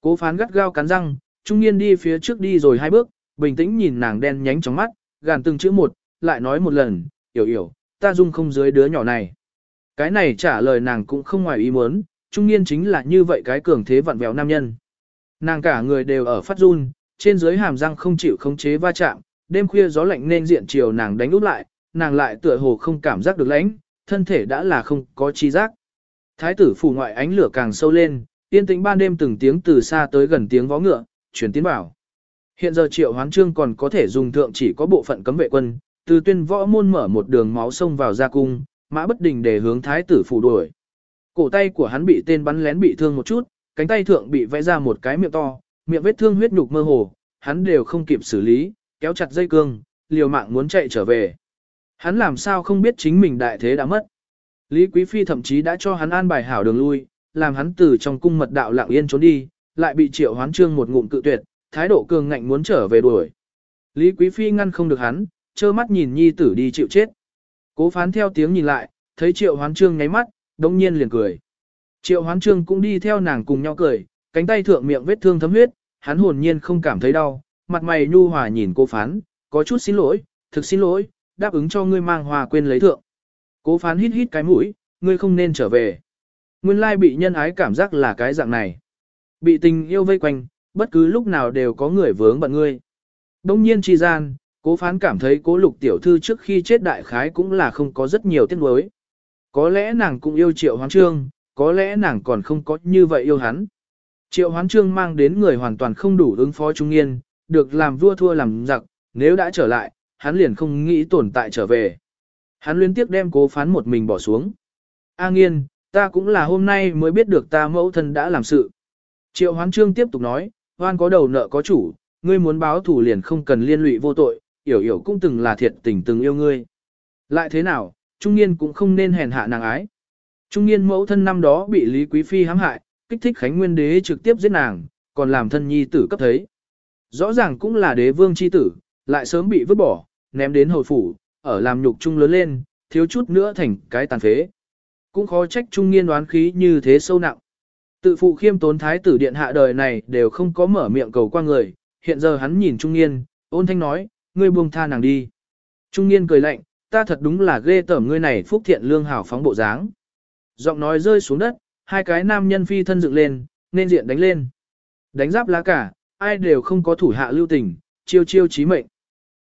Cố phán gắt gao cắn răng, trung niên đi phía trước đi rồi hai bước, bình tĩnh nhìn nàng đen nhánh trong mắt, gàn từng chữ một, lại nói một lần, hiểu hiểu, ta dung không dưới đứa nhỏ này. Cái này trả lời nàng cũng không ngoài ý muốn, trung niên chính là như vậy cái cường thế vặn vẹo nam nhân. Nàng cả người đều ở phát run, trên dưới hàm răng không chịu khống chế va chạm, đêm khuya gió lạnh nên diện chiều nàng đánh úp lại, nàng lại tựa hồ không cảm giác được lãnh, thân thể đã là không có chi giác. Thái tử phủ ngoại ánh lửa càng sâu lên, yên tĩnh ban đêm từng tiếng từ xa tới gần tiếng vó ngựa, chuyển tiến vào. Hiện giờ triệu hoán trương còn có thể dùng thượng chỉ có bộ phận cấm vệ quân, từ tuyên võ môn mở một đường máu sông vào gia cung, mã bất đình để hướng thái tử phủ đuổi. Cổ tay của hắn bị tên bắn lén bị thương một chút, cánh tay thượng bị vẽ ra một cái miệng to, miệng vết thương huyết nhục mơ hồ, hắn đều không kịp xử lý, kéo chặt dây cương, liều mạng muốn chạy trở về. Hắn làm sao không biết chính mình đại thế đã mất. Lý Quý Phi thậm chí đã cho hắn an bài hảo đường lui, làm hắn từ trong cung mật đạo lặng yên trốn đi, lại bị triệu hoán trương một ngụm cự tuyệt, thái độ cường ngạnh muốn trở về đuổi. Lý Quý Phi ngăn không được hắn, trơ mắt nhìn nhi tử đi chịu chết. Cố phán theo tiếng nhìn lại, thấy triệu hoán trương nháy mắt, đông nhiên liền cười. Triệu hoán trương cũng đi theo nàng cùng nhau cười, cánh tay thượng miệng vết thương thấm huyết, hắn hồn nhiên không cảm thấy đau, mặt mày nhu hòa nhìn cô phán, có chút xin lỗi, thực xin lỗi, đáp ứng cho ngươi mang hòa quên lấy thượng. Cố phán hít hít cái mũi, ngươi không nên trở về. Nguyên lai bị nhân ái cảm giác là cái dạng này. Bị tình yêu vây quanh, bất cứ lúc nào đều có người vướng bận ngươi. Đông nhiên chi gian, cố phán cảm thấy cố lục tiểu thư trước khi chết đại khái cũng là không có rất nhiều tiếc nuối. Có lẽ nàng cũng yêu triệu hoán trương, có lẽ nàng còn không có như vậy yêu hắn. Triệu hoán trương mang đến người hoàn toàn không đủ ứng phó trung Niên, được làm vua thua làm giặc, nếu đã trở lại, hắn liền không nghĩ tồn tại trở về. Hắn liên tiếp đem cố phán một mình bỏ xuống. A nghiên, ta cũng là hôm nay mới biết được ta mẫu thân đã làm sự. Triệu hoán trương tiếp tục nói, hoan có đầu nợ có chủ, ngươi muốn báo thủ liền không cần liên lụy vô tội, hiểu hiểu cũng từng là thiệt tình từng yêu ngươi. Lại thế nào, trung niên cũng không nên hèn hạ nàng ái. Trung niên mẫu thân năm đó bị Lý Quý Phi hãm hại, kích thích Khánh Nguyên Đế trực tiếp giết nàng, còn làm thân nhi tử cấp thấy. Rõ ràng cũng là đế vương chi tử, lại sớm bị vứt bỏ, ném đến hồi phủ, ở làm nhục trung lớn lên, thiếu chút nữa thành cái tàn phế. Cũng khó trách trung niên đoán khí như thế sâu nặng. Tự phụ khiêm tốn thái tử điện hạ đời này đều không có mở miệng cầu qua người, hiện giờ hắn nhìn trung niên, ôn thanh nói, ngươi buông tha nàng đi. Trung niên cười lạnh, ta thật đúng là ghê tởm ngươi này phúc thiện lương hảo phóng bộ dáng. Giọng nói rơi xuống đất, hai cái nam nhân phi thân dựng lên, nên diện đánh lên. Đánh giáp lá cả, ai đều không có thủ hạ lưu tình, chiêu chiêu chí mệnh.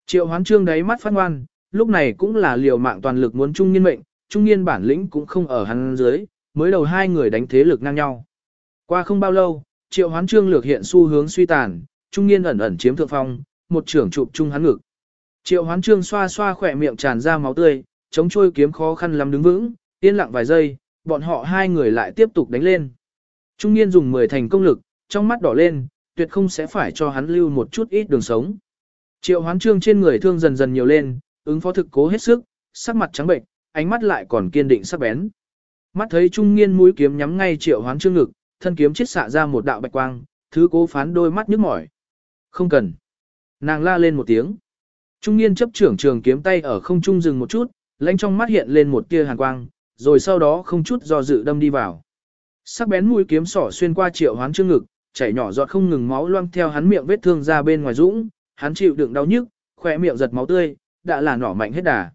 Triệu hoán trương đáy mắt phát ngoan, lúc này cũng là liều mạng toàn lực muốn trung niên mệnh, trung niên bản lĩnh cũng không ở hắn dưới, mới đầu hai người đánh thế lực ngang nhau. Qua không bao lâu, triệu hoán trương lược hiện xu hướng suy tàn, trung niên ẩn ẩn chiếm thượng phong, một trưởng chụp trung hắn ngực. Triệu hoán trương xoa xoa khỏe miệng tràn ra máu tươi, chống trôi kiếm khó khăn lắm đứng vững, yên lặng vài giây, bọn họ hai người lại tiếp tục đánh lên. Trung niên dùng 10 thành công lực, trong mắt đỏ lên, tuyệt không sẽ phải cho hắn lưu một chút ít đường sống. Triệu hoán trương trên người thương dần dần nhiều lên, ứng phó thực cố hết sức, sắc mặt trắng bệnh, ánh mắt lại còn kiên định sắc bén. Mắt thấy trung niên mũi kiếm nhắm ngay triệu hoán trương ngực, thân kiếm chết xạ ra một đạo bạch quang, thứ cố phán đôi mắt nhức mỏi. Không cần. Nàng la lên một tiếng. Trung niên chấp trưởng trường kiếm tay ở không trung dừng một chút, lãnh trong mắt hiện lên một tia hàn quang, rồi sau đó không chút do dự đâm đi vào. Sắc bén mũi kiếm sỏ xuyên qua triệu hoán trương ngực, chảy nhỏ giọt không ngừng máu loang theo hắn miệng vết thương ra bên ngoài dũng, hắn chịu đựng đau nhức, khỏe miệng giật máu tươi, đã là nỏ mạnh hết đà.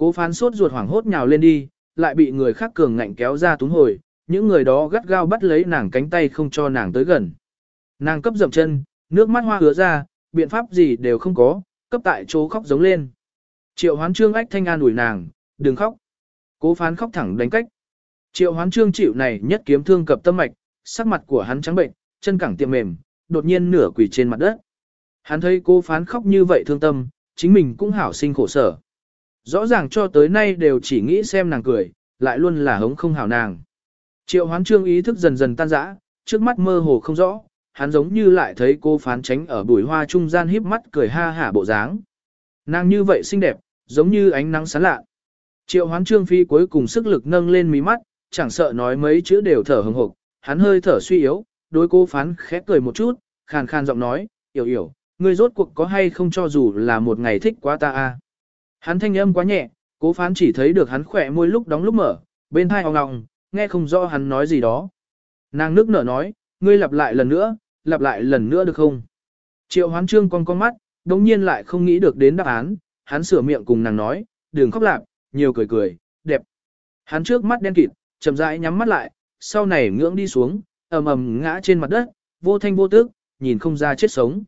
Cố phán sốt ruột hoảng hốt nhào lên đi, lại bị người khác cường ngạnh kéo ra túng hồi, những người đó gắt gao bắt lấy nàng cánh tay không cho nàng tới gần. Nàng cấp dậm chân, nước mắt hoa hứa ra, biện pháp gì đều không có, cấp tại chỗ khóc giống lên. Triệu hoán trương ách thanh an ủi nàng, đừng khóc. Cố phán khóc thẳng đánh cách. Triệu hoán trương chịu này nhất kiếm thương cập tâm mạch, sắc mặt của hắn trắng bệnh, chân cẳng tiệm mềm, đột nhiên nửa quỳ trên mặt đất. Hắn thấy cô phán khóc như vậy thương tâm, chính mình cũng hảo sinh khổ sở. Rõ ràng cho tới nay đều chỉ nghĩ xem nàng cười, lại luôn là hống không hảo nàng. Triệu hoán trương ý thức dần dần tan rã, trước mắt mơ hồ không rõ, hắn giống như lại thấy cô phán tránh ở bụi hoa trung gian híp mắt cười ha hả bộ dáng. Nàng như vậy xinh đẹp, giống như ánh nắng sáng lạ. Triệu hoán trương phi cuối cùng sức lực nâng lên mí mắt, chẳng sợ nói mấy chữ đều thở hừng hực, hắn hơi thở suy yếu, đối cô phán khẽ cười một chút, khàn khàn giọng nói, hiểu hiểu, ngươi rốt cuộc có hay không cho dù là một ngày thích quá ta a. Hắn thanh âm quá nhẹ, cố phán chỉ thấy được hắn khỏe môi lúc đóng lúc mở, bên thai hoang ngọng, nghe không rõ hắn nói gì đó. Nàng nước nở nói, ngươi lặp lại lần nữa, lặp lại lần nữa được không? Triệu hoán trương con con mắt, đồng nhiên lại không nghĩ được đến đáp án, hắn sửa miệng cùng nàng nói, đừng khóc lạc, nhiều cười cười, đẹp. Hắn trước mắt đen kịt, chậm rãi nhắm mắt lại, sau này ngưỡng đi xuống, ầm ầm ngã trên mặt đất, vô thanh vô tức, nhìn không ra chết sống.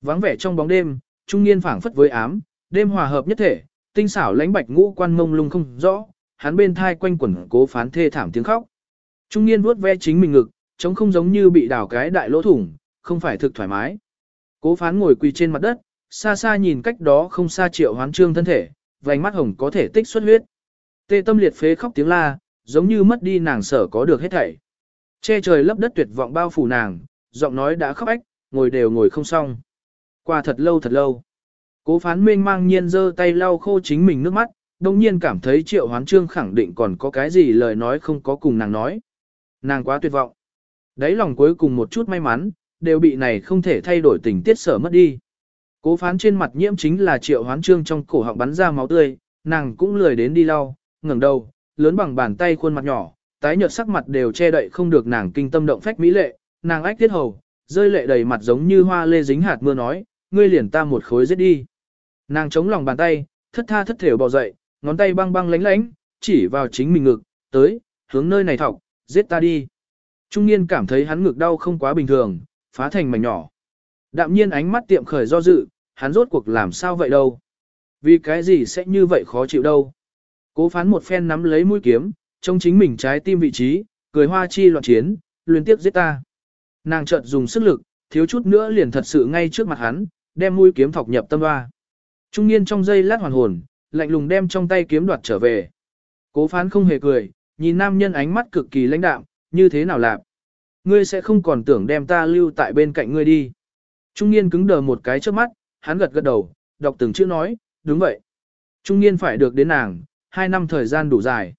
Vắng vẻ trong bóng đêm, trung niên phảng phất với ám, đêm hòa hợp nhất thể, tinh xảo lãnh bạch ngũ quan mông lung không rõ, hắn bên thai quanh quẩn cố phán thê thảm tiếng khóc. Trung niên vuốt ve chính mình ngực, trông không giống như bị đào cái đại lỗ thủng, không phải thực thoải mái. Cố phán ngồi quỳ trên mặt đất, xa xa nhìn cách đó không xa triệu hoán trương thân thể, vành mắt hồng có thể tích xuất huyết. Tê tâm liệt phế khóc tiếng la, giống như mất đi nàng sở có được hết thảy. Che trời lấp đất tuyệt vọng bao phủ nàng, giọng nói đã khóc ách, ngồi đều ngồi không xong. Qua thật lâu thật lâu. Cố phán mênh mang nhiên giơ tay lau khô chính mình nước mắt, đồng nhiên cảm thấy triệu hoán trương khẳng định còn có cái gì lời nói không có cùng nàng nói. Nàng quá tuyệt vọng. Đấy lòng cuối cùng một chút may mắn, đều bị này không thể thay đổi tình tiết sở mất đi. Cố phán trên mặt nhiễm chính là triệu hoán trương trong cổ họng bắn ra máu tươi, nàng cũng lười đến đi lau, ngẩng đầu, lớn bằng bàn tay khuôn mặt nhỏ, tái nhợt sắc mặt đều che đậy không được nàng kinh tâm động phách mỹ lệ, nàng ách tiết hầu, rơi lệ đầy mặt giống như hoa lê dính hạt mưa nói, ngươi liền ta một khối giết đi. Nàng chống lòng bàn tay, thất tha thất thểu bò dậy, ngón tay băng băng lánh lánh, chỉ vào chính mình ngực, tới, hướng nơi này thọc, giết ta đi. Trung niên cảm thấy hắn ngực đau không quá bình thường, phá thành mảnh nhỏ. Đạm nhiên ánh mắt tiệm khởi do dự, hắn rốt cuộc làm sao vậy đâu. Vì cái gì sẽ như vậy khó chịu đâu. Cố phán một phen nắm lấy mũi kiếm, trong chính mình trái tim vị trí, cười hoa chi loạn chiến, luyến tiếp giết ta. Nàng chợt dùng sức lực, thiếu chút nữa liền thật sự ngay trước mặt hắn, đem mũi kiếm thọc nhập tâm hoa. Trung niên trong giây lát hoàn hồn, lạnh lùng đem trong tay kiếm đoạt trở về. Cố phán không hề cười, nhìn nam nhân ánh mắt cực kỳ lãnh đạm, như thế nào lạp. Ngươi sẽ không còn tưởng đem ta lưu tại bên cạnh ngươi đi. Trung niên cứng đờ một cái trước mắt, hắn gật gật đầu, đọc từng chữ nói, đúng vậy. Trung niên phải được đến nàng, hai năm thời gian đủ dài.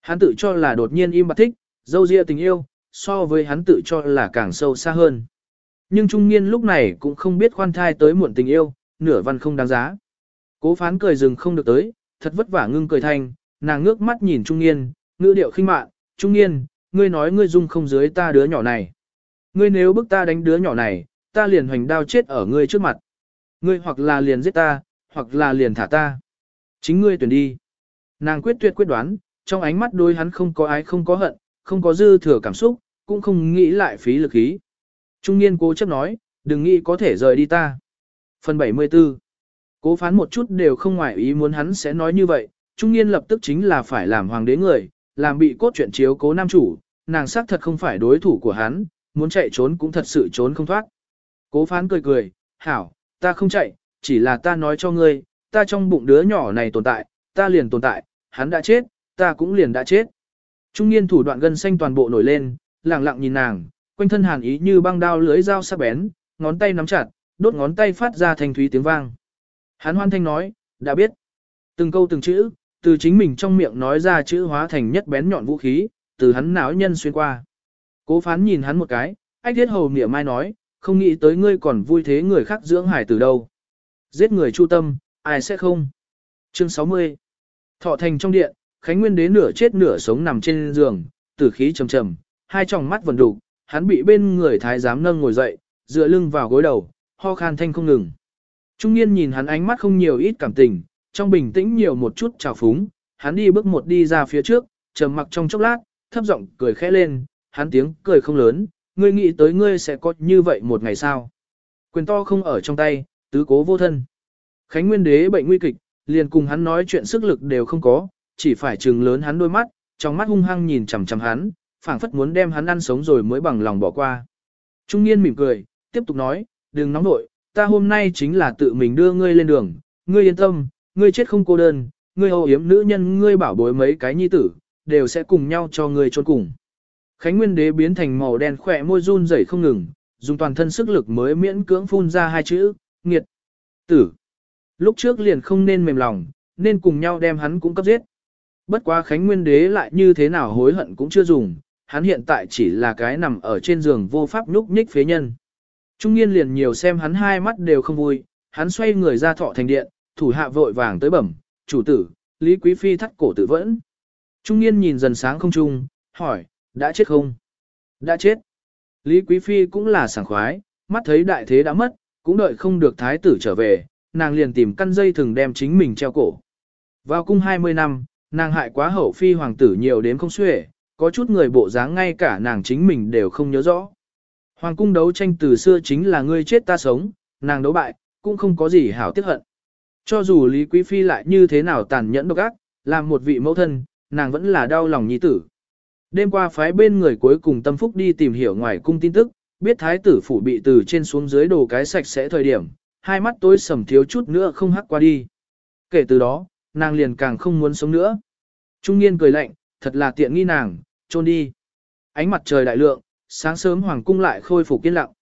Hắn tự cho là đột nhiên im bặt thích, dâu ria tình yêu, so với hắn tự cho là càng sâu xa hơn. Nhưng trung niên lúc này cũng không biết khoan thai tới muộn tình yêu, nửa văn không đáng giá. Cố phán cười dừng không được tới, thật vất vả ngưng cười thành, nàng ngước mắt nhìn trung niên, ngữ điệu khinh mạn, trung niên, ngươi nói ngươi dung không dưới ta đứa nhỏ này. Ngươi nếu bức ta đánh đứa nhỏ này, ta liền hoành đao chết ở ngươi trước mặt. Ngươi hoặc là liền giết ta, hoặc là liền thả ta. Chính ngươi tuyển đi. Nàng quyết tuyệt quyết đoán, trong ánh mắt đôi hắn không có ái không có hận, không có dư thừa cảm xúc, cũng không nghĩ lại phí lực ý. Trung niên cố chấp nói, đừng nghĩ có thể rời đi ta. Phần 74 Cố phán một chút đều không ngoại ý muốn hắn sẽ nói như vậy, trung niên lập tức chính là phải làm hoàng đế người, làm bị cốt chuyện chiếu cố nam chủ, nàng xác thật không phải đối thủ của hắn, muốn chạy trốn cũng thật sự trốn không thoát. Cố phán cười cười, hảo, ta không chạy, chỉ là ta nói cho ngươi, ta trong bụng đứa nhỏ này tồn tại, ta liền tồn tại, hắn đã chết, ta cũng liền đã chết. Trung niên thủ đoạn gân xanh toàn bộ nổi lên, lặng lặng nhìn nàng, quanh thân hàn ý như băng đao lưới dao sắc bén, ngón tay nắm chặt, đốt ngón tay phát ra thanh thúy tiếng vang. Hắn hoan thanh nói, đã biết. Từng câu từng chữ, từ chính mình trong miệng nói ra chữ hóa thành nhất bén nhọn vũ khí, từ hắn não nhân xuyên qua. Cố phán nhìn hắn một cái, ách thiết hầu niệm mai nói, không nghĩ tới ngươi còn vui thế người khác dưỡng hải từ đâu. Giết người chu tâm, ai sẽ không. Chương 60 Thọ thành trong điện, Khánh Nguyên đế nửa chết nửa sống nằm trên giường, tử khí trầm trầm, hai tròng mắt vần đục, hắn bị bên người thái giám nâng ngồi dậy, dựa lưng vào gối đầu, ho khan thanh không ngừng. Trung niên nhìn hắn ánh mắt không nhiều ít cảm tình, trong bình tĩnh nhiều một chút trào phúng, hắn đi bước một đi ra phía trước, trầm mặc trong chốc lát, thấp giọng cười khẽ lên, hắn tiếng cười không lớn, ngươi nghĩ tới ngươi sẽ có như vậy một ngày sao. Quyền to không ở trong tay, tứ cố vô thân. Khánh Nguyên đế bệnh nguy kịch, liền cùng hắn nói chuyện sức lực đều không có, chỉ phải trừng lớn hắn đôi mắt, trong mắt hung hăng nhìn chằm chằm hắn, phảng phất muốn đem hắn ăn sống rồi mới bằng lòng bỏ qua. Trung niên mỉm cười, tiếp tục nói, đừng nóng nội, ta hôm nay chính là tự mình đưa ngươi lên đường, ngươi yên tâm, ngươi chết không cô đơn, ngươi hầu yếm nữ nhân ngươi bảo bối mấy cái nhi tử, đều sẽ cùng nhau cho ngươi trốn cùng. Khánh Nguyên Đế biến thành màu đen khỏe môi run rẩy không ngừng, dùng toàn thân sức lực mới miễn cưỡng phun ra hai chữ, nghiệt, tử. Lúc trước liền không nên mềm lòng, nên cùng nhau đem hắn cũng cấp giết. Bất quá Khánh Nguyên Đế lại như thế nào hối hận cũng chưa dùng, hắn hiện tại chỉ là cái nằm ở trên giường vô pháp nhúc nhích phế nhân. Trung niên liền nhiều xem hắn hai mắt đều không vui, hắn xoay người ra thọ thành điện, thủ hạ vội vàng tới bẩm, chủ tử, Lý Quý Phi thắt cổ tự vẫn. Trung niên nhìn dần sáng không trung, hỏi, đã chết không? Đã chết. Lý Quý Phi cũng là sảng khoái, mắt thấy đại thế đã mất, cũng đợi không được thái tử trở về, nàng liền tìm căn dây thừng đem chính mình treo cổ. Vào cung 20 năm, nàng hại quá hậu phi hoàng tử nhiều đến không xuể, có chút người bộ dáng ngay cả nàng chính mình đều không nhớ rõ. Hoàng cung đấu tranh từ xưa chính là ngươi chết ta sống, nàng đấu bại, cũng không có gì hảo tiếc hận. Cho dù Lý Quý Phi lại như thế nào tàn nhẫn độc ác, làm một vị mẫu thân, nàng vẫn là đau lòng nhi tử. Đêm qua phái bên người cuối cùng tâm phúc đi tìm hiểu ngoài cung tin tức, biết thái tử phủ bị từ trên xuống dưới đồ cái sạch sẽ thời điểm, hai mắt tối sầm thiếu chút nữa không hắc qua đi. Kể từ đó, nàng liền càng không muốn sống nữa. Trung niên cười lạnh, thật là tiện nghi nàng, trôn đi. Ánh mặt trời đại lượng, sáng sớm hoàng cung lại khôi phục yên lặng.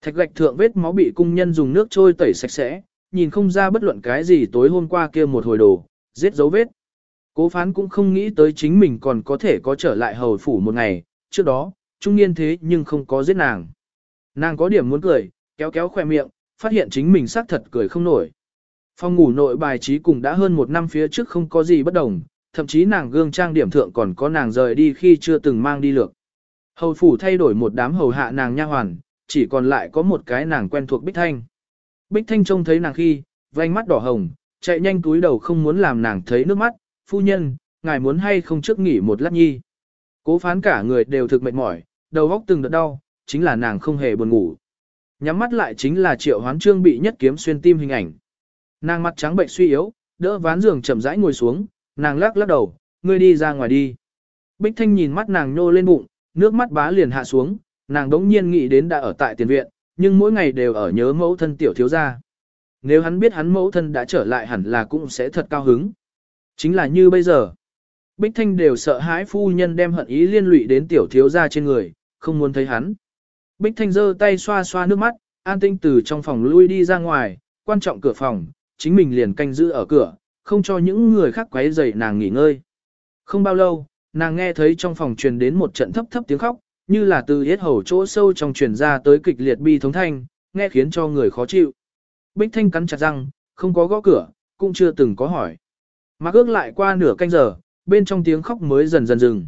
Thạch gạch thượng vết máu bị cung nhân dùng nước trôi tẩy sạch sẽ, nhìn không ra bất luận cái gì tối hôm qua kia một hồi đồ, giết dấu vết. Cố phán cũng không nghĩ tới chính mình còn có thể có trở lại hầu phủ một ngày, trước đó, trung niên thế nhưng không có giết nàng. Nàng có điểm muốn cười, kéo kéo khoe miệng, phát hiện chính mình xác thật cười không nổi. Phòng ngủ nội bài trí cùng đã hơn một năm phía trước không có gì bất đồng, thậm chí nàng gương trang điểm thượng còn có nàng rời đi khi chưa từng mang đi lược. Hầu phủ thay đổi một đám hầu hạ nàng nha hoàn, chỉ còn lại có một cái nàng quen thuộc Bích Thanh. Bích Thanh trông thấy nàng khi, vành mắt đỏ hồng, chạy nhanh túi đầu không muốn làm nàng thấy nước mắt, phu nhân, ngài muốn hay không trước nghỉ một lát nhi. Cố phán cả người đều thực mệt mỏi, đầu óc từng đợt đau, chính là nàng không hề buồn ngủ. Nhắm mắt lại chính là triệu hoán trương bị nhất kiếm xuyên tim hình ảnh. Nàng mặt trắng bệnh suy yếu, đỡ ván giường chậm rãi ngồi xuống, nàng lắc lắc đầu, ngươi đi ra ngoài đi. Bích Thanh nhìn mắt nàng nhô lên bụng, nước mắt bá liền hạ xuống, nàng đống nhiên nghĩ đến đã ở tại tiền viện, nhưng mỗi ngày đều ở nhớ mẫu thân tiểu thiếu gia. Nếu hắn biết hắn mẫu thân đã trở lại hẳn là cũng sẽ thật cao hứng. Chính là như bây giờ. Bích Thanh đều sợ hãi phu nhân đem hận ý liên lụy đến tiểu thiếu gia trên người, không muốn thấy hắn. Bích Thanh giơ tay xoa xoa nước mắt, an tinh từ trong phòng lui đi ra ngoài, quan trọng cửa phòng, chính mình liền canh giữ ở cửa, không cho những người khác quấy rầy nàng nghỉ ngơi. Không bao lâu, nàng nghe thấy trong phòng truyền đến một trận thấp thấp tiếng khóc, như là từ hết hầu chỗ sâu trong truyền ra tới kịch liệt bi thống thanh, nghe khiến cho người khó chịu. Bích Thanh cắn chặt răng, không có gõ cửa, cũng chưa từng có hỏi. Mà ước lại qua nửa canh giờ, bên trong tiếng khóc mới dần dần dừng.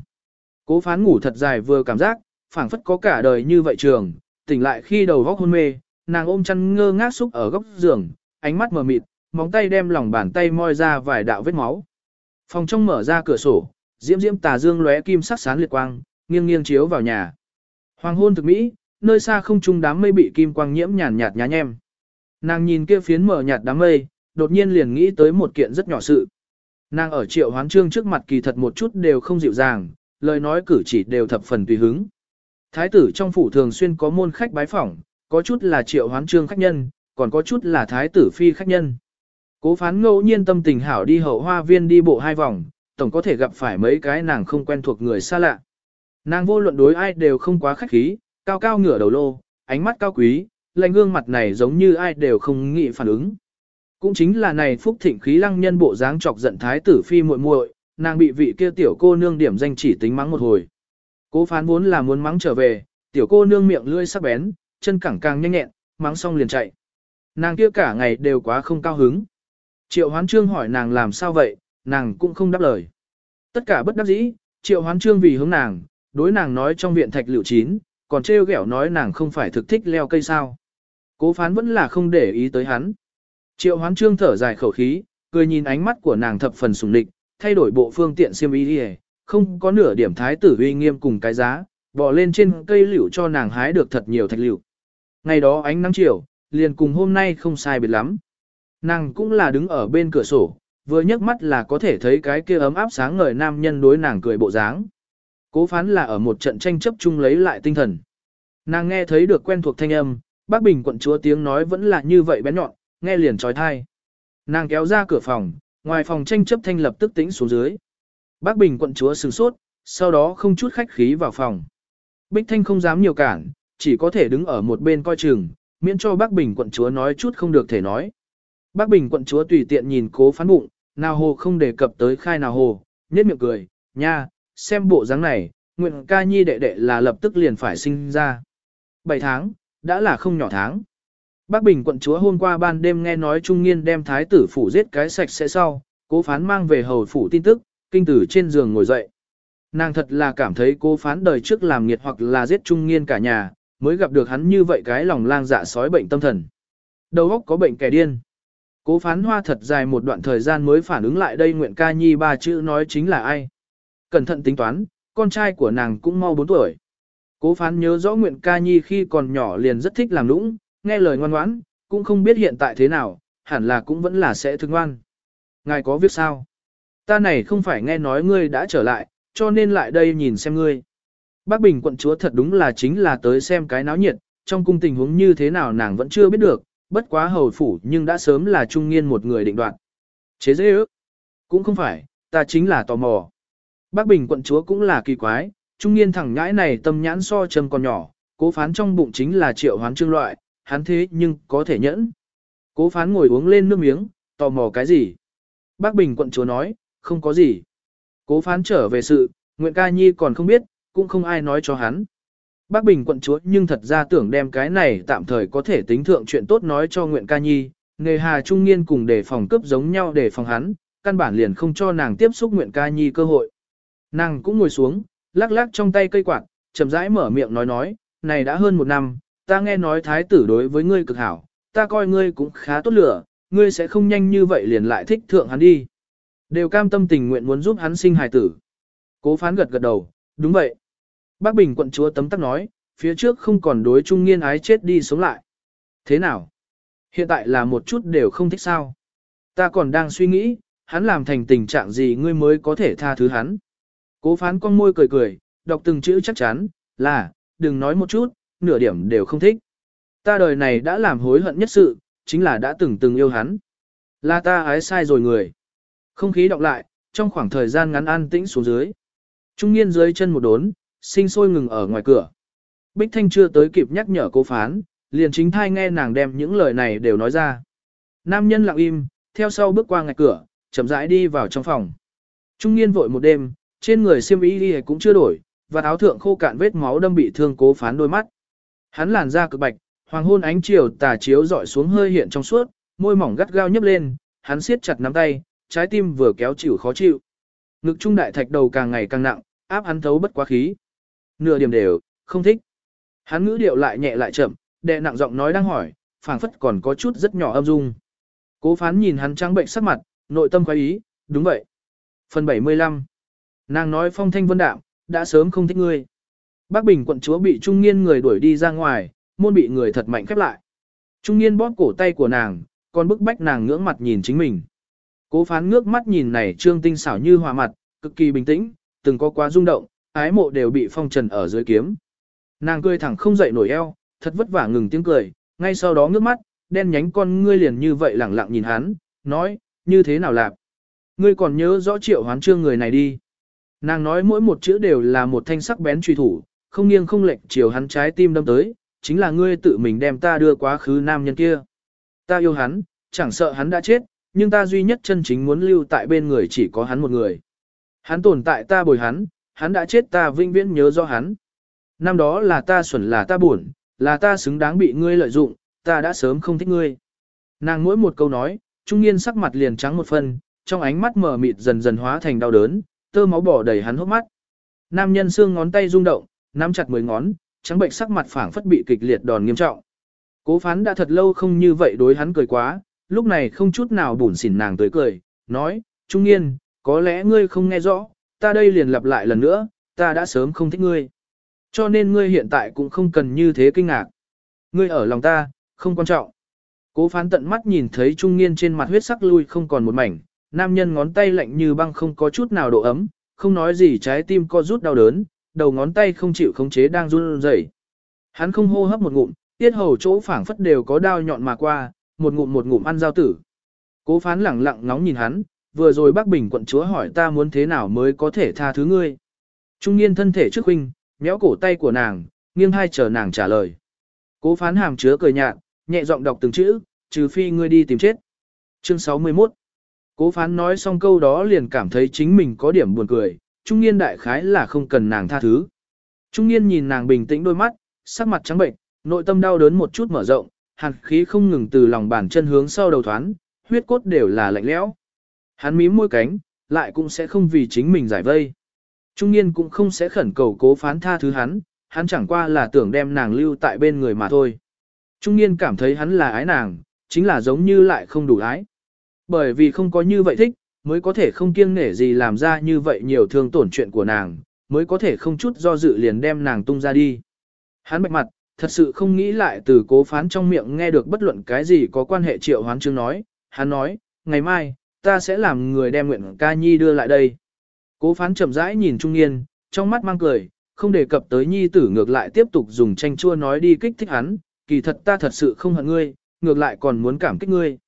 Cố phán ngủ thật dài vừa cảm giác, phảng phất có cả đời như vậy trường, tỉnh lại khi đầu góc hôn mê, nàng ôm chăn ngơ ngác xúc ở góc giường, ánh mắt mờ mịt, móng tay đem lòng bàn tay moi ra vài đạo vết máu. Phòng trong mở ra cửa sổ, diễm diễm tà dương lóe kim sắc sán liệt quang, nghiêng nghiêng chiếu vào nhà. Hoàng hôn thực mỹ, nơi xa không trung đám mây bị kim quang nhiễm nhàn nhạt nhá nhem. Nàng nhìn kia phiến mở nhạt đám mây, đột nhiên liền nghĩ tới một kiện rất nhỏ sự. Nàng ở triệu hoán trương trước mặt kỳ thật một chút đều không dịu dàng, lời nói cử chỉ đều thập phần tùy hứng. Thái tử trong phủ thường xuyên có môn khách bái phỏng, có chút là triệu hoán trương khách nhân, còn có chút là thái tử phi khách nhân. Cố phán ngẫu nhiên tâm tình hảo đi hậu hoa viên đi bộ hai vòng, tổng có thể gặp phải mấy cái nàng không quen thuộc người xa lạ. Nàng vô luận đối ai đều không quá khách khí, cao cao ngửa đầu lô, ánh mắt cao quý, lạnh gương mặt này giống như ai đều không nghĩ phản ứng. Cũng chính là này phúc thịnh khí lăng nhân bộ dáng chọc giận thái tử phi muội muội, nàng bị vị kia tiểu cô nương điểm danh chỉ tính mắng một hồi. Cố phán vốn là muốn mắng trở về, tiểu cô nương miệng lưỡi sắc bén, chân cẳng càng nhanh nhẹn, mắng xong liền chạy. Nàng kia cả ngày đều quá không cao hứng. Triệu hoán trương hỏi nàng làm sao vậy, nàng cũng không đáp lời. Tất cả bất đắc dĩ, triệu hoán trương vì hướng nàng, đối nàng nói trong viện thạch liệu chín, còn trêu ghẹo nói nàng không phải thực thích leo cây sao. Cố phán vẫn là không để ý tới hắn. Triệu hoán trương thở dài khẩu khí, cười nhìn ánh mắt của nàng thập phần sùng địch, thay đổi bộ phương tiện xiêm y đi không có nửa điểm thái tử uy nghiêm cùng cái giá, bỏ lên trên cây liễu cho nàng hái được thật nhiều thạch liễu. Ngày đó ánh nắng chiều, liền cùng hôm nay không sai biệt lắm. Nàng cũng là đứng ở bên cửa sổ, vừa nhấc mắt là có thể thấy cái kia ấm áp sáng ngời nam nhân đối nàng cười bộ dáng. Cố phán là ở một trận tranh chấp chung lấy lại tinh thần. Nàng nghe thấy được quen thuộc thanh âm, bác Bình quận chúa tiếng nói vẫn là như vậy bén nhọn, nghe liền trói thai. Nàng kéo ra cửa phòng, ngoài phòng tranh chấp thanh lập tức tĩnh xuống dưới. Bác Bình quận chúa sửng sốt, sau đó không chút khách khí vào phòng. Bích Thanh không dám nhiều cản, chỉ có thể đứng ở một bên coi chừng, miễn cho bác Bình quận chúa nói chút không được thể nói. Bác Bình quận chúa tùy tiện nhìn cố phán bụng, nào hồ không đề cập tới khai nào hồ, nhếch miệng cười, nha, xem bộ dáng này, nguyện ca nhi đệ đệ là lập tức liền phải sinh ra. 7 tháng, đã là không nhỏ tháng. Bác Bình quận chúa hôm qua ban đêm nghe nói Trung Nghiên đem thái tử phủ giết cái sạch sẽ sau, cố phán mang về hầu phủ tin tức, kinh tử trên giường ngồi dậy. Nàng thật là cảm thấy cố phán đời trước làm nghiệt hoặc là giết Trung Nghiên cả nhà, mới gặp được hắn như vậy cái lòng lang dạ sói bệnh tâm thần. Đầu óc có bệnh kẻ điên. Cố phán hoa thật dài một đoạn thời gian mới phản ứng lại đây nguyện ca nhi ba chữ nói chính là ai. Cẩn thận tính toán, con trai của nàng cũng mau 4 tuổi. Cố phán nhớ rõ nguyện ca nhi khi còn nhỏ liền rất thích làm lũng, nghe lời ngoan ngoãn, cũng không biết hiện tại thế nào, hẳn là cũng vẫn là sẽ thương ngoan. Ngài có việc sao? Ta này không phải nghe nói ngươi đã trở lại, cho nên lại đây nhìn xem ngươi. Bác Bình quận chúa thật đúng là chính là tới xem cái náo nhiệt, trong cung tình huống như thế nào nàng vẫn chưa biết được, bất quá hầu phủ nhưng đã sớm là trung niên một người định đoạt. Chế dễ ước. Cũng không phải, ta chính là tò mò. Bác Bình quận chúa cũng là kỳ quái, trung niên thẳng nhãi này tâm nhãn so châm còn nhỏ, cố phán trong bụng chính là triệu hoán trương loại, hắn thế nhưng có thể nhẫn. Cố phán ngồi uống lên nước miếng, tò mò cái gì? Bác Bình quận chúa nói, không có gì. Cố phán trở về sự, Nguyện ca nhi còn không biết, cũng không ai nói cho hắn. Bác Bình quận chúa nhưng thật ra tưởng đem cái này tạm thời có thể tính thượng chuyện tốt nói cho Nguyện ca nhi, nghề hà trung nghiên cùng để phòng cướp giống nhau để phòng hắn, căn bản liền không cho nàng tiếp xúc Nguyện ca nhi cơ hội. Nàng cũng ngồi xuống, lắc lắc trong tay cây quạt, chậm rãi mở miệng nói nói, này đã hơn một năm, ta nghe nói thái tử đối với ngươi cực hảo, ta coi ngươi cũng khá tốt lửa, ngươi sẽ không nhanh như vậy liền lại thích thượng hắn đi. Đều cam tâm tình nguyện muốn giúp hắn sinh hài tử. Cố phán gật gật đầu, đúng vậy. Bác Bình quận chúa tấm tắc nói, phía trước không còn đối trung nghiên ái chết đi sống lại. Thế nào? Hiện tại là một chút đều không thích sao. Ta còn đang suy nghĩ, hắn làm thành tình trạng gì ngươi mới có thể tha thứ hắn. Cố phán con môi cười cười, đọc từng chữ chắc chắn, là, đừng nói một chút, nửa điểm đều không thích. Ta đời này đã làm hối hận nhất sự, chính là đã từng từng yêu hắn. Là ta ái sai rồi người. Không khí đọc lại, trong khoảng thời gian ngắn an tĩnh xuống dưới. Trung niên dưới chân một đốn, sinh sôi ngừng ở ngoài cửa. Bích Thanh chưa tới kịp nhắc nhở cô phán, liền chính thai nghe nàng đem những lời này đều nói ra. Nam nhân lặng im, theo sau bước qua ngạch cửa, chậm rãi đi vào trong phòng. Trung niên vội một đêm, trên người xiêm y đi cũng chưa đổi, và áo thượng khô cạn vết máu đâm bị thương cố phán đôi mắt. Hắn làn da cực bạch, hoàng hôn ánh chiều tà chiếu dọi xuống hơi hiện trong suốt, môi mỏng gắt gao nhấp lên, hắn siết chặt nắm tay, trái tim vừa kéo chịu khó chịu. Ngực trung đại thạch đầu càng ngày càng nặng, áp hắn thấu bất quá khí. Nửa điểm đều, không thích. Hắn ngữ điệu lại nhẹ lại chậm, đệ nặng giọng nói đang hỏi, phảng phất còn có chút rất nhỏ âm dung. Cố phán nhìn hắn trắng bệnh sắc mặt, nội tâm khoái ý, đúng vậy. Phần 75 Nàng nói phong thanh vân đạm, đã sớm không thích ngươi. Bác Bình quận chúa bị trung niên người đuổi đi ra ngoài, môn bị người thật mạnh khép lại. Trung niên bóp cổ tay của nàng, còn bức bách nàng ngưỡng mặt nhìn chính mình. Cố phán ngước mắt nhìn này trương tinh xảo như hòa mặt, cực kỳ bình tĩnh, từng có quá rung động, ái mộ đều bị phong trần ở dưới kiếm. Nàng cười thẳng không dậy nổi eo, thật vất vả ngừng tiếng cười, ngay sau đó ngước mắt, đen nhánh con ngươi liền như vậy lẳng lặng nhìn hắn, nói, như thế nào lạp? Ngươi còn nhớ rõ triệu hoán trương người này đi. Nàng nói mỗi một chữ đều là một thanh sắc bén truy thủ, không nghiêng không lệch chiều hắn trái tim đâm tới, chính là ngươi tự mình đem ta đưa quá khứ nam nhân kia. Ta yêu hắn, chẳng sợ hắn đã chết, nhưng ta duy nhất chân chính muốn lưu tại bên người chỉ có hắn một người. Hắn tồn tại ta bồi hắn, hắn đã chết ta vinh viễn nhớ do hắn. Năm đó là ta xuẩn là ta buồn, là ta xứng đáng bị ngươi lợi dụng, ta đã sớm không thích ngươi. Nàng mỗi một câu nói, trung niên sắc mặt liền trắng một phần, trong ánh mắt mở mịt dần dần hóa thành đau đớn, tơ máu bỏ đầy hắn hốc mắt. Nam nhân xương ngón tay rung động, nắm chặt mười ngón, trắng bệnh sắc mặt phảng phất bị kịch liệt đòn nghiêm trọng. Cố phán đã thật lâu không như vậy đối hắn cười quá, lúc này không chút nào bủn xỉn nàng tới cười, nói, Trung niên, có lẽ ngươi không nghe rõ, ta đây liền lặp lại lần nữa, ta đã sớm không thích ngươi. Cho nên ngươi hiện tại cũng không cần như thế kinh ngạc. Ngươi ở lòng ta, không quan trọng. Cố phán tận mắt nhìn thấy Trung niên trên mặt huyết sắc lui không còn một mảnh, nam nhân ngón tay lạnh như băng không có chút nào độ ấm, không nói gì trái tim co rút đau đớn, đầu ngón tay không chịu khống chế đang run rẩy. Hắn không hô hấp một ngụm, tiết hầu chỗ phảng phất đều có đao nhọn mà qua, một ngụm một ngụm ăn giao tử. Cố phán lẳng lặng ngóng nhìn hắn, vừa rồi bác bình quận chúa hỏi ta muốn thế nào mới có thể tha thứ ngươi. Trung niên thân thể trước huynh, méo cổ tay của nàng, nghiêng hai chờ nàng trả lời. Cố phán hàm chứa cười nhạt, nhẹ giọng đọc từng chữ, trừ phi ngươi đi tìm chết. Chương 61 Cố phán nói xong câu đó liền cảm thấy chính mình có điểm buồn cười, trung niên đại khái là không cần nàng tha thứ. Trung niên nhìn nàng bình tĩnh đôi mắt, sắc mặt trắng bệnh, nội tâm đau đớn một chút mở rộng, hàn khí không ngừng từ lòng bàn chân hướng sau đầu thoán, huyết cốt đều là lạnh lẽo. Hắn mím môi cánh, lại cũng sẽ không vì chính mình giải vây. Trung niên cũng không sẽ khẩn cầu cố phán tha thứ hắn, hắn chẳng qua là tưởng đem nàng lưu tại bên người mà thôi. Trung niên cảm thấy hắn là ái nàng, chính là giống như lại không đủ ái. Bởi vì không có như vậy thích, mới có thể không kiêng nể gì làm ra như vậy nhiều thương tổn chuyện của nàng, mới có thể không chút do dự liền đem nàng tung ra đi. Hắn bạch mặt, thật sự không nghĩ lại từ cố phán trong miệng nghe được bất luận cái gì có quan hệ triệu hoán chương nói, hắn nói, ngày mai, ta sẽ làm người đem nguyện ca nhi đưa lại đây. Cố phán chậm rãi nhìn trung niên, trong mắt mang cười, không đề cập tới nhi tử ngược lại tiếp tục dùng tranh chua nói đi kích thích hắn, kỳ thật ta thật sự không hận ngươi, ngược lại còn muốn cảm kích ngươi.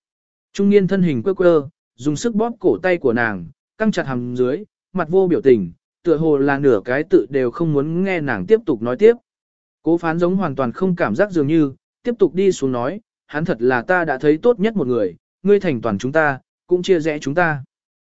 Trung niên thân hình quơ quơ, dùng sức bóp cổ tay của nàng, căng chặt hàm dưới, mặt vô biểu tình, tựa hồ là nửa cái tự đều không muốn nghe nàng tiếp tục nói tiếp. Cố phán giống hoàn toàn không cảm giác dường như, tiếp tục đi xuống nói, hắn thật là ta đã thấy tốt nhất một người, ngươi thành toàn chúng ta, cũng chia rẽ chúng ta.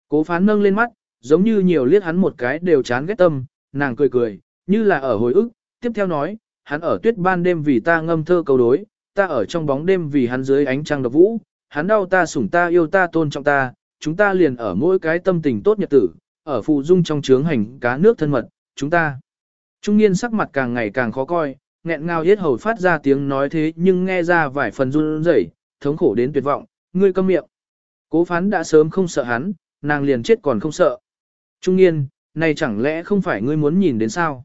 Cố phán nâng lên mắt, giống như nhiều liếc hắn một cái đều chán ghét tâm, nàng cười cười, như là ở hồi ức, tiếp theo nói, hắn ở tuyết ban đêm vì ta ngâm thơ câu đối, ta ở trong bóng đêm vì hắn dưới ánh trăng độc vũ, hắn đau ta sủng ta yêu ta tôn trọng ta, chúng ta liền ở mỗi cái tâm tình tốt nhật tử, ở phụ dung trong trướng hành cá nước thân mật, chúng ta. Trung niên sắc mặt càng ngày càng khó coi, nghẹn ngào yết hầu phát ra tiếng nói thế nhưng nghe ra vài phần run rẩy, thống khổ đến tuyệt vọng, ngươi câm miệng. Cố phán đã sớm không sợ hắn, nàng liền chết còn không sợ. Trung nghiên, này chẳng lẽ không phải ngươi muốn nhìn đến sao?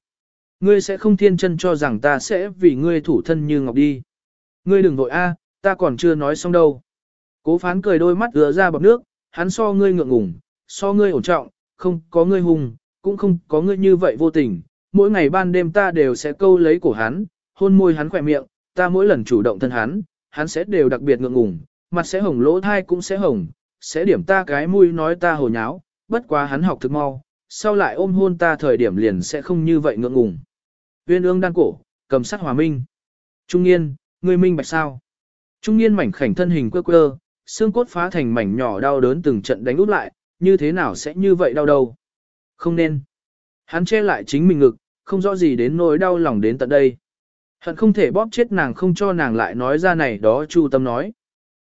Ngươi sẽ không thiên chân cho rằng ta sẽ vì ngươi thủ thân như ngọc đi. Ngươi đừng vội a, ta còn chưa nói xong đâu. Cố phán cười đôi mắt ứa ra bọc nước, hắn so ngươi ngượng ngùng, so ngươi ổn trọng, không có ngươi hùng, cũng không có ngươi như vậy vô tình. Mỗi ngày ban đêm ta đều sẽ câu lấy cổ hắn, hôn môi hắn khỏe miệng, ta mỗi lần chủ động thân hắn, hắn sẽ đều đặc biệt ngượng ngùng, mặt sẽ hồng lỗ thai cũng sẽ hồng, sẽ điểm ta cái mũi nói ta hồ nháo, bất quá hắn học thực mau, sau lại ôm hôn ta thời điểm liền sẽ không như vậy ngượng ngùng. Viên ương đan cổ, cầm sắt hòa minh. Trung niên, ngươi minh bạch sao? Trung niên mảnh khảnh thân hình quơ quơ, xương cốt phá thành mảnh nhỏ đau đớn từng trận đánh út lại, như thế nào sẽ như vậy đau đầu? Không nên. Hắn che lại chính mình ngực, không rõ gì đến nỗi đau lòng đến tận đây. Hận không thể bóp chết nàng không cho nàng lại nói ra này đó chu tâm nói.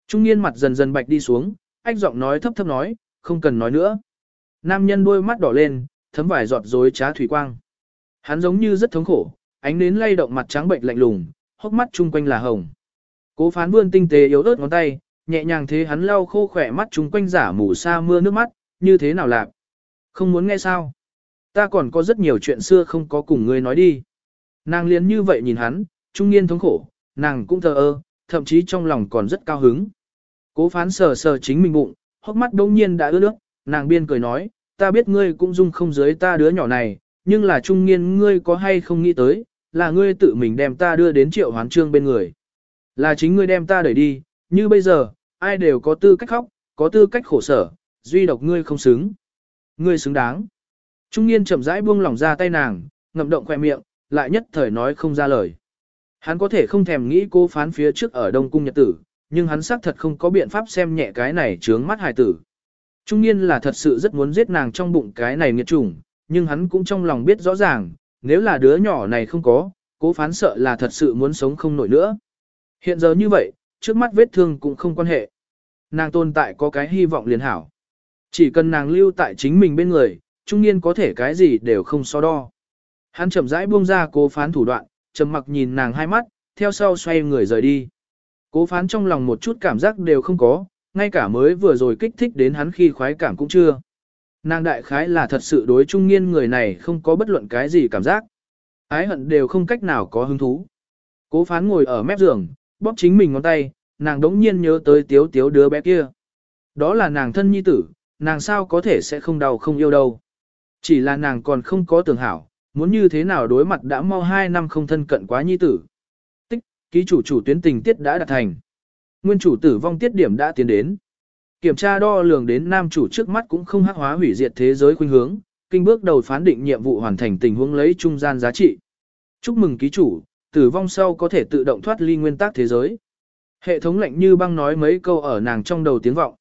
Trung niên mặt dần dần bạch đi xuống, ách giọng nói thấp thấp nói, không cần nói nữa. Nam nhân đôi mắt đỏ lên, thấm vải giọt rối trá thủy quang. Hắn giống như rất thống khổ, ánh nến lay động mặt trắng bệnh lạnh lùng, hốc mắt chung quanh là hồng. Cố phán vươn tinh tế yếu ớt ngón tay, nhẹ nhàng thế hắn lau khô khỏe mắt chung quanh giả mù sa mưa nước mắt, như thế nào lạc. Không muốn nghe sao? Ta còn có rất nhiều chuyện xưa không có cùng ngươi nói đi. Nàng liền như vậy nhìn hắn, trung niên thống khổ, nàng cũng thờ ơ, thậm chí trong lòng còn rất cao hứng. Cố phán sờ sờ chính mình bụng, hốc mắt đông nhiên đã ướt nước, nàng biên cười nói, ta biết ngươi cũng dung không dưới ta đứa nhỏ này, nhưng là trung niên ngươi có hay không nghĩ tới, là ngươi tự mình đem ta đưa đến triệu hoán trương bên người. Là chính ngươi đem ta đẩy đi, như bây giờ, ai đều có tư cách khóc, có tư cách khổ sở, duy độc ngươi không xứng. Ngươi xứng đáng. Trung niên chậm rãi buông lỏng ra tay nàng, ngậm động khoe miệng, lại nhất thời nói không ra lời. Hắn có thể không thèm nghĩ cô phán phía trước ở Đông Cung Nhật Tử, nhưng hắn xác thật không có biện pháp xem nhẹ cái này trướng mắt hài tử. Trung niên là thật sự rất muốn giết nàng trong bụng cái này nghiệt chủng, nhưng hắn cũng trong lòng biết rõ ràng, nếu là đứa nhỏ này không có, cố phán sợ là thật sự muốn sống không nổi nữa. Hiện giờ như vậy, trước mắt vết thương cũng không quan hệ. Nàng tồn tại có cái hy vọng liền hảo. Chỉ cần nàng lưu tại chính mình bên người, trung niên có thể cái gì đều không so đo. Hắn chậm rãi buông ra cố phán thủ đoạn, trầm mặc nhìn nàng hai mắt, theo sau xoay người rời đi. Cố phán trong lòng một chút cảm giác đều không có, ngay cả mới vừa rồi kích thích đến hắn khi khoái cảm cũng chưa. Nàng đại khái là thật sự đối trung nghiên người này không có bất luận cái gì cảm giác. Ái hận đều không cách nào có hứng thú. Cố phán ngồi ở mép giường, bóp chính mình ngón tay, nàng đống nhiên nhớ tới tiếu tiếu đứa bé kia. Đó là nàng thân nhi tử, nàng sao có thể sẽ không đau không yêu đâu. Chỉ là nàng còn không có tưởng hảo, muốn như thế nào đối mặt đã mau 2 năm không thân cận quá nhi tử. Ký chủ chủ tuyến tình tiết đã đạt thành. Nguyên chủ tử vong tiết điểm đã tiến đến. Kiểm tra đo lường đến nam chủ trước mắt cũng không hắc hóa hủy diệt thế giới khuynh hướng, kinh bước đầu phán định nhiệm vụ hoàn thành tình huống lấy trung gian giá trị. Chúc mừng ký chủ, tử vong sau có thể tự động thoát ly nguyên tắc thế giới. Hệ thống lạnh như băng nói mấy câu ở nàng trong đầu tiếng vọng.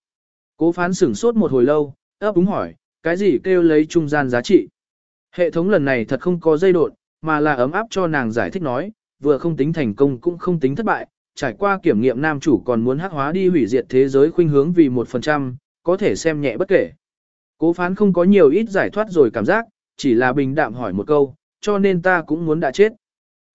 Cố phán sửng sốt một hồi lâu, ấp úng hỏi, cái gì kêu lấy trung gian giá trị? Hệ thống lần này thật không có dây đột, mà là ấm áp cho nàng giải thích nói, vừa không tính thành công cũng không tính thất bại, trải qua kiểm nghiệm nam chủ còn muốn hắc hóa đi hủy diệt thế giới khuynh hướng vì 1%, có thể xem nhẹ bất kể. Cố phán không có nhiều ít giải thoát rồi cảm giác, chỉ là bình đạm hỏi một câu, cho nên ta cũng muốn đã chết.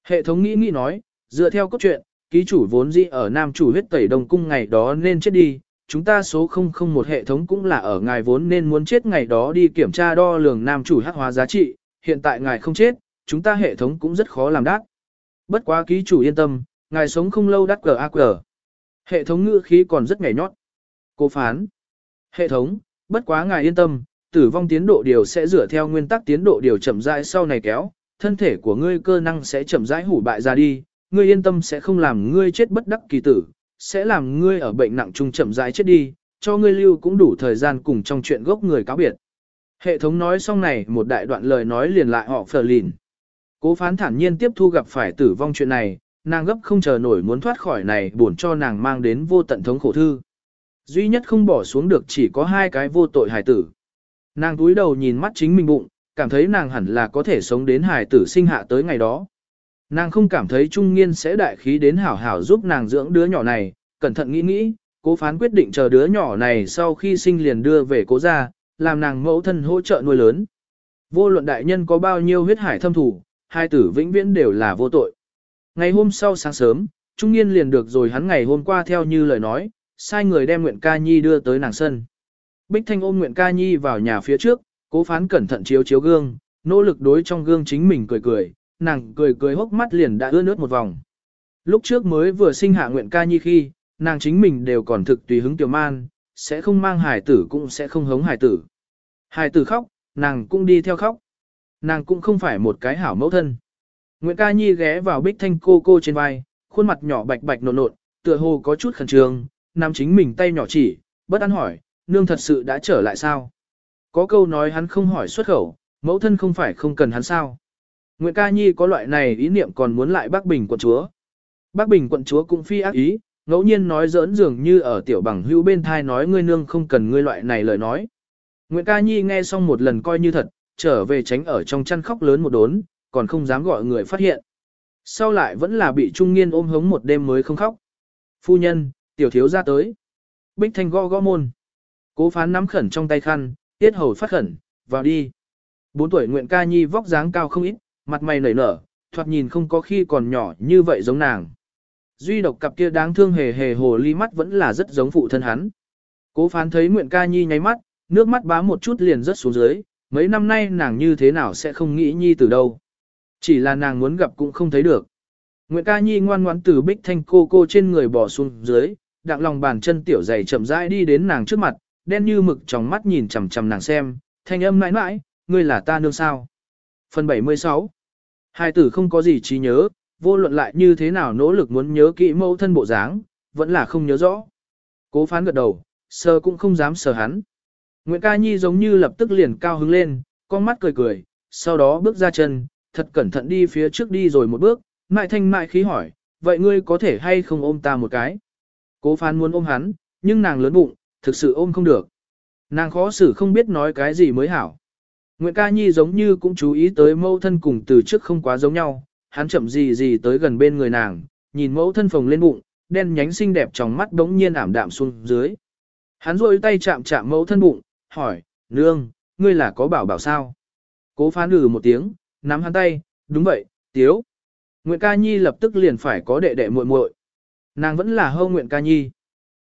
Hệ thống nghĩ nghĩ nói, dựa theo cốt truyện, ký chủ vốn dĩ ở nam chủ huyết tẩy đồng cung ngày đó nên chết đi, chúng ta số 001 hệ thống cũng là ở ngài vốn nên muốn chết ngày đó đi kiểm tra đo lường nam chủ hắc hóa giá trị, hiện tại ngài không chết, chúng ta hệ thống cũng rất khó làm đắc. Bất quá ký chủ yên tâm, ngài sống không lâu đắt cờ ác cờ. Hệ thống ngữ khí còn rất nhảy nhót. Cô phán. Hệ thống, bất quá ngài yên tâm, tử vong tiến độ điều sẽ dựa theo nguyên tắc tiến độ điều chậm rãi sau này kéo, thân thể của ngươi cơ năng sẽ chậm rãi hủ bại ra đi, ngươi yên tâm sẽ không làm ngươi chết bất đắc kỳ tử, sẽ làm ngươi ở bệnh nặng trung chậm rãi chết đi, cho ngươi lưu cũng đủ thời gian cùng trong chuyện gốc người cáo biệt. Hệ thống nói xong này một đại đoạn lời nói liền lại họ phờ lìn. Cố phán thản nhiên tiếp thu gặp phải tử vong chuyện này, nàng gấp không chờ nổi muốn thoát khỏi này buồn cho nàng mang đến vô tận thống khổ thư. Duy nhất không bỏ xuống được chỉ có hai cái vô tội hài tử. Nàng túi đầu nhìn mắt chính mình bụng, cảm thấy nàng hẳn là có thể sống đến hài tử sinh hạ tới ngày đó. Nàng không cảm thấy trung nghiên sẽ đại khí đến hảo hảo giúp nàng dưỡng đứa nhỏ này, cẩn thận nghĩ nghĩ, cố phán quyết định chờ đứa nhỏ này sau khi sinh liền đưa về cố gia, làm nàng mẫu thân hỗ trợ nuôi lớn. Vô luận đại nhân có bao nhiêu huyết hải thâm thủ, hai tử vĩnh viễn đều là vô tội. Ngày hôm sau sáng sớm, Trung Niên liền được rồi hắn ngày hôm qua theo như lời nói, sai người đem Nguyện Ca Nhi đưa tới nàng sân. Bích Thanh ôm Nguyện Ca Nhi vào nhà phía trước, cố phán cẩn thận chiếu chiếu gương, nỗ lực đối trong gương chính mình cười cười, nàng cười cười hốc mắt liền đã ướt nước một vòng. Lúc trước mới vừa sinh hạ Nguyện Ca Nhi khi, nàng chính mình đều còn thực tùy hứng tiểu man, sẽ không mang hải tử cũng sẽ không hống hải tử. hải tử khóc, nàng cũng đi theo khóc. Nàng cũng không phải một cái hảo mẫu thân. Nguyễn Ca Nhi ghé vào bích thanh cô cô trên vai, khuôn mặt nhỏ bạch bạch nộn nộn, tựa hồ có chút khẩn trương, nắm chính mình tay nhỏ chỉ, bất an hỏi, nương thật sự đã trở lại sao? Có câu nói hắn không hỏi xuất khẩu, mẫu thân không phải không cần hắn sao? Nguyễn Ca Nhi có loại này ý niệm còn muốn lại bác Bình quận chúa. Bác Bình quận chúa cũng phi ác ý, ngẫu nhiên nói giỡn dường như ở tiểu bằng hữu bên thai nói ngươi nương không cần ngươi loại này lời nói. Nguyễn Ca Nhi nghe xong một lần coi như thật, trở về tránh ở trong chăn khóc lớn một đốn, còn không dám gọi người phát hiện. Sau lại vẫn là bị trung niên ôm hống một đêm mới không khóc. Phu nhân, tiểu thiếu ra tới. Bích thanh gõ gõ môn. Cố phán nắm khẩn trong tay khăn, tiết hầu phát khẩn, vào đi. Bốn tuổi Nguyện Ca Nhi vóc dáng cao không ít, mặt mày nảy nở, thoạt nhìn không có khi còn nhỏ như vậy giống nàng. Duy độc cặp kia đáng thương hề hề hồ ly mắt vẫn là rất giống phụ thân hắn. Cố phán thấy Nguyện Ca Nhi nháy mắt, nước mắt bám một chút liền rớt xuống dưới, mấy năm nay nàng như thế nào sẽ không nghĩ Nhi từ đâu. Chỉ là nàng muốn gặp cũng không thấy được. Nguyệt ca nhi ngoan ngoãn từ bích thanh cô cô trên người bỏ xuống dưới, đặng lòng bàn chân tiểu dày chậm rãi đi đến nàng trước mặt, đen như mực trong mắt nhìn chằm chằm nàng xem, thanh âm mãi mãi, ngươi là ta nương sao. Phần 76 Hai tử không có gì trí nhớ, vô luận lại như thế nào nỗ lực muốn nhớ kỹ mẫu thân bộ dáng, vẫn là không nhớ rõ. Cố phán gật đầu, sờ cũng không dám sờ hắn. Nguyễn ca nhi giống như lập tức liền cao hứng lên, con mắt cười cười, sau đó bước ra chân, thật cẩn thận đi phía trước đi rồi một bước, mại thanh mại khí hỏi, vậy ngươi có thể hay không ôm ta một cái? Cố phán muốn ôm hắn, nhưng nàng lớn bụng, thực sự ôm không được. Nàng khó xử không biết nói cái gì mới hảo. Nguyễn ca nhi giống như cũng chú ý tới mẫu thân cùng từ trước không quá giống nhau, hắn chậm gì gì tới gần bên người nàng, nhìn mẫu thân phồng lên bụng, đen nhánh xinh đẹp trong mắt đống nhiên ảm đạm xuống dưới. Hắn rôi tay chạm chạm mẫu thân bụng, hỏi, nương, ngươi là có bảo bảo sao? Cố phán lừ một tiếng, nắm hắn tay, đúng vậy, tiếu. nguyễn ca nhi lập tức liền phải có đệ đệ muội muội. Nàng vẫn là hâu nguyễn ca nhi.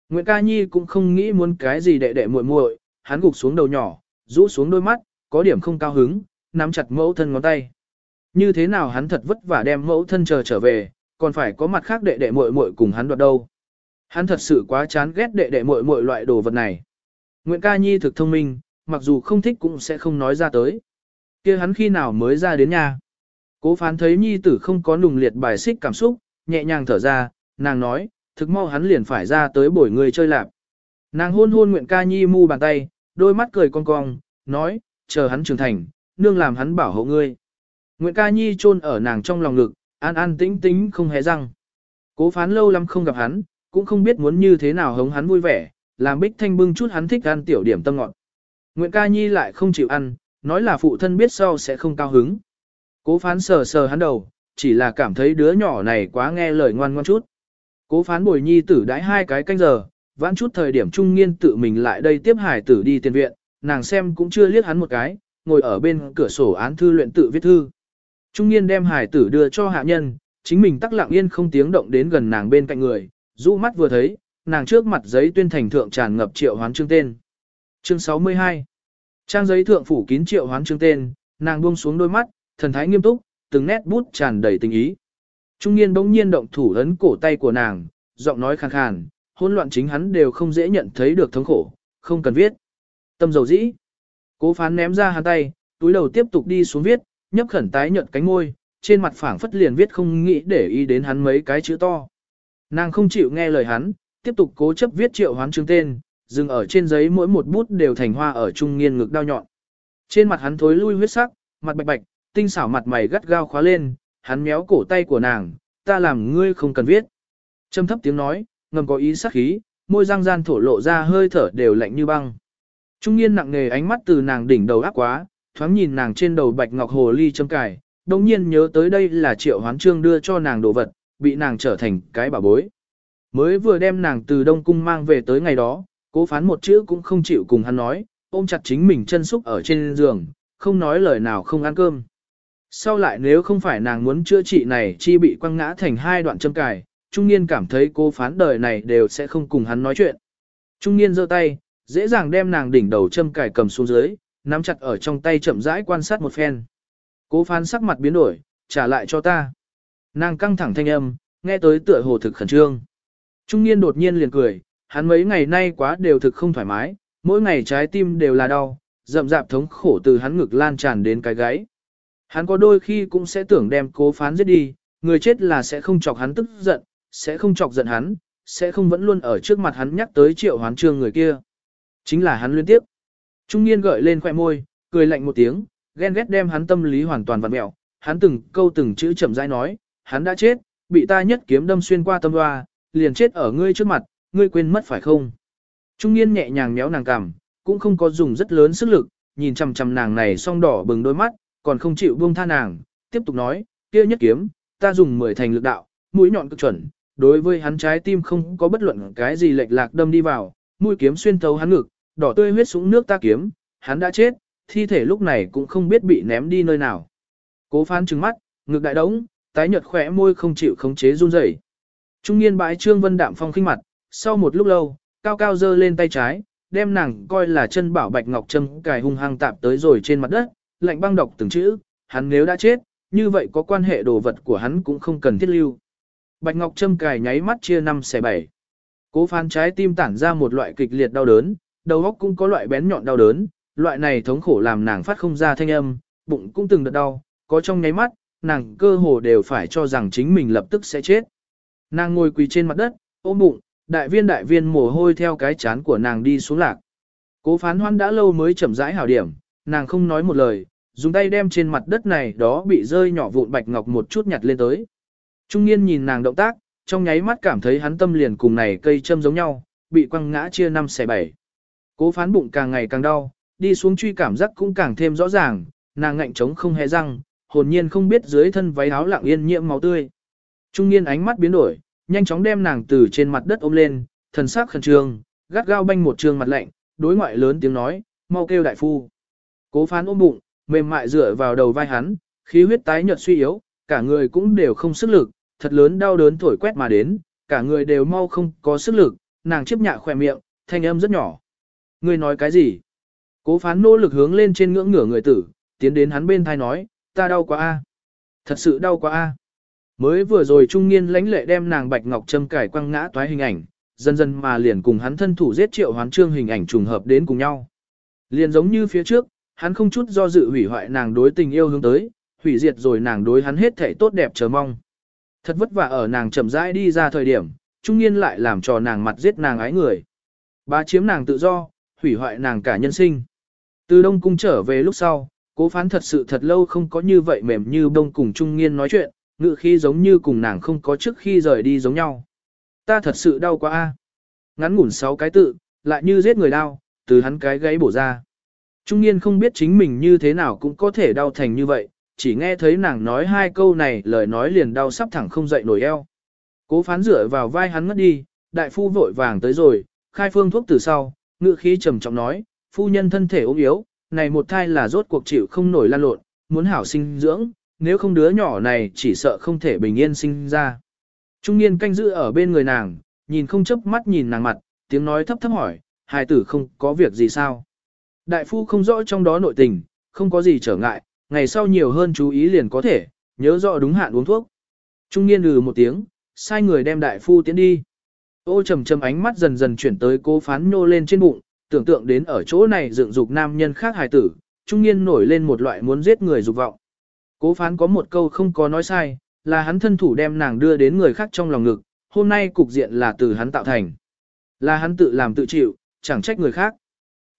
nguyễn ca nhi cũng không nghĩ muốn cái gì đệ đệ muội muội, hắn gục xuống đầu nhỏ, rũ xuống đôi mắt, có điểm không cao hứng, nắm chặt mẫu thân ngón tay. Như thế nào hắn thật vất vả đem mẫu thân chờ trở về, còn phải có mặt khác đệ đệ muội muội cùng hắn đoạt đâu. Hắn thật sự quá chán ghét đệ đệ muội muội loại đồ vật này. Nguyễn ca nhi thực thông minh, mặc dù không thích cũng sẽ không nói ra tới kia hắn khi nào mới ra đến nhà. Cố phán thấy nhi tử không có nùng liệt bài xích cảm xúc, nhẹ nhàng thở ra, nàng nói, thực mau hắn liền phải ra tới bổi người chơi lạp. Nàng hôn hôn Nguyễn ca nhi mu bàn tay, đôi mắt cười cong cong, nói, chờ hắn trưởng thành, nương làm hắn bảo hộ ngươi. Nguyễn ca nhi chôn ở nàng trong lòng ngực, an an tĩnh tĩnh không hề răng. Cố phán lâu lắm không gặp hắn, cũng không biết muốn như thế nào hống hắn vui vẻ, làm bích thanh bưng chút hắn thích ăn tiểu điểm tâm ngọt. Nguyễn ca nhi lại không chịu ăn, nói là phụ thân biết sau sẽ không cao hứng. Cố phán sờ sờ hắn đầu, chỉ là cảm thấy đứa nhỏ này quá nghe lời ngoan ngoan chút. Cố phán bồi nhi tử đãi hai cái canh giờ, vãn chút thời điểm trung nghiên tự mình lại đây tiếp hải tử đi tiền viện, nàng xem cũng chưa liếc hắn một cái, ngồi ở bên cửa sổ án thư luyện tự viết thư. Trung nghiên đem hải tử đưa cho hạ nhân, chính mình tắc lặng yên không tiếng động đến gần nàng bên cạnh người, rũ mắt vừa thấy, nàng trước mặt giấy tuyên thành thượng tràn ngập triệu hoán chương tên. Chương 62 Trang giấy thượng phủ kín triệu hoán chương tên, nàng buông xuống đôi mắt, thần thái nghiêm túc, từng nét bút tràn đầy tình ý. Trung niên bỗng nhiên động thủ ấn cổ tay của nàng, giọng nói khàn khàn, hỗn loạn chính hắn đều không dễ nhận thấy được thống khổ, không cần viết. Tâm dầu dĩ. Cố phán ném ra hắn tay, túi đầu tiếp tục đi xuống viết, nhấp khẩn tái nhợt cánh môi, trên mặt phảng phất liền viết không nghĩ để ý đến hắn mấy cái chữ to. Nàng không chịu nghe lời hắn, tiếp tục cố chấp viết triệu hoán chứng tên, dừng ở trên giấy mỗi một bút đều thành hoa ở trung nghiên ngực đau nhọn. Trên mặt hắn thối lui huyết sắc, mặt bạch bạch, tinh xảo mặt mày gắt gao khóa lên, hắn méo cổ tay của nàng, ta làm ngươi không cần viết. Trầm thấp tiếng nói, ngầm có ý sắc khí, môi răng gian thổ lộ ra hơi thở đều lạnh như băng. Trung niên nặng nề ánh mắt từ nàng đỉnh đầu áp quá, thoáng nhìn nàng trên đầu bạch ngọc hồ ly châm cài, đồng nhiên nhớ tới đây là triệu hoán trương đưa cho nàng đồ vật, bị nàng trở thành cái bà bối. Mới vừa đem nàng từ Đông Cung mang về tới ngày đó, cố phán một chữ cũng không chịu cùng hắn nói, ôm chặt chính mình chân xúc ở trên giường, không nói lời nào không ăn cơm. Sau lại nếu không phải nàng muốn chữa trị này chi bị quăng ngã thành hai đoạn châm cài, Trung Niên cảm thấy cô phán đời này đều sẽ không cùng hắn nói chuyện. Trung Niên giơ tay, dễ dàng đem nàng đỉnh đầu châm cài cầm xuống dưới, nắm chặt ở trong tay chậm rãi quan sát một phen. Cố phán sắc mặt biến đổi, trả lại cho ta. Nàng căng thẳng thanh âm, nghe tới tựa hồ thực khẩn trương. Trung niên đột nhiên liền cười, hắn mấy ngày nay quá đều thực không thoải mái, mỗi ngày trái tim đều là đau, rậm rạp thống khổ từ hắn ngực lan tràn đến cái gáy. Hắn có đôi khi cũng sẽ tưởng đem cố phán giết đi, người chết là sẽ không chọc hắn tức giận, sẽ không chọc giận hắn, sẽ không vẫn luôn ở trước mặt hắn nhắc tới triệu hoán trương người kia. Chính là hắn liên tiếp. Trung niên gợi lên khoẻ môi, cười lạnh một tiếng, ghen ghét đem hắn tâm lý hoàn toàn vặn mẹo. Hắn từng câu từng chữ chậm rãi nói, hắn đã chết, bị ta nhất kiếm đâm xuyên qua tâm hoa, liền chết ở ngươi trước mặt, ngươi quên mất phải không? Trung niên nhẹ nhàng méo nàng cằm, cũng không có dùng rất lớn sức lực, nhìn chằm chằm nàng này song đỏ bừng đôi mắt, còn không chịu buông tha nàng, tiếp tục nói, kia nhất kiếm, ta dùng mười thành lực đạo, mũi nhọn cực chuẩn, đối với hắn trái tim không có bất luận cái gì lệch lạc đâm đi vào, mũi kiếm xuyên thấu hắn ngực, đỏ tươi huyết súng nước ta kiếm, hắn đã chết, thi thể lúc này cũng không biết bị ném đi nơi nào. Cố phán trừng mắt, ngực đại đống, tái nhợt khỏe môi không chịu khống chế run rẩy. Trung niên bãi trương vân đạm phong khinh mặt, sau một lúc lâu, cao cao giơ lên tay trái, đem nàng coi là chân bảo bạch ngọc trâm cài hung hăng tạp tới rồi trên mặt đất, lạnh băng độc từng chữ, hắn nếu đã chết, như vậy có quan hệ đồ vật của hắn cũng không cần thiết lưu. Bạch ngọc trâm cài nháy mắt chia năm xẻ bảy. Cố phán trái tim tản ra một loại kịch liệt đau đớn, đầu óc cũng có loại bén nhọn đau đớn, loại này thống khổ làm nàng phát không ra thanh âm, bụng cũng từng đợt đau, có trong nháy mắt, nàng cơ hồ đều phải cho rằng chính mình lập tức sẽ chết. Nàng ngồi quỳ trên mặt đất, ôm bụng, đại viên đại viên mồ hôi theo cái chán của nàng đi xuống lạc. Cố phán hoan đã lâu mới chậm rãi hảo điểm, nàng không nói một lời, dùng tay đem trên mặt đất này đó bị rơi nhỏ vụn bạch ngọc một chút nhặt lên tới. Trung niên nhìn nàng động tác, trong nháy mắt cảm thấy hắn tâm liền cùng này cây châm giống nhau, bị quăng ngã chia năm xẻ bảy. Cố phán bụng càng ngày càng đau, đi xuống truy cảm giác cũng càng thêm rõ ràng, nàng ngạnh trống không hề răng, hồn nhiên không biết dưới thân váy áo lặng yên nhiễm máu tươi. Trung niên ánh mắt biến đổi, nhanh chóng đem nàng từ trên mặt đất ôm lên, thần sắc khẩn trương, gắt gao banh một trường mặt lạnh, đối ngoại lớn tiếng nói, mau kêu đại phu. Cố phán ôm bụng, mềm mại dựa vào đầu vai hắn, khí huyết tái nhợt suy yếu, cả người cũng đều không sức lực, thật lớn đau đớn thổi quét mà đến, cả người đều mau không có sức lực, nàng chiếp nhạ khỏe miệng, thanh âm rất nhỏ. Ngươi nói cái gì? Cố phán nỗ lực hướng lên trên ngưỡng ngửa người tử, tiến đến hắn bên thai nói, ta đau quá a, Thật sự đau quá a. Mới vừa rồi trung niên lãnh lệ đem nàng bạch ngọc châm cải quăng ngã toái hình ảnh, dần dần mà liền cùng hắn thân thủ giết triệu hoán trương hình ảnh trùng hợp đến cùng nhau. Liền giống như phía trước, hắn không chút do dự hủy hoại nàng đối tình yêu hướng tới, hủy diệt rồi nàng đối hắn hết thể tốt đẹp chờ mong. Thật vất vả ở nàng chậm rãi đi ra thời điểm, trung niên lại làm cho nàng mặt giết nàng ái người. Bá chiếm nàng tự do, hủy hoại nàng cả nhân sinh. Từ Đông Cung trở về lúc sau, cố phán thật sự thật lâu không có như vậy mềm như đông cùng trung niên nói chuyện, ngự khi giống như cùng nàng không có trước khi rời đi giống nhau. Ta thật sự đau quá a. Ngắn ngủn sáu cái tự, lại như giết người đau, từ hắn cái gáy bổ ra. Trung niên không biết chính mình như thế nào cũng có thể đau thành như vậy, chỉ nghe thấy nàng nói hai câu này lời nói liền đau sắp thẳng không dậy nổi eo. Cố phán rửa vào vai hắn ngất đi, đại phu vội vàng tới rồi, khai phương thuốc từ sau, ngự khí trầm trọng nói, phu nhân thân thể ốm yếu, này một thai là rốt cuộc chịu không nổi lan lộn, muốn hảo sinh dưỡng, nếu không đứa nhỏ này chỉ sợ không thể bình yên sinh ra. Trung niên canh giữ ở bên người nàng, nhìn không chớp mắt nhìn nàng mặt, tiếng nói thấp thấp hỏi, hài tử không có việc gì sao. Đại phu không rõ trong đó nội tình, không có gì trở ngại, ngày sau nhiều hơn chú ý liền có thể, nhớ rõ đúng hạn uống thuốc. Trung niên lừ một tiếng, sai người đem đại phu tiến đi. Ô trầm trầm ánh mắt dần dần chuyển tới cố phán nhô lên trên bụng, tưởng tượng đến ở chỗ này dựng dục nam nhân khác hài tử, trung niên nổi lên một loại muốn giết người dục vọng. Cố phán có một câu không có nói sai, là hắn thân thủ đem nàng đưa đến người khác trong lòng ngực, hôm nay cục diện là từ hắn tạo thành. Là hắn tự làm tự chịu, chẳng trách người khác.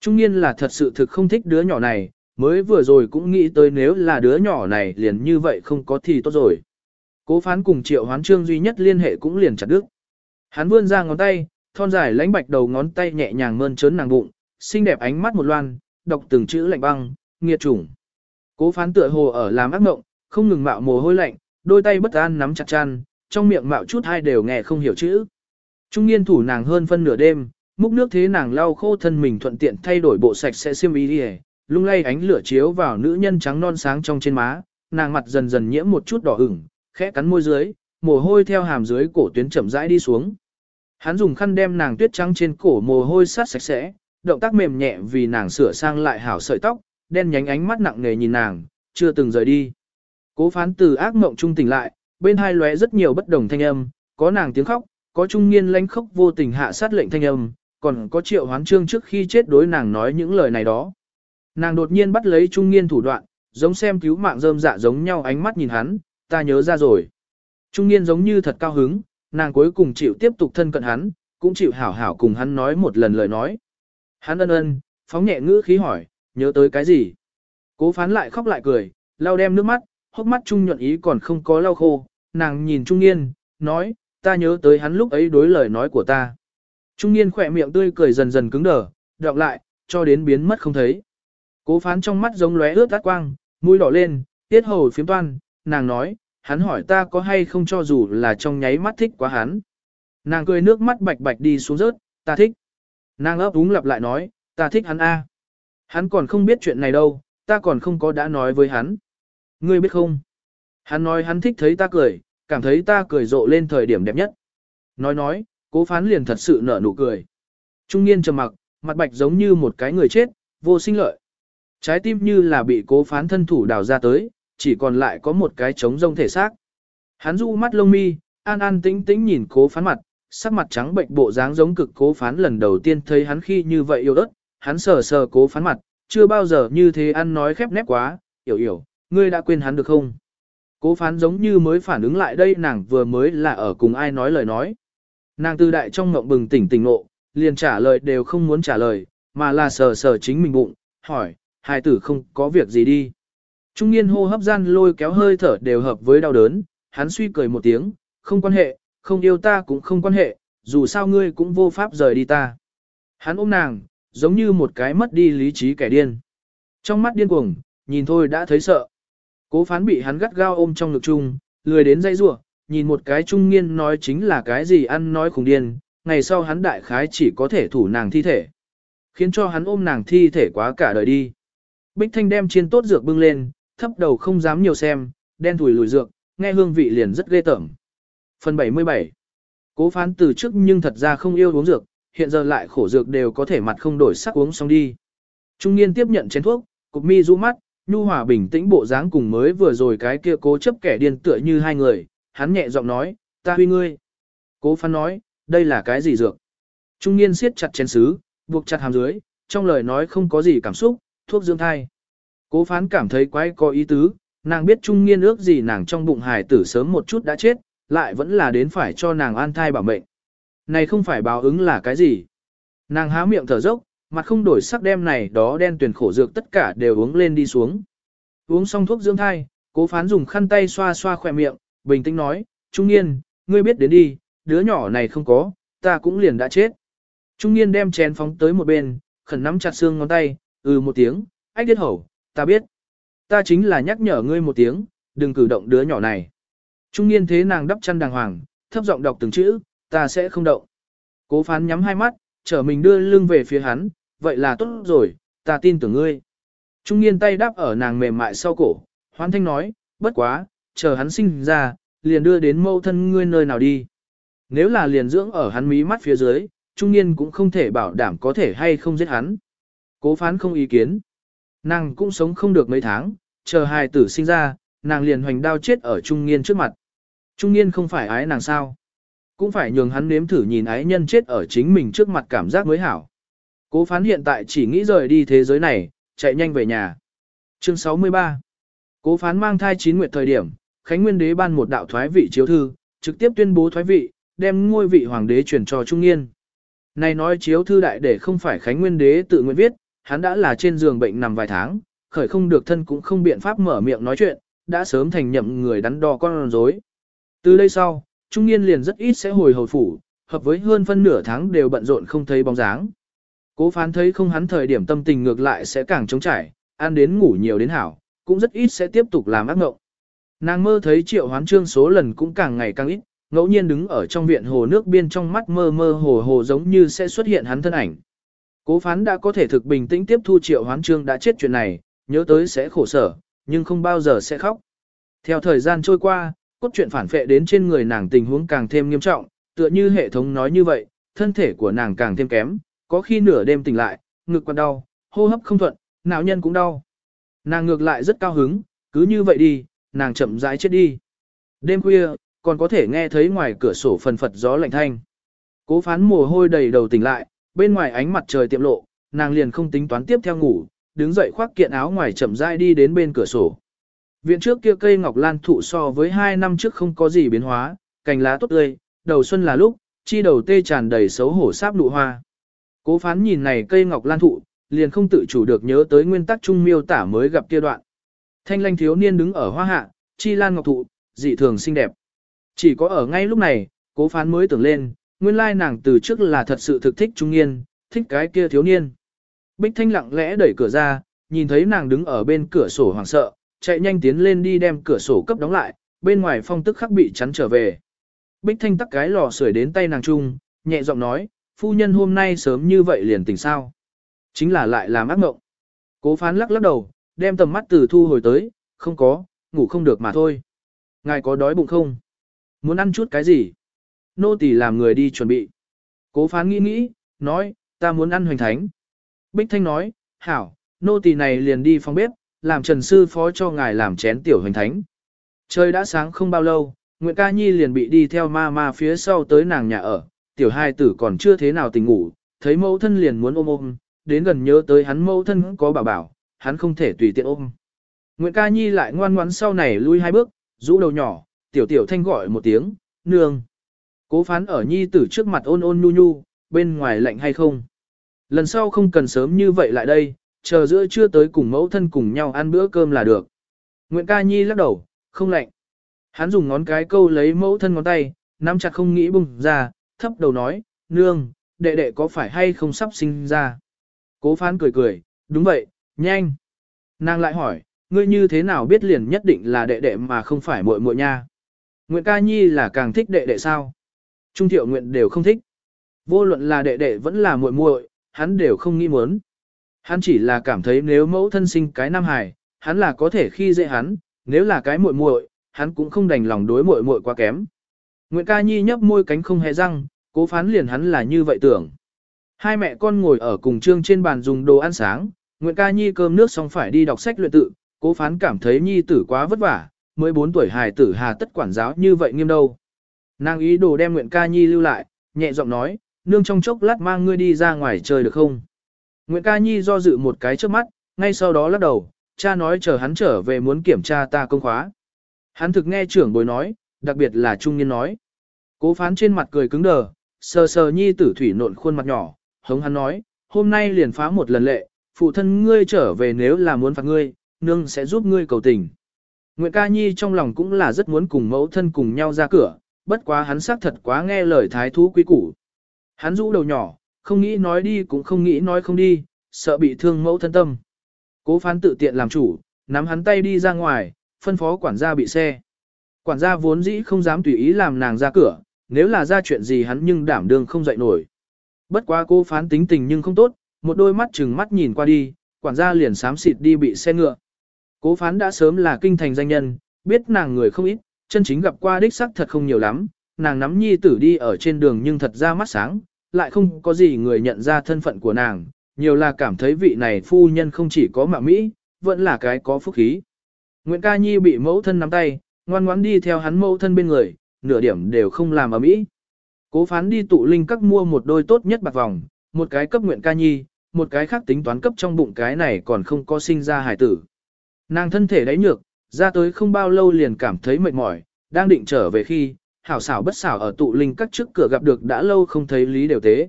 Trung niên là thật sự thực không thích đứa nhỏ này, mới vừa rồi cũng nghĩ tới nếu là đứa nhỏ này liền như vậy không có thì tốt rồi. Cố phán cùng triệu hoán trương duy nhất liên hệ cũng liền chặt đứt. Hắn vươn ra ngón tay, thon dài lãnh bạch đầu ngón tay nhẹ nhàng mơn trớn nàng bụng, xinh đẹp ánh mắt một loan, đọc từng chữ lạnh băng, nghiệt chủng. Cố phán tựa hồ ở làm ác mộng, không ngừng mạo mồ hôi lạnh, đôi tay bất an nắm chặt chăn, trong miệng mạo chút hai đều nghe không hiểu chữ. Trung niên thủ nàng hơn phân nửa đêm, múc nước thế nàng lau khô thân mình thuận tiện thay đổi bộ sạch sẽ xiêm y đi lung lay ánh lửa chiếu vào nữ nhân trắng non sáng trong trên má, nàng mặt dần dần nhiễm một chút đỏ ửng, khẽ cắn môi dưới, mồ hôi theo hàm dưới cổ tuyến chậm rãi đi xuống. Hắn dùng khăn đem nàng tuyết trắng trên cổ mồ hôi sát sạch sẽ, động tác mềm nhẹ vì nàng sửa sang lại hảo sợi tóc, đen nhánh ánh mắt nặng nề nhìn nàng, chưa từng rời đi. Cố phán từ ác mộng trung tỉnh lại, bên hai lóe rất nhiều bất đồng thanh âm, có nàng tiếng khóc, có trung niên lánh khóc vô tình hạ sát lệnh thanh âm, còn có triệu hoán trương trước khi chết đối nàng nói những lời này đó. Nàng đột nhiên bắt lấy trung niên thủ đoạn, giống xem cứu mạng rơm dạ giống nhau ánh mắt nhìn hắn, ta nhớ ra rồi. Trung niên giống như thật cao hứng, nàng cuối cùng chịu tiếp tục thân cận hắn, cũng chịu hảo hảo cùng hắn nói một lần lời nói. Hắn ân ân, phóng nhẹ ngữ khí hỏi, nhớ tới cái gì? Cố phán lại khóc lại cười, lau đem nước mắt, hốc mắt trung nhuận ý còn không có lau khô, nàng nhìn trung niên, nói, ta nhớ tới hắn lúc ấy đối lời nói của ta. Trung niên khỏe miệng tươi cười dần dần cứng đờ, đọc lại, cho đến biến mất không thấy. Cố phán trong mắt giống lóe ướt át quang, mũi đỏ lên, tiết hầu phiếm toan, nàng nói, hắn hỏi ta có hay không cho dù là trong nháy mắt thích quá hắn. Nàng cười nước mắt bạch bạch đi xuống rớt, ta thích. Nàng ấp úng lặp lại nói, ta thích hắn a. Hắn còn không biết chuyện này đâu, ta còn không có đã nói với hắn. Ngươi biết không? Hắn nói hắn thích thấy ta cười, cảm thấy ta cười rộ lên thời điểm đẹp nhất. Nói nói, cố phán liền thật sự nở nụ cười. Trung niên trầm mặc, mặt bạch giống như một cái người chết, vô sinh lợi. Trái tim như là bị cố phán thân thủ đào ra tới, chỉ còn lại có một cái trống rông thể xác. Hắn du mắt lông mi, an an tĩnh tĩnh nhìn cố phán mặt, sắc mặt trắng bệnh bộ dáng giống cực cố phán lần đầu tiên thấy hắn khi như vậy yêu đất, hắn sờ sờ cố phán mặt, chưa bao giờ như thế ăn nói khép nép quá, hiểu hiểu, ngươi đã quên hắn được không? Cố phán giống như mới phản ứng lại đây nàng vừa mới là ở cùng ai nói lời nói. Nàng tư đại trong ngộng bừng tỉnh tỉnh ngộ, liền trả lời đều không muốn trả lời, mà là sờ sờ chính mình bụng, hỏi, hài tử không có việc gì đi. Trung niên hô hấp gian lôi kéo hơi thở đều hợp với đau đớn, hắn suy cười một tiếng, không quan hệ, không yêu ta cũng không quan hệ, dù sao ngươi cũng vô pháp rời đi ta. Hắn ôm nàng, giống như một cái mất đi lý trí kẻ điên. Trong mắt điên cuồng, nhìn thôi đã thấy sợ. Cố phán bị hắn gắt gao ôm trong ngực chung, lười đến dây rủa nhìn một cái trung niên nói chính là cái gì ăn nói khủng điên, ngày sau hắn đại khái chỉ có thể thủ nàng thi thể. Khiến cho hắn ôm nàng thi thể quá cả đời đi. Bích Thanh đem chiên tốt dược bưng lên, thấp đầu không dám nhiều xem, đen thủi lùi dược, nghe hương vị liền rất ghê tởm. Phần 77 Cố phán từ trước nhưng thật ra không yêu uống dược, hiện giờ lại khổ dược đều có thể mặt không đổi sắc uống xong đi. Trung niên tiếp nhận chén thuốc, cục mi rũ mắt, nhu hòa bình tĩnh bộ dáng cùng mới vừa rồi cái kia cố chấp kẻ điên tựa như hai người, hắn nhẹ giọng nói, ta huy ngươi. Cố phán nói, đây là cái gì dược? Trung niên siết chặt chén sứ, buộc chặt hàm dưới, trong lời nói không có gì cảm xúc, thuốc dưỡng thai. Cố phán cảm thấy quái có ý tứ, nàng biết trung niên ước gì nàng trong bụng hài tử sớm một chút đã chết, lại vẫn là đến phải cho nàng an thai bảo mệnh. Này không phải báo ứng là cái gì? Nàng há miệng thở dốc, mặt không đổi sắc đem này đó đen tuyển khổ dược tất cả đều uống lên đi xuống. Uống xong thuốc dưỡng thai, cố phán dùng khăn tay xoa xoa khỏe miệng, bình tĩnh nói, Trung niên, ngươi biết đến đi, đứa nhỏ này không có, ta cũng liền đã chết. Trung niên đem chén phóng tới một bên, khẩn nắm chặt xương ngón tay, ừ một tiếng, ách điết hầu, ta biết. Ta chính là nhắc nhở ngươi một tiếng, đừng cử động đứa nhỏ này. Trung niên thế nàng đắp chăn đàng hoàng, thấp giọng đọc từng chữ, ta sẽ không động. Cố phán nhắm hai mắt, trở mình đưa lưng về phía hắn, vậy là tốt rồi, ta tin tưởng ngươi. Trung niên tay đáp ở nàng mềm mại sau cổ, hoan thanh nói, bất quá, chờ hắn sinh ra, liền đưa đến mâu thân ngươi nơi nào đi. Nếu là liền dưỡng ở hắn mí mắt phía dưới, trung niên cũng không thể bảo đảm có thể hay không giết hắn. Cố phán không ý kiến. Nàng cũng sống không được mấy tháng, chờ hài tử sinh ra, nàng liền hoành đao chết ở trung niên trước mặt. Trung niên không phải ái nàng sao. Cũng phải nhường hắn nếm thử nhìn ái nhân chết ở chính mình trước mặt cảm giác mới hảo. Cố phán hiện tại chỉ nghĩ rời đi thế giới này, chạy nhanh về nhà. Chương 63 Cố phán mang thai chín nguyệt thời điểm, Khánh Nguyên đế ban một đạo thoái vị chiếu thư, trực tiếp tuyên bố thoái vị, đem ngôi vị hoàng đế truyền cho Trung Nghiên. Này nói chiếu thư đại để không phải Khánh Nguyên đế tự nguyện viết, hắn đã là trên giường bệnh nằm vài tháng, khởi không được thân cũng không biện pháp mở miệng nói chuyện, đã sớm thành nhậm người đắn đo con rối. Từ đây sau, Trung niên liền rất ít sẽ hồi hồi phủ, hợp với hơn phân nửa tháng đều bận rộn không thấy bóng dáng. Cố phán thấy không hắn thời điểm tâm tình ngược lại sẽ càng trống trải, ăn đến ngủ nhiều đến hảo, cũng rất ít sẽ tiếp tục làm ác ngộng. Nàng mơ thấy triệu hoán trương số lần cũng càng ngày càng ít, ngẫu nhiên đứng ở trong viện hồ nước biên trong mắt mơ mơ hồ hồ giống như sẽ xuất hiện hắn thân ảnh. Cố phán đã có thể thực bình tĩnh tiếp thu triệu hoán trương đã chết chuyện này, nhớ tới sẽ khổ sở, nhưng không bao giờ sẽ khóc. Theo thời gian trôi qua, cốt truyện phản phệ đến trên người nàng tình huống càng thêm nghiêm trọng, tựa như hệ thống nói như vậy, thân thể của nàng càng thêm kém, có khi nửa đêm tỉnh lại, ngực còn đau, hô hấp không thuận, não nhân cũng đau. Nàng ngược lại rất cao hứng, cứ như vậy đi, nàng chậm rãi chết đi. Đêm khuya, còn có thể nghe thấy ngoài cửa sổ phần phật gió lạnh thanh. Cố phán mồ hôi đầy đầu tỉnh lại, bên ngoài ánh mặt trời tiệm lộ, nàng liền không tính toán tiếp theo ngủ, đứng dậy khoác kiện áo ngoài chậm rãi đi đến bên cửa sổ. Viện trước kia cây ngọc lan thụ so với hai năm trước không có gì biến hóa, cành lá tốt tươi, đầu xuân là lúc, chi đầu tê tràn đầy xấu hổ sáp nụ hoa. Cố phán nhìn này cây ngọc lan thụ, liền không tự chủ được nhớ tới nguyên tắc trung miêu tả mới gặp kia đoạn. Thanh lanh thiếu niên đứng ở hoa hạ, chi lan ngọc thụ, dị thường xinh đẹp. Chỉ có ở ngay lúc này, cố phán mới tưởng lên, nguyên lai nàng từ trước là thật sự thực thích trung niên, thích cái kia thiếu niên. Bích Thanh lặng lẽ đẩy cửa ra, nhìn thấy nàng đứng ở bên cửa sổ hoảng sợ, chạy nhanh tiến lên đi đem cửa sổ cấp đóng lại, bên ngoài phong tức khắc bị chắn trở về. Bích Thanh tắc cái lò sưởi đến tay nàng trung nhẹ giọng nói, phu nhân hôm nay sớm như vậy liền tỉnh sao. Chính là lại làm ác mộng. Cố phán lắc lắc đầu, đem tầm mắt từ thu hồi tới, không có, ngủ không được mà thôi. Ngài có đói bụng không? Muốn ăn chút cái gì? Nô tỳ làm người đi chuẩn bị. Cố phán nghĩ nghĩ, nói, ta muốn ăn hoành thánh. Bích Thanh nói, hảo, nô tỳ này liền đi phòng bếp, làm trần sư phó cho ngài làm chén tiểu hoành thánh. Trời đã sáng không bao lâu, nguyễn Ca Nhi liền bị đi theo ma ma phía sau tới nàng nhà ở, tiểu hai tử còn chưa thế nào tỉnh ngủ, thấy mẫu thân liền muốn ôm ôm, đến gần nhớ tới hắn mẫu thân có bảo bảo, hắn không thể tùy tiện ôm. nguyễn Ca Nhi lại ngoan ngoãn sau này lui hai bước, rũ đầu nhỏ, tiểu tiểu thanh gọi một tiếng, nương. Cố phán ở Nhi tử trước mặt ôn ôn nhu nhu, bên ngoài lạnh hay không. Lần sau không cần sớm như vậy lại đây, chờ giữa trưa tới cùng mẫu thân cùng nhau ăn bữa cơm là được. Nguyễn Ca Nhi lắc đầu, không lạnh. Hắn dùng ngón cái câu lấy mẫu thân ngón tay, nắm chặt không nghĩ bùng ra, thấp đầu nói, nương, đệ đệ có phải hay không sắp sinh ra. Cố phán cười cười, đúng vậy, nhanh. Nàng lại hỏi, ngươi như thế nào biết liền nhất định là đệ đệ mà không phải muội muội nha. Nguyễn ca nhi là càng thích đệ đệ sao? Trung thiệu nguyện đều không thích. Vô luận là đệ đệ vẫn là muội muội, hắn đều không nghĩ muốn. Hắn chỉ là cảm thấy nếu mẫu thân sinh cái nam hài, hắn là có thể khi dễ hắn, nếu là cái muội muội, hắn cũng không đành lòng đối muội muội quá kém. Nguyệt ca nhi nhấp môi cánh không hề răng, cố phán liền hắn là như vậy tưởng. Hai mẹ con ngồi ở cùng trương trên bàn dùng đồ ăn sáng, Nguyệt ca nhi cơm nước xong phải đi đọc sách luyện tự, cố phán cảm thấy nhi tử quá vất vả, 14 tuổi hài tử hà tất quản giáo như vậy nghiêm đâu. Nàng ý đồ đem Nguyệt ca nhi lưu lại, nhẹ giọng nói, nương trong chốc lát mang ngươi đi ra ngoài chơi được không? Nguyễn ca nhi do dự một cái trước mắt, ngay sau đó lắc đầu, cha nói chờ hắn trở về muốn kiểm tra ta công khóa. Hắn thực nghe trưởng bối nói, đặc biệt là trung niên nói. Cố phán trên mặt cười cứng đờ, sờ sờ nhi tử thủy nộn khuôn mặt nhỏ, hống hắn nói, hôm nay liền phá một lần lệ, phụ thân ngươi trở về nếu là muốn phạt ngươi, nương sẽ giúp ngươi cầu tình. Nguyễn ca nhi trong lòng cũng là rất muốn cùng mẫu thân cùng nhau ra cửa, bất quá hắn xác thật quá nghe lời thái thú quý củ. Hắn rũ đầu nhỏ, không nghĩ nói đi cũng không nghĩ nói không đi, sợ bị thương mẫu thân tâm. Cố phán tự tiện làm chủ, nắm hắn tay đi ra ngoài, phân phó quản gia bị xe. Quản gia vốn dĩ không dám tùy ý làm nàng ra cửa, nếu là ra chuyện gì hắn nhưng đảm đương không dậy nổi. Bất quá cô phán tính tình nhưng không tốt, một đôi mắt chừng mắt nhìn qua đi, quản gia liền sám xịt đi bị xe ngựa. Cố phán đã sớm là kinh thành danh nhân, biết nàng người không ít, chân chính gặp qua đích sắc thật không nhiều lắm, nàng nắm nhi tử đi ở trên đường nhưng thật ra mắt sáng, lại không có gì người nhận ra thân phận của nàng, nhiều là cảm thấy vị này phu nhân không chỉ có mạo mỹ, vẫn là cái có phúc khí. Nguyễn Ca Nhi bị mẫu thân nắm tay, ngoan ngoãn đi theo hắn mẫu thân bên người, nửa điểm đều không làm ở mỹ. Cố phán đi tụ linh các mua một đôi tốt nhất bạc vòng, một cái cấp Nguyễn Ca Nhi, một cái khác tính toán cấp trong bụng cái này còn không có sinh ra hải tử. Nàng thân thể đáy nhược, ra tới không bao lâu liền cảm thấy mệt mỏi, đang định trở về khi, hảo xảo bất xảo ở tụ linh các trước cửa gặp được đã lâu không thấy Lý Đều Tế.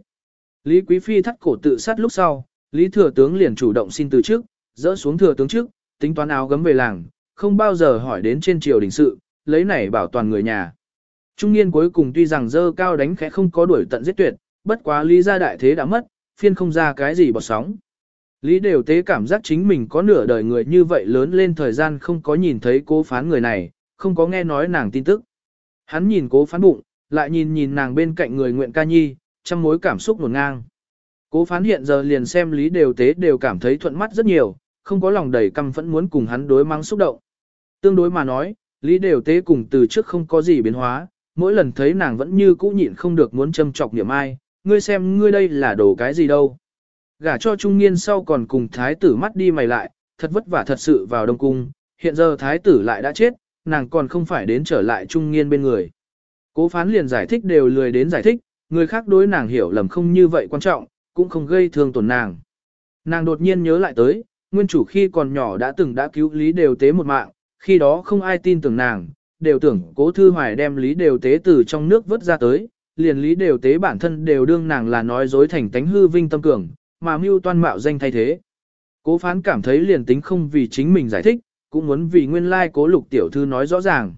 Lý Quý Phi thắt cổ tự sát lúc sau, Lý Thừa Tướng liền chủ động xin từ trước, dỡ xuống Thừa Tướng trước, tính toán áo gấm về làng, không bao giờ hỏi đến trên triều đình sự, lấy này bảo toàn người nhà. Trung niên cuối cùng tuy rằng dơ cao đánh khẽ không có đuổi tận giết tuyệt, bất quá Lý gia đại thế đã mất, phiên không ra cái gì bọt sóng. Lý đều tế cảm giác chính mình có nửa đời người như vậy lớn lên thời gian không có nhìn thấy cố phán người này, không có nghe nói nàng tin tức. Hắn nhìn cố phán bụng, lại nhìn nhìn nàng bên cạnh người nguyện ca nhi, trong mối cảm xúc nổn ngang. Cố phán hiện giờ liền xem lý đều tế đều cảm thấy thuận mắt rất nhiều, không có lòng đầy căm phẫn muốn cùng hắn đối mang xúc động. Tương đối mà nói, lý đều tế cùng từ trước không có gì biến hóa, mỗi lần thấy nàng vẫn như cũ nhịn không được muốn châm chọc niệm ai, ngươi xem ngươi đây là đồ cái gì đâu. Gả cho trung niên sau còn cùng thái tử mắt đi mày lại, thật vất vả thật sự vào đông cung, hiện giờ thái tử lại đã chết, nàng còn không phải đến trở lại trung nghiên bên người. Cố phán liền giải thích đều lười đến giải thích, người khác đối nàng hiểu lầm không như vậy quan trọng, cũng không gây thương tổn nàng. Nàng đột nhiên nhớ lại tới, nguyên chủ khi còn nhỏ đã từng đã cứu Lý Đều Tế một mạng, khi đó không ai tin tưởng nàng, đều tưởng cố thư hoài đem Lý Đều Tế từ trong nước vớt ra tới, liền Lý Đều Tế bản thân đều đương nàng là nói dối thành tánh hư vinh tâm cường, mà mưu toan mạo danh thay thế. Cố phán cảm thấy liền tính không vì chính mình giải thích, cũng muốn vì nguyên lai cố lục tiểu thư nói rõ ràng.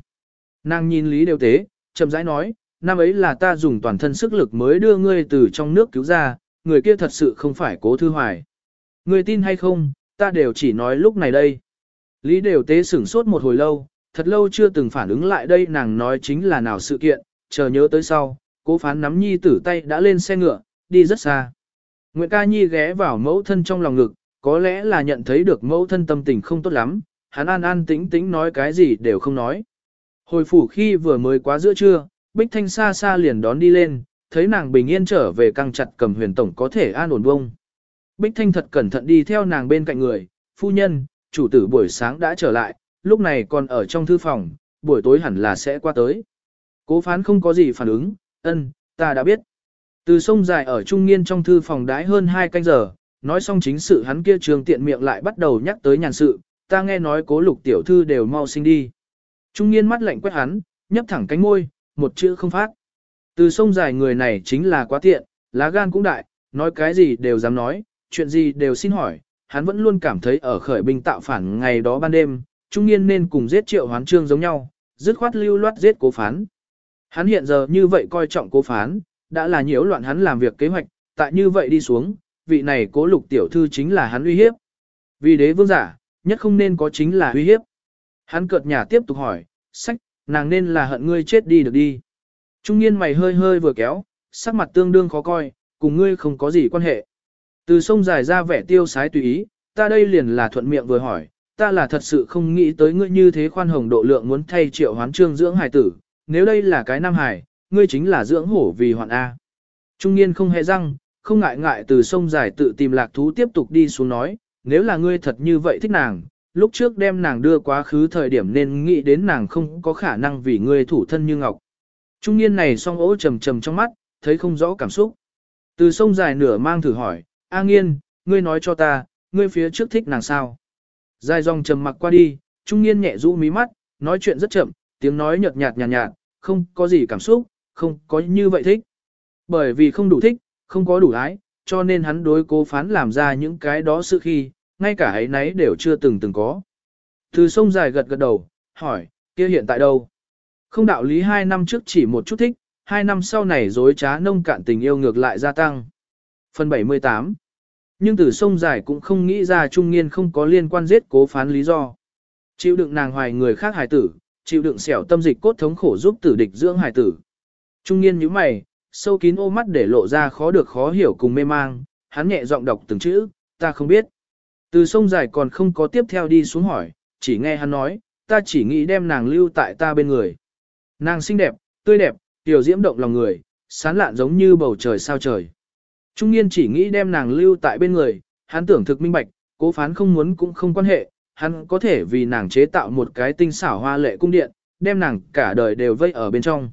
Nàng nhìn Lý Đều Tế, chậm rãi nói, năm ấy là ta dùng toàn thân sức lực mới đưa ngươi từ trong nước cứu ra, người kia thật sự không phải cố thư hoài. Ngươi tin hay không, ta đều chỉ nói lúc này đây. Lý Đều Tế sửng sốt một hồi lâu, thật lâu chưa từng phản ứng lại đây nàng nói chính là nào sự kiện, chờ nhớ tới sau, cố phán nắm nhi tử tay đã lên xe ngựa, đi rất xa. Nguyệt ca nhi ghé vào mẫu thân trong lòng ngực, có lẽ là nhận thấy được mẫu thân tâm tình không tốt lắm, hắn an an tĩnh tĩnh nói cái gì đều không nói. Hồi phủ khi vừa mới quá giữa trưa, Bích Thanh xa xa liền đón đi lên, thấy nàng bình yên trở về căng chặt cầm huyền tổng có thể an ổn bông. Bích Thanh thật cẩn thận đi theo nàng bên cạnh người, phu nhân, chủ tử buổi sáng đã trở lại, lúc này còn ở trong thư phòng, buổi tối hẳn là sẽ qua tới. Cố phán không có gì phản ứng, ân, ta đã biết. Từ sông dài ở trung niên trong thư phòng đái hơn 2 canh giờ, nói xong chính sự hắn kia trường tiện miệng lại bắt đầu nhắc tới nhàn sự, ta nghe nói cố lục tiểu thư đều mau sinh đi. Trung nghiên mắt lạnh quét hắn, nhấp thẳng cánh môi, một chữ không phát. Từ sông dài người này chính là quá tiện, lá gan cũng đại, nói cái gì đều dám nói, chuyện gì đều xin hỏi, hắn vẫn luôn cảm thấy ở khởi binh tạo phản ngày đó ban đêm, trung niên nên cùng giết triệu hoán trương giống nhau, dứt khoát lưu loát giết cố phán. Hắn hiện giờ như vậy coi trọng cố phán, đã là nhiễu loạn hắn làm việc kế hoạch, tại như vậy đi xuống, vị này cố lục tiểu thư chính là hắn uy hiếp. Vì đế vương giả, nhất không nên có chính là uy hiếp. Hắn cợt nhà tiếp tục hỏi, sách, nàng nên là hận ngươi chết đi được đi. Trung niên mày hơi hơi vừa kéo, sắc mặt tương đương khó coi, cùng ngươi không có gì quan hệ. Từ sông dài ra vẻ tiêu sái tùy ý, ta đây liền là thuận miệng vừa hỏi, ta là thật sự không nghĩ tới ngươi như thế khoan hồng độ lượng muốn thay triệu hoán trương dưỡng hài tử, nếu đây là cái nam hài, ngươi chính là dưỡng hổ vì hoạn A. Trung niên không hề răng, không ngại ngại từ sông dài tự tìm lạc thú tiếp tục đi xuống nói, nếu là ngươi thật như vậy thích nàng, lúc trước đem nàng đưa quá khứ thời điểm nên nghĩ đến nàng không có khả năng vì ngươi thủ thân như ngọc. Trung niên này song ố trầm trầm trong mắt, thấy không rõ cảm xúc. Từ sông dài nửa mang thử hỏi, A nghiên, ngươi nói cho ta, ngươi phía trước thích nàng sao? Dài dòng trầm mặc qua đi, trung niên nhẹ rũ mí mắt, nói chuyện rất chậm, tiếng nói nhợt nhạt nhạt nhạt, không có gì cảm xúc, không có như vậy thích. Bởi vì không đủ thích, không có đủ ái, cho nên hắn đối cố phán làm ra những cái đó sự khi, ngay cả ấy nấy đều chưa từng từng có. Từ sông dài gật gật đầu, hỏi, kia hiện tại đâu? Không đạo lý hai năm trước chỉ một chút thích, hai năm sau này dối trá nông cạn tình yêu ngược lại gia tăng. Phần 78 Nhưng từ sông dài cũng không nghĩ ra trung niên không có liên quan giết cố phán lý do. Chịu đựng nàng hoài người khác hài tử, chịu đựng xẻo tâm dịch cốt thống khổ giúp tử địch dưỡng hài tử. Trung niên nhíu mày, sâu kín ô mắt để lộ ra khó được khó hiểu cùng mê mang, hắn nhẹ giọng đọc từng chữ, ta không biết. Từ sông dài còn không có tiếp theo đi xuống hỏi, chỉ nghe hắn nói, ta chỉ nghĩ đem nàng lưu tại ta bên người. Nàng xinh đẹp, tươi đẹp, tiểu diễm động lòng người, sán lạn giống như bầu trời sao trời. Trung niên chỉ nghĩ đem nàng lưu tại bên người, hắn tưởng thực minh bạch, cố phán không muốn cũng không quan hệ, hắn có thể vì nàng chế tạo một cái tinh xảo hoa lệ cung điện, đem nàng cả đời đều vây ở bên trong.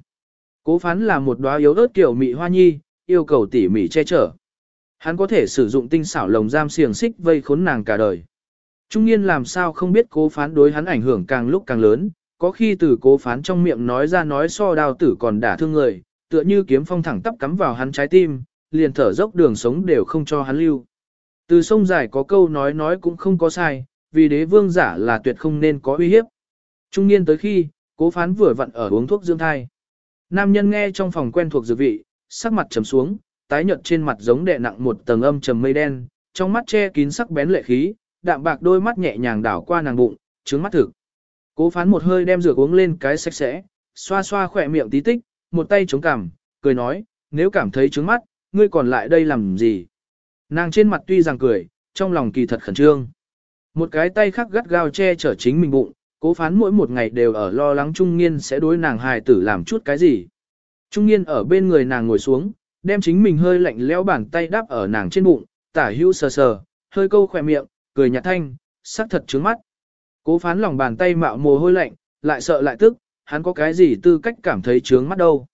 Cố phán là một đóa yếu ớt kiểu mị hoa nhi, yêu cầu tỉ mỉ che chở. Hắn có thể sử dụng tinh xảo lồng giam xiềng xích vây khốn nàng cả đời. Trung niên làm sao không biết cố phán đối hắn ảnh hưởng càng lúc càng lớn, có khi từ cố phán trong miệng nói ra nói so đào tử còn đả thương người, tựa như kiếm phong thẳng tắp cắm vào hắn trái tim, liền thở dốc đường sống đều không cho hắn lưu. Từ sông dài có câu nói nói cũng không có sai, vì đế vương giả là tuyệt không nên có uy hiếp. Trung niên tới khi, cố phán vừa vặn ở uống thuốc dưỡng thai. Nam nhân nghe trong phòng quen thuộc dược vị, sắc mặt trầm xuống, tái nhợt trên mặt giống đè nặng một tầng âm trầm mây đen, trong mắt che kín sắc bén lệ khí, đạm bạc đôi mắt nhẹ nhàng đảo qua nàng bụng, trướng mắt thực. Cố phán một hơi đem rửa uống lên cái sạch sẽ, xoa xoa khỏe miệng tí tích, một tay chống cằm, cười nói, nếu cảm thấy trướng mắt, ngươi còn lại đây làm gì? Nàng trên mặt tuy rằng cười, trong lòng kỳ thật khẩn trương. Một cái tay khác gắt gao che chở chính mình bụng, cố phán mỗi một ngày đều ở lo lắng Trung Nghiên sẽ đối nàng hài tử làm chút cái gì. Trung Nghiên ở bên người nàng ngồi xuống, đem chính mình hơi lạnh lẽo bàn tay đắp ở nàng trên bụng, tả hữu sờ sờ, hơi câu khỏe miệng, cười nhạt thanh, sắc thật trướng mắt. Cố phán lòng bàn tay mạo mồ hôi lạnh, lại sợ lại tức, hắn có cái gì tư cách cảm thấy trướng mắt đâu.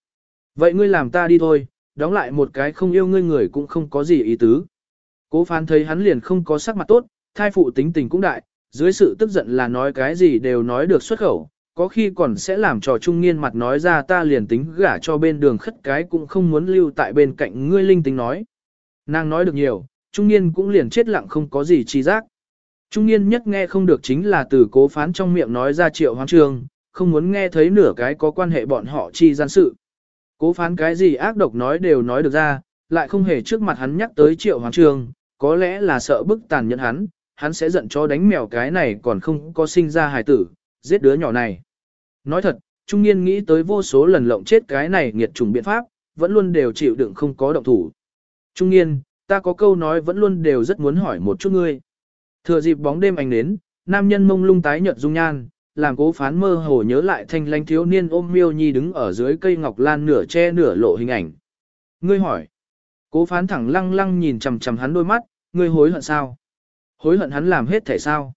Vậy ngươi làm ta đi thôi, đóng lại một cái không yêu ngươi người cũng không có gì ý tứ. Cố phán thấy hắn liền không có sắc mặt tốt, thai phụ tính tình cũng đại, dưới sự tức giận là nói cái gì đều nói được xuất khẩu, có khi còn sẽ làm trò trung niên mặt nói ra ta liền tính gả cho bên đường khất cái cũng không muốn lưu tại bên cạnh ngươi linh tính nói. Nàng nói được nhiều, trung niên cũng liền chết lặng không có gì chi giác. Trung niên nhất nghe không được chính là từ cố phán trong miệng nói ra triệu hoang trường, không muốn nghe thấy nửa cái có quan hệ bọn họ chi gian sự. Cố phán cái gì ác độc nói đều nói được ra, lại không hề trước mặt hắn nhắc tới triệu hoàng trường, có lẽ là sợ bức tàn nhẫn hắn, hắn sẽ giận cho đánh mèo cái này còn không có sinh ra hài tử, giết đứa nhỏ này. Nói thật, trung niên nghĩ tới vô số lần lộng chết cái này nghiệt chủng biện pháp, vẫn luôn đều chịu đựng không có động thủ. Trung niên, ta có câu nói vẫn luôn đều rất muốn hỏi một chút ngươi. Thừa dịp bóng đêm ánh đến, nam nhân mông lung tái nhợt dung nhan, làm cố phán mơ hồ nhớ lại thanh lanh thiếu niên ôm miêu nhi đứng ở dưới cây ngọc lan nửa che nửa lộ hình ảnh. Ngươi hỏi, cố phán thẳng lăng lăng nhìn chằm chằm hắn đôi mắt, ngươi hối hận sao? Hối hận hắn làm hết thể sao?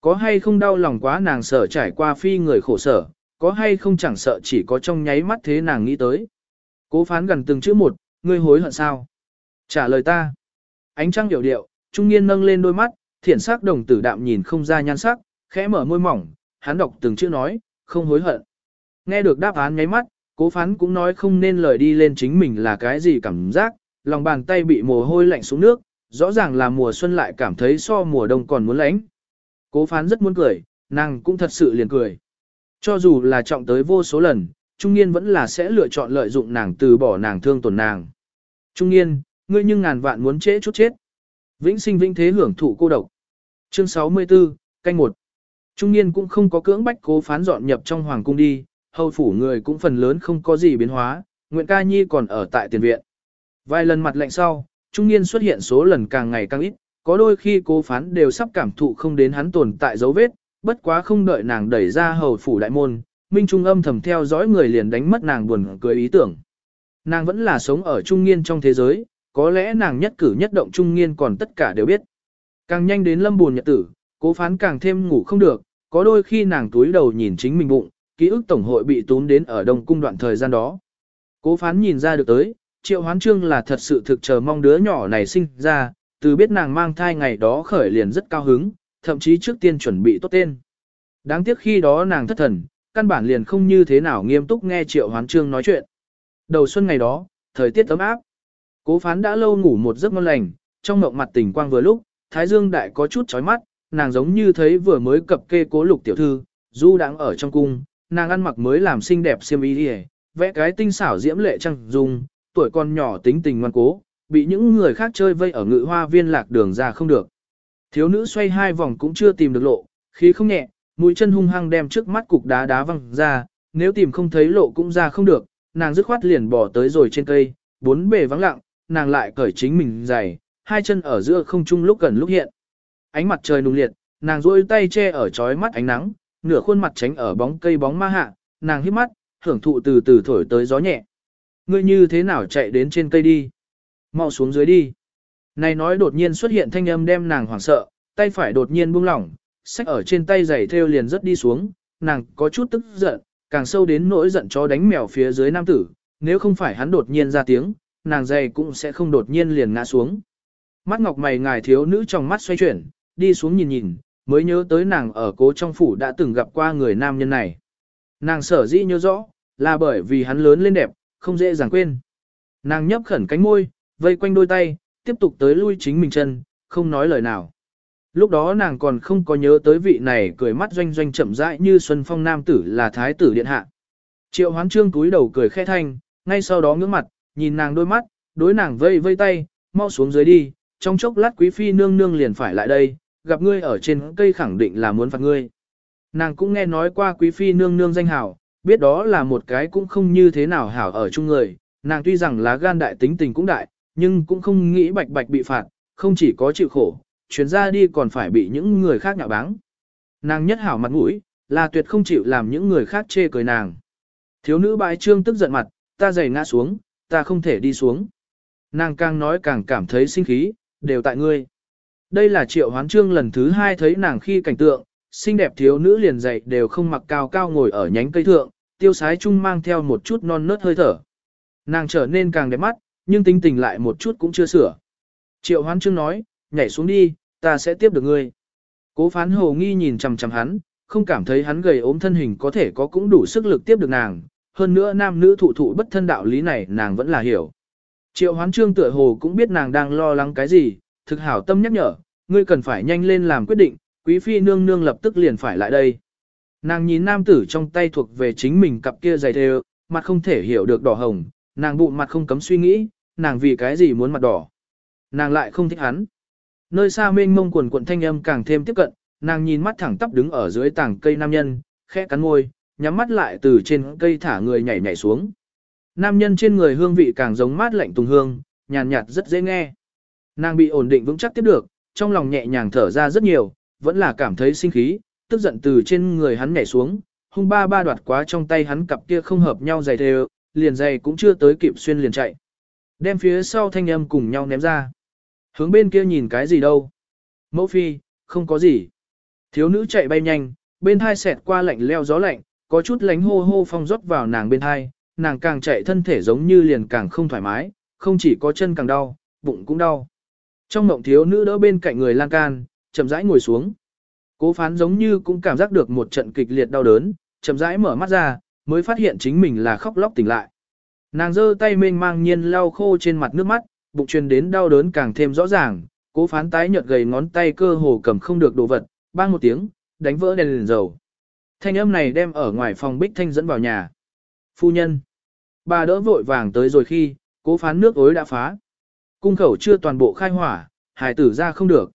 Có hay không đau lòng quá nàng sợ trải qua phi người khổ sở, có hay không chẳng sợ chỉ có trong nháy mắt thế nàng nghĩ tới. Cố phán gần từng chữ một, ngươi hối hận sao? Trả lời ta. Ánh trăng điệu điệu, trung niên nâng lên đôi mắt, thiển sắc đồng tử đạm nhìn không ra nhan sắc, khẽ mở môi mỏng, hắn đọc từng chữ nói, không hối hận. Nghe được đáp án nháy mắt, cố phán cũng nói không nên lời đi lên chính mình là cái gì cảm giác, lòng bàn tay bị mồ hôi lạnh xuống nước, rõ ràng là mùa xuân lại cảm thấy so mùa đông còn muốn lạnh. Cố phán rất muốn cười, nàng cũng thật sự liền cười. Cho dù là trọng tới vô số lần, Trung Nghiên vẫn là sẽ lựa chọn lợi dụng nàng từ bỏ nàng thương tổn nàng. Trung Nghiên, ngươi nhưng ngàn vạn muốn trễ chút chết. Vĩnh sinh vĩnh thế hưởng thụ cô độc. Chương 64, canh 1. Trung niên cũng không có cưỡng bách cố phán dọn nhập trong hoàng cung đi, hầu phủ người cũng phần lớn không có gì biến hóa, Nguyễn Ca Nhi còn ở tại tiền viện. Vài lần mặt lạnh sau, trung niên xuất hiện số lần càng ngày càng ít, có đôi khi cố phán đều sắp cảm thụ không đến hắn tồn tại dấu vết, bất quá không đợi nàng đẩy ra hầu phủ đại môn, Minh Trung âm thầm theo dõi người liền đánh mất nàng buồn cười ý tưởng. Nàng vẫn là sống ở trung niên trong thế giới, có lẽ nàng nhất cử nhất động trung niên còn tất cả đều biết. Càng nhanh đến lâm buồn nhật tử, cố phán càng thêm ngủ không được, có đôi khi nàng túi đầu nhìn chính mình bụng, ký ức tổng hội bị tốn đến ở đông cung đoạn thời gian đó. Cố phán nhìn ra được tới, triệu hoán trương là thật sự thực chờ mong đứa nhỏ này sinh ra, từ biết nàng mang thai ngày đó khởi liền rất cao hứng, thậm chí trước tiên chuẩn bị tốt tên. Đáng tiếc khi đó nàng thất thần, căn bản liền không như thế nào nghiêm túc nghe triệu hoán trương nói chuyện. Đầu xuân ngày đó, thời tiết ấm áp. Cố phán đã lâu ngủ một giấc ngon lành, trong mộng mặt tình quang vừa lúc, thái dương đại có chút chói mắt, nàng giống như thấy vừa mới cập kê cố lục tiểu thư, du đang ở trong cung, nàng ăn mặc mới làm xinh đẹp xiêm y đi vẽ cái tinh xảo diễm lệ trăng dung, tuổi còn nhỏ tính tình ngoan cố, bị những người khác chơi vây ở ngự hoa viên lạc đường ra không được. Thiếu nữ xoay hai vòng cũng chưa tìm được lộ, khí không nhẹ, mũi chân hung hăng đem trước mắt cục đá đá văng ra, nếu tìm không thấy lộ cũng ra không được, nàng dứt khoát liền bỏ tới rồi trên cây, bốn bề vắng lặng, nàng lại cởi chính mình giày, hai chân ở giữa không trung lúc gần lúc hiện ánh mặt trời nung liệt, nàng duỗi tay che ở chói mắt ánh nắng, nửa khuôn mặt tránh ở bóng cây bóng ma hạ, nàng hít mắt, hưởng thụ từ từ thổi tới gió nhẹ. Ngươi như thế nào chạy đến trên cây đi? Mau xuống dưới đi. Này nói đột nhiên xuất hiện thanh âm đem nàng hoảng sợ, tay phải đột nhiên buông lỏng, sách ở trên tay giày theo liền rất đi xuống, nàng có chút tức giận, càng sâu đến nỗi giận cho đánh mèo phía dưới nam tử, nếu không phải hắn đột nhiên ra tiếng, nàng giày cũng sẽ không đột nhiên liền ngã xuống. Mắt ngọc mày ngài thiếu nữ trong mắt xoay chuyển, đi xuống nhìn nhìn, mới nhớ tới nàng ở cố trong phủ đã từng gặp qua người nam nhân này. Nàng sở dĩ nhớ rõ, là bởi vì hắn lớn lên đẹp, không dễ dàng quên. Nàng nhấp khẩn cánh môi, vây quanh đôi tay, tiếp tục tới lui chính mình chân, không nói lời nào. Lúc đó nàng còn không có nhớ tới vị này cười mắt doanh doanh chậm rãi như Xuân Phong Nam tử là thái tử điện hạ. Triệu hoán trương cúi đầu cười khẽ thanh, ngay sau đó ngưỡng mặt, nhìn nàng đôi mắt, đối nàng vây vây tay, mau xuống dưới đi, trong chốc lát quý phi nương nương liền phải lại đây, gặp ngươi ở trên cây khẳng định là muốn phạt ngươi. Nàng cũng nghe nói qua quý phi nương nương danh hảo, biết đó là một cái cũng không như thế nào hảo ở chung người, nàng tuy rằng lá gan đại tính tình cũng đại, nhưng cũng không nghĩ bạch bạch bị phạt, không chỉ có chịu khổ, chuyến ra đi còn phải bị những người khác nhạo báng. Nàng nhất hảo mặt mũi, là tuyệt không chịu làm những người khác chê cười nàng. Thiếu nữ bãi trương tức giận mặt, ta giày ngã xuống, ta không thể đi xuống. Nàng càng nói càng cảm thấy sinh khí, đều tại ngươi. Đây là triệu hoán trương lần thứ hai thấy nàng khi cảnh tượng, xinh đẹp thiếu nữ liền dậy đều không mặc cao cao ngồi ở nhánh cây thượng, tiêu sái chung mang theo một chút non nớt hơi thở. Nàng trở nên càng đẹp mắt, nhưng tính tình lại một chút cũng chưa sửa. Triệu hoán trương nói, nhảy xuống đi, ta sẽ tiếp được ngươi. Cố phán hồ nghi nhìn chằm chằm hắn, không cảm thấy hắn gầy ốm thân hình có thể có cũng đủ sức lực tiếp được nàng, hơn nữa nam nữ thụ thụ bất thân đạo lý này nàng vẫn là hiểu. Triệu hoán trương tựa hồ cũng biết nàng đang lo lắng cái gì, thực hảo tâm nhắc nhở, ngươi cần phải nhanh lên làm quyết định, quý phi nương nương lập tức liền phải lại đây. Nàng nhìn nam tử trong tay thuộc về chính mình cặp kia dày thề, mặt không thể hiểu được đỏ hồng, nàng bụng mặt không cấm suy nghĩ, nàng vì cái gì muốn mặt đỏ. Nàng lại không thích hắn. Nơi xa mênh mông quần quận thanh âm càng thêm tiếp cận, nàng nhìn mắt thẳng tắp đứng ở dưới tảng cây nam nhân, khẽ cắn môi, nhắm mắt lại từ trên cây thả người nhảy nhảy xuống. Nam nhân trên người hương vị càng giống mát lạnh tùng hương, nhàn nhạt rất dễ nghe. Nàng bị ổn định vững chắc tiếp được, trong lòng nhẹ nhàng thở ra rất nhiều, vẫn là cảm thấy sinh khí, tức giận từ trên người hắn nhảy xuống, hung ba ba đoạt quá trong tay hắn cặp kia không hợp nhau giày đều, liền giày cũng chưa tới kịp xuyên liền chạy. Đem phía sau thanh âm cùng nhau ném ra. Hướng bên kia nhìn cái gì đâu. Mẫu phi, không có gì. Thiếu nữ chạy bay nhanh, bên thai xẹt qua lạnh leo gió lạnh, có chút lánh hô hô phong rót vào nàng bên thai, nàng càng chạy thân thể giống như liền càng không thoải mái, không chỉ có chân càng đau, bụng cũng đau. Trong mộng thiếu nữ đỡ bên cạnh người lan can, chậm rãi ngồi xuống. Cố phán giống như cũng cảm giác được một trận kịch liệt đau đớn, chậm rãi mở mắt ra, mới phát hiện chính mình là khóc lóc tỉnh lại. Nàng giơ tay mênh mang nhiên lau khô trên mặt nước mắt, bụng truyền đến đau đớn càng thêm rõ ràng, cố phán tái nhợt gầy ngón tay cơ hồ cầm không được đồ vật, bang một tiếng, đánh vỡ đèn liền dầu. Thanh âm này đem ở ngoài phòng bích thanh dẫn vào nhà. Phu nhân. Bà đỡ vội vàng tới rồi khi, cố phán nước ối đã phá. Cung khẩu chưa toàn bộ khai hỏa, hài tử ra không được.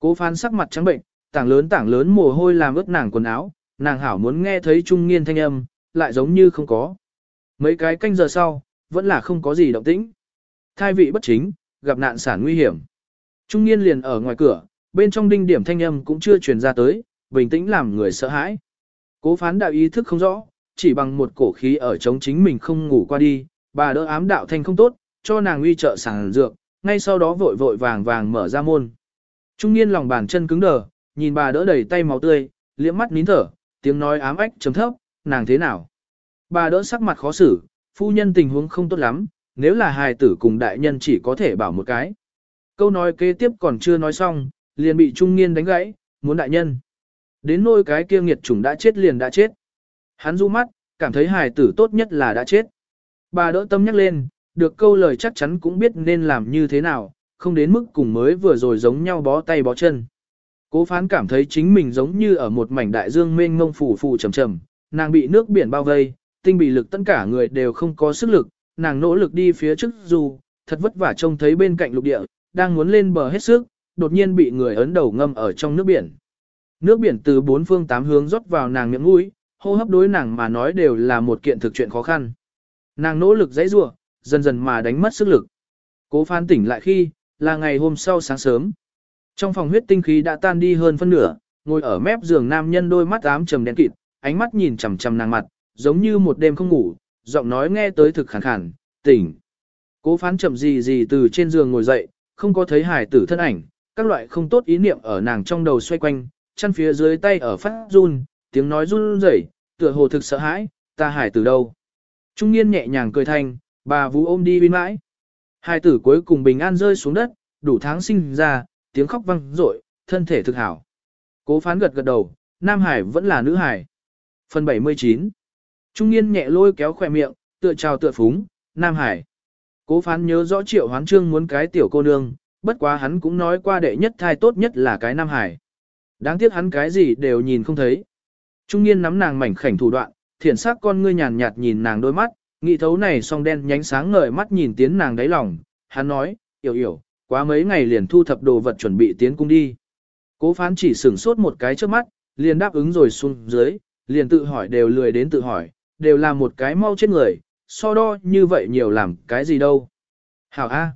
Cố phán sắc mặt trắng bệnh, tảng lớn tảng lớn mồ hôi làm ướt nàng quần áo, nàng hảo muốn nghe thấy trung niên thanh âm, lại giống như không có. Mấy cái canh giờ sau, vẫn là không có gì động tĩnh. Thai vị bất chính, gặp nạn sản nguy hiểm. Trung niên liền ở ngoài cửa, bên trong đinh điểm thanh âm cũng chưa truyền ra tới, bình tĩnh làm người sợ hãi. Cố phán đạo ý thức không rõ, chỉ bằng một cổ khí ở chống chính mình không ngủ qua đi, bà đỡ ám đạo thanh không tốt, cho nàng uy trợ sản dược, ngay sau đó vội vội vàng vàng mở ra môn. Trung niên lòng bàn chân cứng đờ, nhìn bà đỡ đầy tay máu tươi, liễm mắt nín thở, tiếng nói ám ách chấm thấp, nàng thế nào? Bà đỡ sắc mặt khó xử, phu nhân tình huống không tốt lắm, nếu là hài tử cùng đại nhân chỉ có thể bảo một cái. Câu nói kế tiếp còn chưa nói xong, liền bị trung niên đánh gãy, muốn đại nhân. Đến nôi cái kia nghiệt chủng đã chết liền đã chết. Hắn du mắt, cảm thấy hài tử tốt nhất là đã chết. Bà đỡ tâm nhắc lên, được câu lời chắc chắn cũng biết nên làm như thế nào, không đến mức cùng mới vừa rồi giống nhau bó tay bó chân. Cố phán cảm thấy chính mình giống như ở một mảnh đại dương mênh mông phủ phủ trầm trầm, nàng bị nước biển bao vây, tinh bị lực tất cả người đều không có sức lực, nàng nỗ lực đi phía trước dù, thật vất vả trông thấy bên cạnh lục địa, đang muốn lên bờ hết sức, đột nhiên bị người ấn đầu ngâm ở trong nước biển. Nước biển từ bốn phương tám hướng rót vào nàng miệng mũi, hô hấp đối nàng mà nói đều là một kiện thực chuyện khó khăn. Nàng nỗ lực dãy rủa, dần dần mà đánh mất sức lực. Cố phán tỉnh lại khi, là ngày hôm sau sáng sớm. Trong phòng huyết tinh khí đã tan đi hơn phân nửa, ngồi ở mép giường nam nhân đôi mắt ám trầm đen kịt, ánh mắt nhìn chằm chằm nàng mặt, giống như một đêm không ngủ, giọng nói nghe tới thực khàn khàn, tỉnh. Cố phán chậm gì gì từ trên giường ngồi dậy, không có thấy hải tử thân ảnh, các loại không tốt ý niệm ở nàng trong đầu xoay quanh, chăn phía dưới tay ở phát run, tiếng nói run rẩy, tựa hồ thực sợ hãi, ta hải tử đâu. Trung niên nhẹ nhàng cười thanh, bà vũ ôm đi bên mãi hai tử cuối cùng bình an rơi xuống đất, đủ tháng sinh ra, tiếng khóc vang rội, thân thể thực hảo. Cố phán gật gật đầu, nam hải vẫn là nữ hải. Phần 79 Trung niên nhẹ lôi kéo khỏe miệng, tựa trào tựa phúng, nam hải. Cố phán nhớ rõ triệu hoán trương muốn cái tiểu cô nương, bất quá hắn cũng nói qua đệ nhất thai tốt nhất là cái nam hải. Đáng tiếc hắn cái gì đều nhìn không thấy. Trung niên nắm nàng mảnh khảnh thủ đoạn, thiển sắc con ngươi nhàn nhạt nhìn nàng đôi mắt, nghị thấu này song đen nhánh sáng ngời mắt nhìn tiến nàng đáy lòng. Hắn nói, hiểu hiểu, quá mấy ngày liền thu thập đồ vật chuẩn bị tiến cung đi. Cố phán chỉ sửng sốt một cái trước mắt, liền đáp ứng rồi xuống dưới, liền tự hỏi đều lười đến tự hỏi, đều là một cái mau chết người, so đo như vậy nhiều làm cái gì đâu. Hảo A.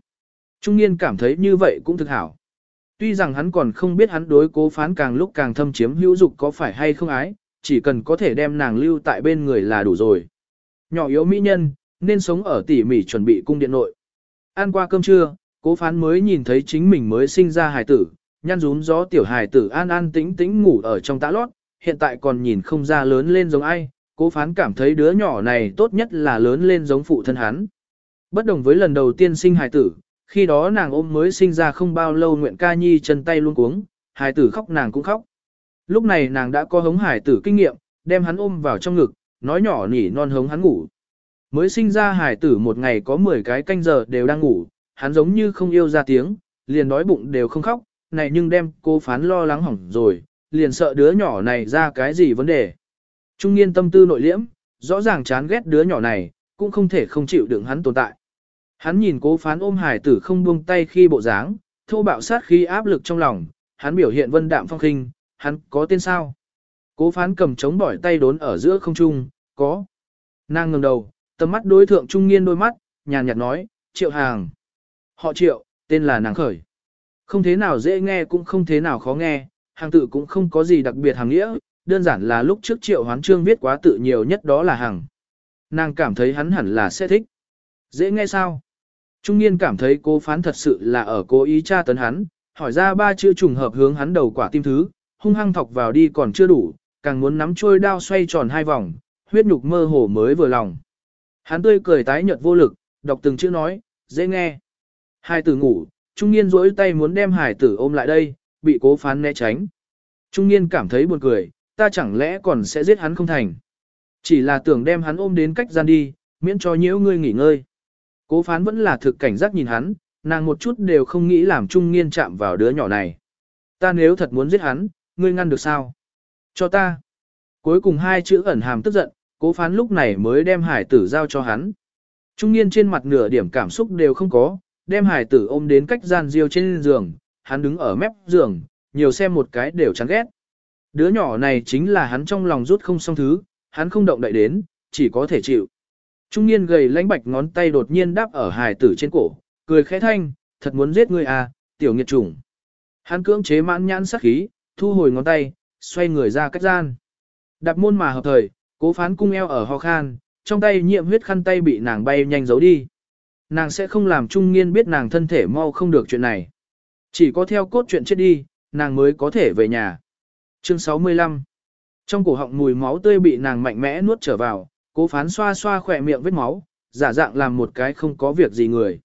Trung niên cảm thấy như vậy cũng thực hảo. Tuy rằng hắn còn không biết hắn đối cố phán càng lúc càng thâm chiếm hữu dục có phải hay không ái, chỉ cần có thể đem nàng lưu tại bên người là đủ rồi. Nhỏ yếu mỹ nhân, nên sống ở tỉ mỉ chuẩn bị cung điện nội. Ăn qua cơm trưa, cố phán mới nhìn thấy chính mình mới sinh ra hài tử, nhăn rún gió tiểu hài tử an an tĩnh tĩnh ngủ ở trong tã lót, hiện tại còn nhìn không ra lớn lên giống ai, cố phán cảm thấy đứa nhỏ này tốt nhất là lớn lên giống phụ thân hắn. Bất đồng với lần đầu tiên sinh hài tử, khi đó nàng ôm mới sinh ra không bao lâu nguyện ca nhi chân tay luôn cuống, hài tử khóc nàng cũng khóc. Lúc này nàng đã có hống hài tử kinh nghiệm, đem hắn ôm vào trong ngực, nói nhỏ nỉ non hống hắn ngủ. Mới sinh ra hải tử một ngày có 10 cái canh giờ đều đang ngủ, hắn giống như không yêu ra tiếng, liền đói bụng đều không khóc, này nhưng đem cô phán lo lắng hỏng rồi, liền sợ đứa nhỏ này ra cái gì vấn đề. Trung niên tâm tư nội liễm, rõ ràng chán ghét đứa nhỏ này, cũng không thể không chịu đựng hắn tồn tại. Hắn nhìn cố phán ôm hải tử không buông tay khi bộ dáng, thô bạo sát khi áp lực trong lòng, hắn biểu hiện vân đạm phong khinh, hắn có tên sao? Cố phán cầm chống bỏi tay đốn ở giữa không trung, có. Nàng ngẩng đầu, tầm mắt đối thượng trung niên đôi mắt, nhàn nhạt nói, triệu hàng. Họ triệu, tên là nàng khởi. Không thế nào dễ nghe cũng không thế nào khó nghe, hàng tự cũng không có gì đặc biệt hàng nghĩa, đơn giản là lúc trước triệu hoán trương viết quá tự nhiều nhất đó là hàng. Nàng cảm thấy hắn hẳn là sẽ thích. Dễ nghe sao? Trung niên cảm thấy cố phán thật sự là ở cố ý tra tấn hắn, hỏi ra ba chữ trùng hợp hướng hắn đầu quả tim thứ, hung hăng thọc vào đi còn chưa đủ, càng muốn nắm trôi đao xoay tròn hai vòng, huyết nhục mơ hồ mới vừa lòng. Hắn tươi cười tái nhợt vô lực, đọc từng chữ nói, dễ nghe. Hai tử ngủ, trung niên rỗi tay muốn đem hải tử ôm lại đây, bị cố phán né tránh. Trung niên cảm thấy buồn cười, ta chẳng lẽ còn sẽ giết hắn không thành. Chỉ là tưởng đem hắn ôm đến cách gian đi, miễn cho nhiễu ngươi nghỉ ngơi. Cố phán vẫn là thực cảnh giác nhìn hắn, nàng một chút đều không nghĩ làm trung niên chạm vào đứa nhỏ này. Ta nếu thật muốn giết hắn, ngươi ngăn được sao? Cho ta. Cuối cùng hai chữ ẩn hàm tức giận, cố phán lúc này mới đem hải tử giao cho hắn. Trung niên trên mặt nửa điểm cảm xúc đều không có, đem hải tử ôm đến cách gian diêu trên giường, hắn đứng ở mép giường, nhiều xem một cái đều chán ghét. Đứa nhỏ này chính là hắn trong lòng rút không xong thứ, hắn không động đậy đến, chỉ có thể chịu. Trung niên gầy lãnh bạch ngón tay đột nhiên đáp ở hài tử trên cổ, cười khẽ thanh, thật muốn giết ngươi à, tiểu nghiệt chủng. Hắn cưỡng chế mãn nhãn sắc khí, thu hồi ngón tay, xoay người ra cách gian. Đạp môn mà hợp thời, cố phán cung eo ở ho khan, trong tay nhiệm huyết khăn tay bị nàng bay nhanh giấu đi. Nàng sẽ không làm trung nghiên biết nàng thân thể mau không được chuyện này. Chỉ có theo cốt chuyện chết đi, nàng mới có thể về nhà. Chương 65 Trong cổ họng mùi máu tươi bị nàng mạnh mẽ nuốt trở vào, cố phán xoa xoa khỏe miệng vết máu, giả dạng làm một cái không có việc gì người.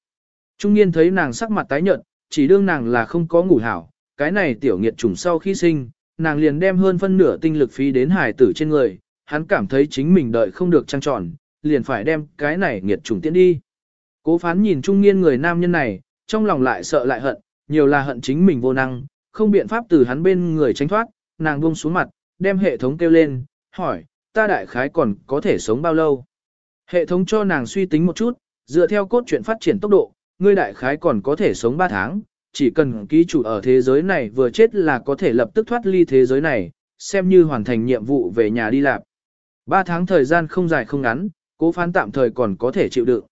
Trung nghiên thấy nàng sắc mặt tái nhợt, chỉ đương nàng là không có ngủ hảo, cái này tiểu nghiệt trùng sau khi sinh, nàng liền đem hơn phân nửa tinh lực phí đến hài tử trên người, hắn cảm thấy chính mình đợi không được trăng tròn, liền phải đem cái này nghiệt trùng tiễn đi. Cố phán nhìn trung niên người nam nhân này, trong lòng lại sợ lại hận, nhiều là hận chính mình vô năng, không biện pháp từ hắn bên người tránh thoát, nàng buông xuống mặt, đem hệ thống kêu lên, hỏi, ta đại khái còn có thể sống bao lâu? Hệ thống cho nàng suy tính một chút, dựa theo cốt truyện phát triển tốc độ, ngươi đại khái còn có thể sống 3 tháng, chỉ cần ký chủ ở thế giới này vừa chết là có thể lập tức thoát ly thế giới này, xem như hoàn thành nhiệm vụ về nhà đi làm. ba tháng thời gian không dài không ngắn, cố phán tạm thời còn có thể chịu đựng.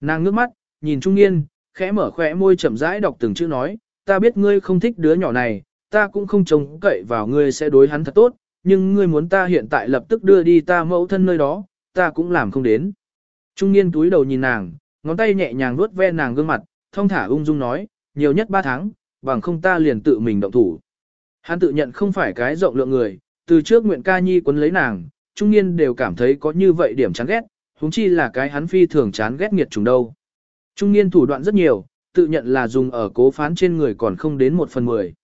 Nàng ngước mắt, nhìn trung niên, khẽ mở khỏe môi chậm rãi đọc từng chữ nói, ta biết ngươi không thích đứa nhỏ này, ta cũng không trông cậy vào ngươi sẽ đối hắn thật tốt, nhưng ngươi muốn ta hiện tại lập tức đưa đi ta mẫu thân nơi đó, ta cũng làm không đến. Trung niên túi đầu nhìn nàng, ngón tay nhẹ nhàng vuốt ve nàng gương mặt, thông thả ung dung nói, nhiều nhất 3 tháng, bằng không ta liền tự mình động thủ. Hắn tự nhận không phải cái rộng lượng người, từ trước nguyện ca nhi quấn lấy nàng, trung niên đều cảm thấy có như vậy điểm chán ghét, huống chi là cái hắn phi thường chán ghét nghiệt trùng đâu. Trung niên thủ đoạn rất nhiều, tự nhận là dùng ở cố phán trên người còn không đến một phần mười.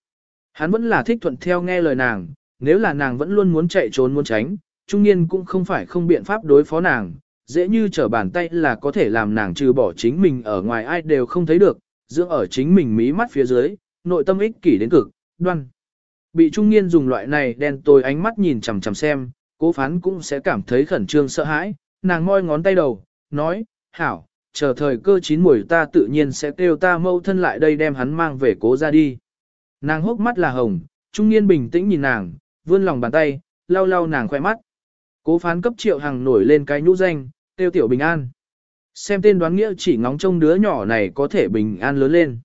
Hắn vẫn là thích thuận theo nghe lời nàng, nếu là nàng vẫn luôn muốn chạy trốn muốn tránh, trung niên cũng không phải không biện pháp đối phó nàng, dễ như trở bàn tay là có thể làm nàng trừ bỏ chính mình ở ngoài ai đều không thấy được, dưỡng ở chính mình mí mắt phía dưới, nội tâm ích kỷ đến cực, đoan. Bị trung niên dùng loại này đen tối ánh mắt nhìn chằm chằm xem, cố phán cũng sẽ cảm thấy khẩn trương sợ hãi, nàng ngoi ngón tay đầu, nói, hảo, chờ thời cơ chín mùi ta tự nhiên sẽ kêu ta mâu thân lại đây đem hắn mang về cố ra đi. Nàng hốc mắt là hồng, trung niên bình tĩnh nhìn nàng, vươn lòng bàn tay, lau lau nàng khoe mắt. Cố phán cấp triệu hàng nổi lên cái nhũ danh, tiêu tiểu bình an. Xem tên đoán nghĩa chỉ ngóng trông đứa nhỏ này có thể bình an lớn lên.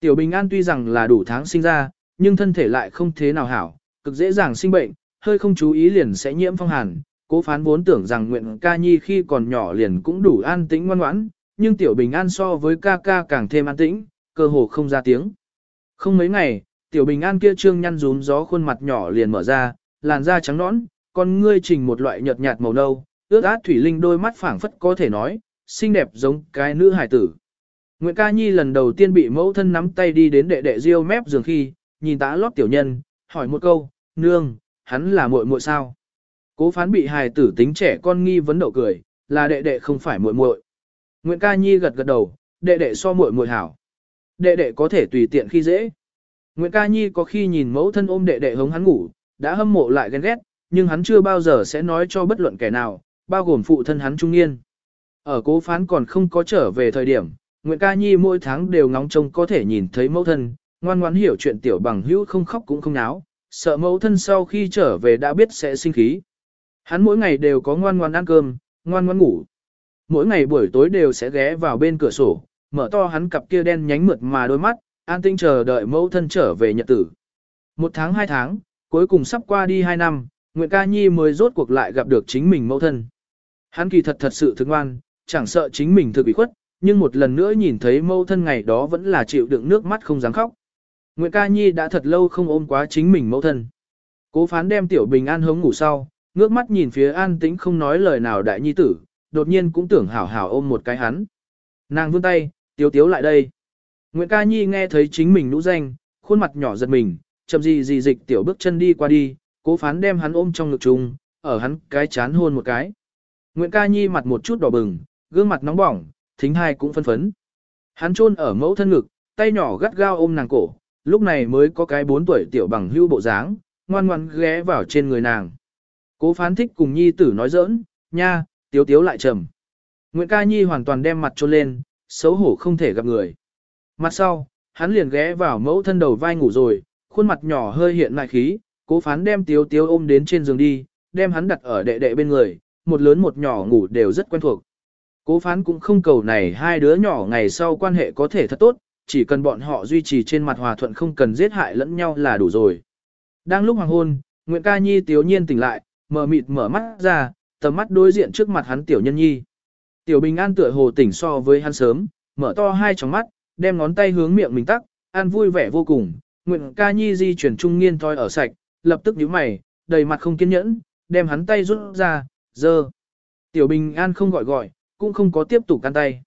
Tiểu bình an tuy rằng là đủ tháng sinh ra, nhưng thân thể lại không thế nào hảo, cực dễ dàng sinh bệnh, hơi không chú ý liền sẽ nhiễm phong hàn. Cố phán vốn tưởng rằng nguyện ca nhi khi còn nhỏ liền cũng đủ an tĩnh ngoan ngoãn, nhưng tiểu bình an so với ca ca càng thêm an tĩnh, cơ hồ không ra tiếng. Không mấy ngày, tiểu bình an kia trương nhăn rúm gió khuôn mặt nhỏ liền mở ra, làn da trắng nõn, con ngươi trình một loại nhợt nhạt màu nâu, ước át thủy linh đôi mắt phảng phất có thể nói, xinh đẹp giống cái nữ hải tử. Nguyễn Ca Nhi lần đầu tiên bị mẫu thân nắm tay đi đến đệ đệ riêu mép giường khi, nhìn tá lót tiểu nhân, hỏi một câu, nương, hắn là muội muội sao? Cố phán bị hài tử tính trẻ con nghi vấn đậu cười, là đệ đệ không phải muội muội. Nguyễn Ca Nhi gật gật đầu, đệ đệ so muội muội hảo. Đệ đệ có thể tùy tiện khi dễ. Nguyễn Ca Nhi có khi nhìn mẫu thân ôm đệ đệ hống hắn ngủ, đã hâm mộ lại ghen ghét, nhưng hắn chưa bao giờ sẽ nói cho bất luận kẻ nào, bao gồm phụ thân hắn trung niên. Ở cố phán còn không có trở về thời điểm, Nguyễn Ca Nhi mỗi tháng đều ngóng trông có thể nhìn thấy mẫu thân, ngoan ngoãn hiểu chuyện tiểu bằng hữu không khóc cũng không náo, sợ mẫu thân sau khi trở về đã biết sẽ sinh khí. Hắn mỗi ngày đều có ngoan ngoan ăn cơm, ngoan ngoan ngủ. Mỗi ngày buổi tối đều sẽ ghé vào bên cửa sổ, mở to hắn cặp kia đen nhánh mượt mà đôi mắt, an tinh chờ đợi mẫu thân trở về nhật tử. Một tháng hai tháng, cuối cùng sắp qua đi hai năm, Nguyễn Ca Nhi mới rốt cuộc lại gặp được chính mình mẫu thân. Hắn kỳ thật thật sự thương ngoan, chẳng sợ chính mình thực bị khuất, nhưng một lần nữa nhìn thấy mẫu thân ngày đó vẫn là chịu đựng nước mắt không dám khóc. Nguyễn Ca Nhi đã thật lâu không ôm quá chính mình mẫu thân. Cố phán đem tiểu bình an hống ngủ sau, ngước mắt nhìn phía an tĩnh không nói lời nào đại nhi tử, đột nhiên cũng tưởng hảo hảo ôm một cái hắn. Nàng vươn tay, tiếu tiếu lại đây. Nguyễn Ca Nhi nghe thấy chính mình nũ danh, khuôn mặt nhỏ giật mình, chậm gì gì dịch tiểu bước chân đi qua đi, cố phán đem hắn ôm trong ngực chung, ở hắn cái chán hôn một cái. Nguyễn Ca Nhi mặt một chút đỏ bừng, gương mặt nóng bỏng, thính hai cũng phân phấn. Hắn chôn ở mẫu thân ngực, tay nhỏ gắt gao ôm nàng cổ, lúc này mới có cái bốn tuổi tiểu bằng hưu bộ dáng, ngoan ngoan ghé vào trên người nàng. Cố phán thích cùng nhi tử nói giỡn, nha, tiếu tiếu lại trầm. Nguyễn Ca Nhi hoàn toàn đem mặt trôn lên, xấu hổ không thể gặp người. Mặt sau, hắn liền ghé vào mẫu thân đầu vai ngủ rồi, khuôn mặt nhỏ hơi hiện lại khí, cố phán đem tiếu tiếu ôm đến trên giường đi, đem hắn đặt ở đệ đệ bên người, một lớn một nhỏ ngủ đều rất quen thuộc. Cố phán cũng không cầu này hai đứa nhỏ ngày sau quan hệ có thể thật tốt, chỉ cần bọn họ duy trì trên mặt hòa thuận không cần giết hại lẫn nhau là đủ rồi. Đang lúc hoàng hôn, Nguyễn Ca Nhi tiếu nhiên tỉnh lại, mở mịt mở mắt ra, tầm mắt đối diện trước mặt hắn tiểu nhân nhi. Tiểu bình an tựa hồ tỉnh so với hắn sớm, mở to hai tròng mắt, đem ngón tay hướng miệng mình tắc, an vui vẻ vô cùng. Nguyễn Ca Nhi di chuyển trung nghiên thoi ở sạch, lập tức nhíu mày, đầy mặt không kiên nhẫn, đem hắn tay rút ra, dơ. Tiểu bình an không gọi gọi, cũng không có tiếp tục can tay.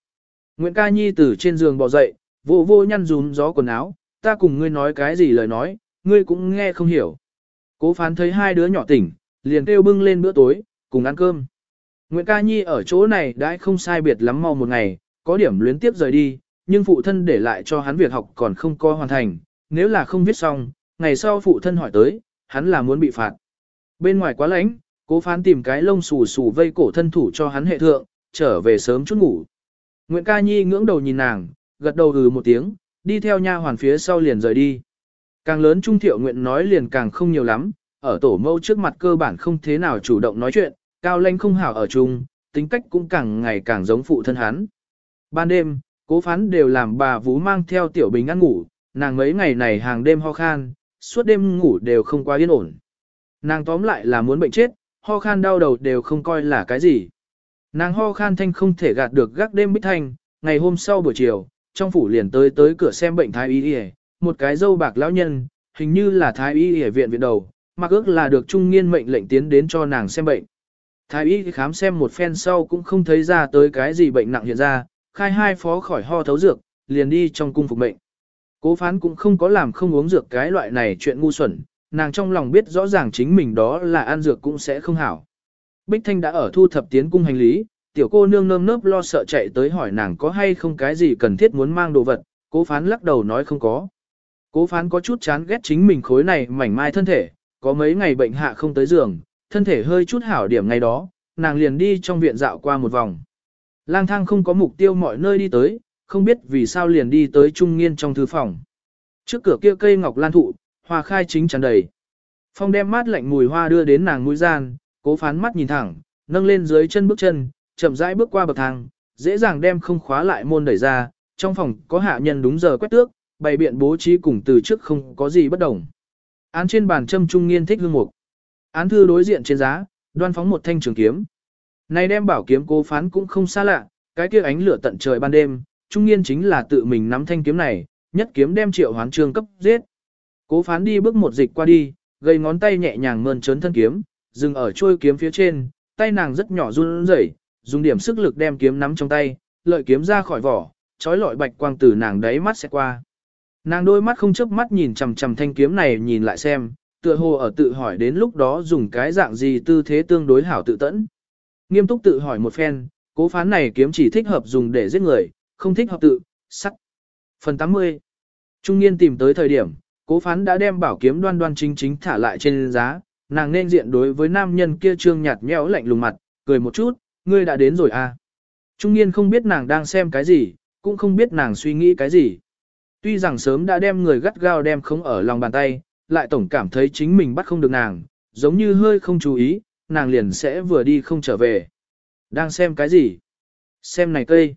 Nguyễn Ca Nhi từ trên giường bò dậy, vô vô nhăn rúm gió quần áo, ta cùng ngươi nói cái gì lời nói, ngươi cũng nghe không hiểu. Cố phán thấy hai đứa nhỏ tỉnh, liền kêu bưng lên bữa tối, cùng ăn cơm. Nguyễn Ca Nhi ở chỗ này đã không sai biệt lắm mau một ngày, có điểm luyến tiếp rời đi, nhưng phụ thân để lại cho hắn việc học còn không có hoàn thành, nếu là không viết xong, ngày sau phụ thân hỏi tới, hắn là muốn bị phạt. Bên ngoài quá lạnh, cố phán tìm cái lông xù xù vây cổ thân thủ cho hắn hệ thượng, trở về sớm chút ngủ. Nguyễn Ca Nhi ngưỡng đầu nhìn nàng, gật đầu ừ một tiếng, đi theo nha hoàn phía sau liền rời đi. Càng lớn Trung Thiệu Nguyện nói liền càng không nhiều lắm, ở tổ mâu trước mặt cơ bản không thế nào chủ động nói chuyện, cao lanh không hảo ở chung, tính cách cũng càng ngày càng giống phụ thân hắn. Ban đêm, cố phán đều làm bà vú mang theo tiểu bình ăn ngủ, nàng mấy ngày này hàng đêm ho khan, suốt đêm ngủ đều không quá yên ổn. Nàng tóm lại là muốn bệnh chết, ho khan đau đầu đều không coi là cái gì. Nàng ho khan thanh không thể gạt được gác đêm bích thanh, ngày hôm sau buổi chiều, trong phủ liền tới tới cửa xem bệnh thái y y, một cái dâu bạc lão nhân, hình như là thái y y viện viện đầu, mặc ước là được trung niên mệnh lệnh tiến đến cho nàng xem bệnh. Thái y khám xem một phen sau cũng không thấy ra tới cái gì bệnh nặng hiện ra, khai hai phó khỏi ho thấu dược, liền đi trong cung phục mệnh. Cố phán cũng không có làm không uống dược cái loại này chuyện ngu xuẩn, nàng trong lòng biết rõ ràng chính mình đó là ăn dược cũng sẽ không hảo. Bích Thanh đã ở thu thập tiến cung hành lý, tiểu cô nương nơm nớp lo sợ chạy tới hỏi nàng có hay không cái gì cần thiết muốn mang đồ vật, cố phán lắc đầu nói không có. Cố phán có chút chán ghét chính mình khối này mảnh mai thân thể, có mấy ngày bệnh hạ không tới giường, thân thể hơi chút hảo điểm ngày đó, nàng liền đi trong viện dạo qua một vòng. Lang thang không có mục tiêu mọi nơi đi tới, không biết vì sao liền đi tới trung nghiên trong thư phòng. Trước cửa kia cây ngọc lan thụ, hoa khai chính tràn đầy. Phong đem mát lạnh mùi hoa đưa đến nàng mũi gian, cố phán mắt nhìn thẳng, nâng lên dưới chân bước chân, chậm rãi bước qua bậc thang, dễ dàng đem không khóa lại môn đẩy ra, trong phòng có hạ nhân đúng giờ quét tước, bày biện bố trí cùng từ trước không có gì bất đồng. Án trên bàn châm trung nghiên thích hương mục. Án thư đối diện trên giá, đoan phóng một thanh trường kiếm. Này đem bảo kiếm cố phán cũng không xa lạ, cái kia ánh lửa tận trời ban đêm, trung nghiên chính là tự mình nắm thanh kiếm này, nhất kiếm đem triệu hoán trương cấp giết. Cố phán đi bước một dịch qua đi, gây ngón tay nhẹ nhàng mơn trớn thân kiếm, dừng ở trôi kiếm phía trên, tay nàng rất nhỏ run rẩy, dùng điểm sức lực đem kiếm nắm trong tay, lợi kiếm ra khỏi vỏ, trói lọi bạch quang từ nàng đáy mắt sẽ qua. Nàng đôi mắt không chớp mắt nhìn chằm chằm thanh kiếm này nhìn lại xem, tựa hồ ở tự hỏi đến lúc đó dùng cái dạng gì tư thế tương đối hảo tự tẫn. Nghiêm túc tự hỏi một phen, cố phán này kiếm chỉ thích hợp dùng để giết người, không thích hợp tự, sắt. Phần 80 Trung niên tìm tới thời điểm, cố phán đã đem bảo kiếm đoan đoan chính chính thả lại trên giá, nàng nên diện đối với nam nhân kia trương nhạt nhẽo lạnh lùng mặt, cười một chút, ngươi đã đến rồi à. Trung niên không biết nàng đang xem cái gì, cũng không biết nàng suy nghĩ cái gì. Tuy rằng sớm đã đem người gắt gao đem không ở lòng bàn tay, lại tổng cảm thấy chính mình bắt không được nàng, giống như hơi không chú ý, nàng liền sẽ vừa đi không trở về. Đang xem cái gì? Xem này cây.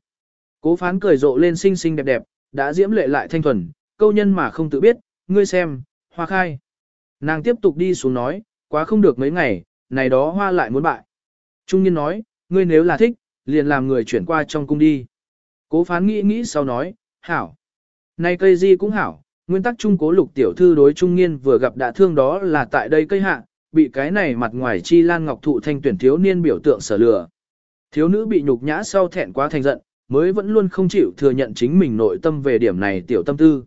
Cố phán cười rộ lên xinh xinh đẹp đẹp, đã diễm lệ lại thanh thuần, câu nhân mà không tự biết, ngươi xem, hoa khai. Nàng tiếp tục đi xuống nói, quá không được mấy ngày, này đó hoa lại muốn bại. Trung niên nói, ngươi nếu là thích, liền làm người chuyển qua trong cung đi. Cố phán nghĩ nghĩ sau nói, hảo. Này cây gì cũng hảo, nguyên tắc trung cố lục tiểu thư đối trung niên vừa gặp đã thương đó là tại đây cây hạ, bị cái này mặt ngoài chi lan ngọc thụ thanh tuyển thiếu niên biểu tượng sở lừa. Thiếu nữ bị nhục nhã sau thẹn quá thành giận, mới vẫn luôn không chịu thừa nhận chính mình nội tâm về điểm này tiểu tâm tư.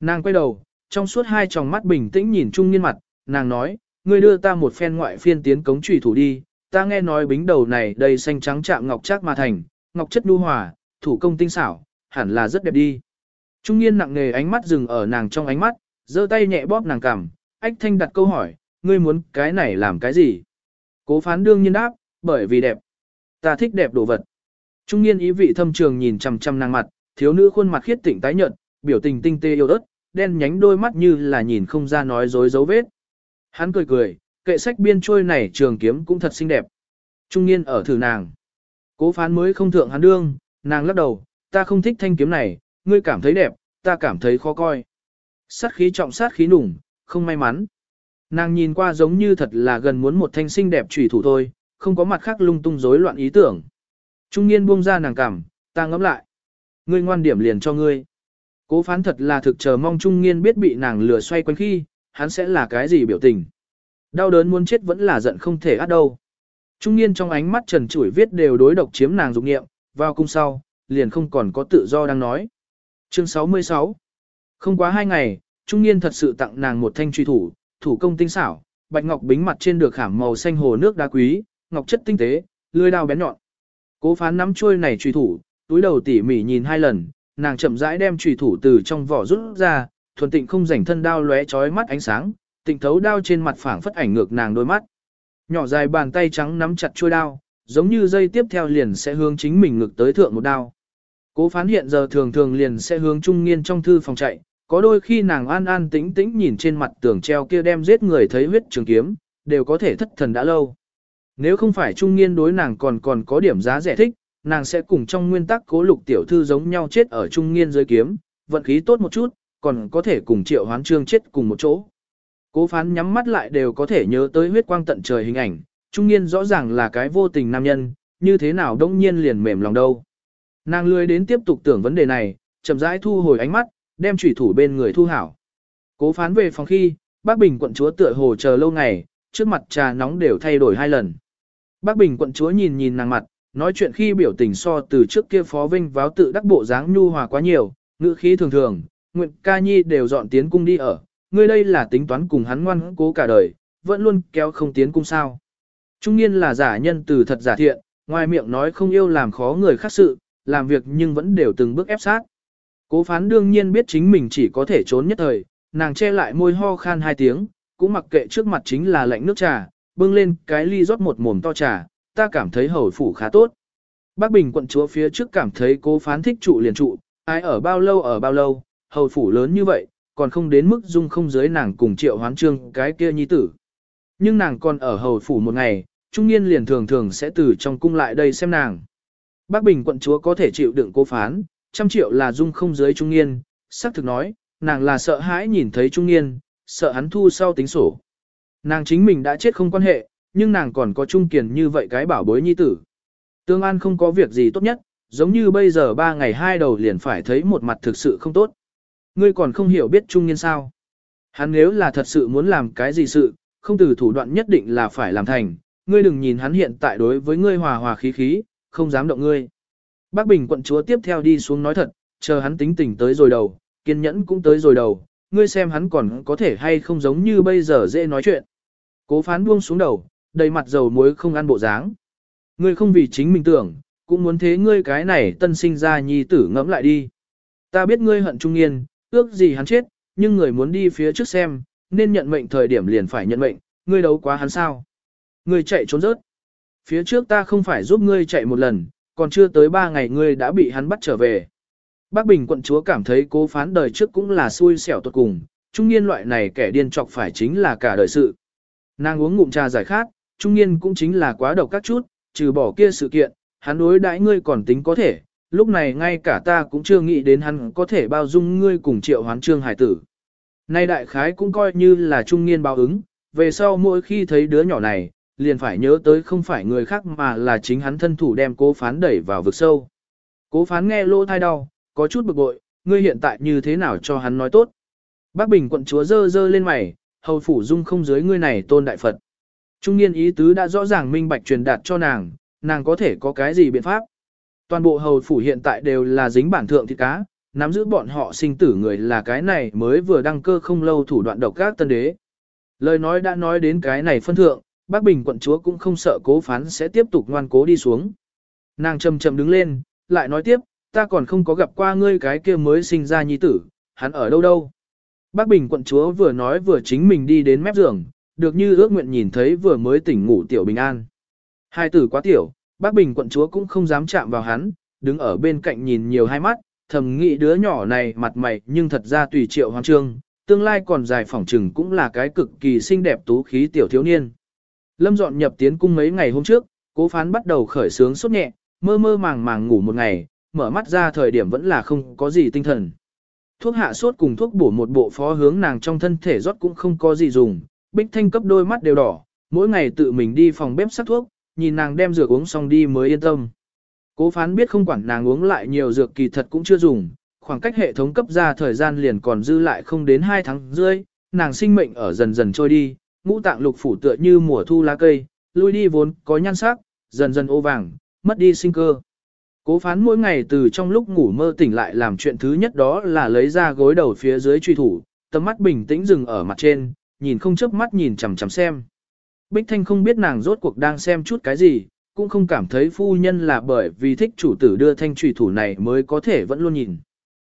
Nàng quay đầu, trong suốt hai tròng mắt bình tĩnh nhìn trung niên mặt, nàng nói, ngươi đưa ta một phen ngoại phiên tiến cống trùy thủ đi, ta nghe nói bính đầu này đầy xanh trắng chạm ngọc chắc mà thành, ngọc chất nhu hòa, thủ công tinh xảo, hẳn là rất đẹp đi. Trung niên nặng nề ánh mắt dừng ở nàng trong ánh mắt, giơ tay nhẹ bóp nàng cằm, ách thanh đặt câu hỏi, ngươi muốn cái này làm cái gì? Cố phán đương nhiên đáp, bởi vì đẹp. Ta thích đẹp đồ vật. Trung niên ý vị thâm trường nhìn chằm chằm nàng mặt, thiếu nữ khuôn mặt khiết tịnh tái nhợt, biểu tình tinh tế yêu ớt, đen nhánh đôi mắt như là nhìn không ra nói dối dấu vết. Hắn cười cười, kệ sách biên trôi này trường kiếm cũng thật xinh đẹp. Trung niên ở thử nàng. Cố phán mới không thượng hắn đương, nàng lắc đầu, ta không thích thanh kiếm này, ngươi cảm thấy đẹp, ta cảm thấy khó coi. Sát khí trọng sát khí nùng, không may mắn. Nàng nhìn qua giống như thật là gần muốn một thanh xinh đẹp trùy thủ thôi, không có mặt khác lung tung rối loạn ý tưởng. Trung niên buông ra nàng cảm, ta ngẫm lại. Ngươi ngoan điểm liền cho ngươi. Cố phán thật là thực chờ mong Trung niên biết bị nàng lừa xoay quanh khi, hắn sẽ là cái gì biểu tình. Đau đớn muốn chết vẫn là giận không thể át đâu. Trung niên trong ánh mắt trần trụi viết đều đối độc chiếm nàng dục nghiệm, vào cung sau, liền không còn có tự do đang nói. Chương 66 Không quá hai ngày, Trung niên thật sự tặng nàng một thanh truy thủ, thủ công tinh xảo, bạch ngọc bính mặt trên được khảm màu xanh hồ nước đá quý, ngọc chất tinh tế, lưỡi đao bén nhọn. Cố phán nắm chuôi này truy thủ, túi đầu tỉ mỉ nhìn hai lần, nàng chậm rãi đem truy thủ từ trong vỏ rút ra, thuần tịnh không rảnh thân đao lóe chói mắt ánh sáng, tịnh thấu đao trên mặt phảng phất ảnh ngược nàng đôi mắt. Nhỏ dài bàn tay trắng nắm chặt chuôi đao, giống như dây tiếp theo liền sẽ hướng chính mình ngực tới thượng một đao. Cố phán hiện giờ thường thường liền sẽ hướng trung nghiên trong thư phòng chạy, có đôi khi nàng an an tĩnh tĩnh nhìn trên mặt tường treo kia đem giết người thấy huyết trường kiếm, đều có thể thất thần đã lâu. Nếu không phải trung nghiên đối nàng còn còn có điểm giá rẻ thích, nàng sẽ cùng trong nguyên tắc cố lục tiểu thư giống nhau chết ở trung nghiên dưới kiếm, vận khí tốt một chút, còn có thể cùng triệu hoán trương chết cùng một chỗ. Cố phán nhắm mắt lại đều có thể nhớ tới huyết quang tận trời hình ảnh, trung niên rõ ràng là cái vô tình nam nhân, như thế nào đông nhiên liền mềm lòng đâu. Nàng lười đến tiếp tục tưởng vấn đề này, chậm rãi thu hồi ánh mắt, đem chủy thủ bên người thu hảo. Cố phán về phòng khi, bác Bình quận chúa tựa hồ chờ lâu ngày, trước mặt trà nóng đều thay đổi hai lần. Bác Bình quận chúa nhìn nhìn nàng mặt, nói chuyện khi biểu tình so từ trước kia phó vinh váo tự đắc bộ dáng nhu hòa quá nhiều, ngữ khí thường thường, nguyện ca nhi đều dọn tiến cung đi ở, ngươi đây là tính toán cùng hắn ngoan cố cả đời, vẫn luôn kéo không tiến cung sao. Trung niên là giả nhân từ thật giả thiện, ngoài miệng nói không yêu làm khó người khác sự, làm việc nhưng vẫn đều từng bước ép sát. Cố phán đương nhiên biết chính mình chỉ có thể trốn nhất thời, nàng che lại môi ho khan hai tiếng, cũng mặc kệ trước mặt chính là lạnh nước trà, bưng lên cái ly rót một mồm to trà, ta cảm thấy hầu phủ khá tốt. Bác Bình quận chúa phía trước cảm thấy cố phán thích trụ liền trụ, ai ở bao lâu ở bao lâu, hầu phủ lớn như vậy, còn không đến mức dung không giới nàng cùng triệu hoán trương cái kia nhi tử. Nhưng nàng còn ở hầu phủ một ngày, trung niên liền thường thường sẽ từ trong cung lại đây xem nàng. Bác Bình quận chúa có thể chịu đựng cố phán, trăm triệu là dung không giới trung niên, xác thực nói, nàng là sợ hãi nhìn thấy trung niên, sợ hắn thu sau tính sổ. Nàng chính mình đã chết không quan hệ, nhưng nàng còn có trung kiền như vậy cái bảo bối nhi tử. Tương An không có việc gì tốt nhất, giống như bây giờ ba ngày hai đầu liền phải thấy một mặt thực sự không tốt. Ngươi còn không hiểu biết trung niên sao. Hắn nếu là thật sự muốn làm cái gì sự, không từ thủ đoạn nhất định là phải làm thành, ngươi đừng nhìn hắn hiện tại đối với ngươi hòa hòa khí khí, không dám động ngươi. Bác Bình quận chúa tiếp theo đi xuống nói thật, chờ hắn tính tình tới rồi đầu, kiên nhẫn cũng tới rồi đầu, ngươi xem hắn còn có thể hay không giống như bây giờ dễ nói chuyện. Cố phán buông xuống đầu, đầy mặt dầu muối không ăn bộ dáng. Ngươi không vì chính mình tưởng, cũng muốn thế ngươi cái này tân sinh ra nhi tử ngẫm lại đi. Ta biết ngươi hận trung niên, ước gì hắn chết, nhưng người muốn đi phía trước xem, nên nhận mệnh thời điểm liền phải nhận mệnh, ngươi đấu quá hắn sao. Ngươi chạy trốn rớt. Phía trước ta không phải giúp ngươi chạy một lần, còn chưa tới ba ngày ngươi đã bị hắn bắt trở về. Bác Bình quận chúa cảm thấy cố phán đời trước cũng là xui xẻo tuột cùng, trung niên loại này kẻ điên trọc phải chính là cả đời sự. Nàng uống ngụm trà giải khát, trung niên cũng chính là quá độc các chút, trừ bỏ kia sự kiện, hắn đối đãi ngươi còn tính có thể, lúc này ngay cả ta cũng chưa nghĩ đến hắn có thể bao dung ngươi cùng triệu hoán trương hải tử. Nay đại khái cũng coi như là trung niên báo ứng, về sau mỗi khi thấy đứa nhỏ này, liền phải nhớ tới không phải người khác mà là chính hắn thân thủ đem cố phán đẩy vào vực sâu. Cố phán nghe lỗ thai đau, có chút bực bội, ngươi hiện tại như thế nào cho hắn nói tốt. Bác Bình quận chúa dơ dơ lên mày, hầu phủ dung không dưới ngươi này tôn đại Phật. Trung niên ý tứ đã rõ ràng minh bạch truyền đạt cho nàng, nàng có thể có cái gì biện pháp. Toàn bộ hầu phủ hiện tại đều là dính bản thượng thịt cá, nắm giữ bọn họ sinh tử người là cái này mới vừa đăng cơ không lâu thủ đoạn độc các tân đế. Lời nói đã nói đến cái này phân thượng, bác Bình quận chúa cũng không sợ cố phán sẽ tiếp tục ngoan cố đi xuống. Nàng chầm chầm đứng lên, lại nói tiếp, ta còn không có gặp qua ngươi cái kia mới sinh ra nhi tử, hắn ở đâu đâu. Bác Bình quận chúa vừa nói vừa chính mình đi đến mép giường, được như ước nguyện nhìn thấy vừa mới tỉnh ngủ tiểu bình an. Hai tử quá tiểu, bác Bình quận chúa cũng không dám chạm vào hắn, đứng ở bên cạnh nhìn nhiều hai mắt, thầm nghĩ đứa nhỏ này mặt mày nhưng thật ra tùy triệu hoàng trương, tương lai còn dài phỏng trừng cũng là cái cực kỳ xinh đẹp tú khí tiểu thiếu niên. Lâm dọn nhập tiến cung mấy ngày hôm trước, cố phán bắt đầu khởi sướng sốt nhẹ, mơ mơ màng màng ngủ một ngày, mở mắt ra thời điểm vẫn là không có gì tinh thần. Thuốc hạ sốt cùng thuốc bổ một bộ phó hướng nàng trong thân thể rót cũng không có gì dùng, bích thanh cấp đôi mắt đều đỏ, mỗi ngày tự mình đi phòng bếp sắc thuốc, nhìn nàng đem dược uống xong đi mới yên tâm. Cố phán biết không quản nàng uống lại nhiều dược kỳ thật cũng chưa dùng, khoảng cách hệ thống cấp ra thời gian liền còn dư lại không đến 2 tháng rưỡi, nàng sinh mệnh ở dần dần trôi đi, ngũ tạng lục phủ tựa như mùa thu lá cây, lui đi vốn có nhan sắc, dần dần ô vàng, mất đi sinh cơ. Cố phán mỗi ngày từ trong lúc ngủ mơ tỉnh lại làm chuyện thứ nhất đó là lấy ra gối đầu phía dưới truy thủ, tầm mắt bình tĩnh dừng ở mặt trên, nhìn không chớp mắt nhìn chằm chằm xem. Bích Thanh không biết nàng rốt cuộc đang xem chút cái gì, cũng không cảm thấy phu nhân là bởi vì thích chủ tử đưa thanh trùy thủ này mới có thể vẫn luôn nhìn.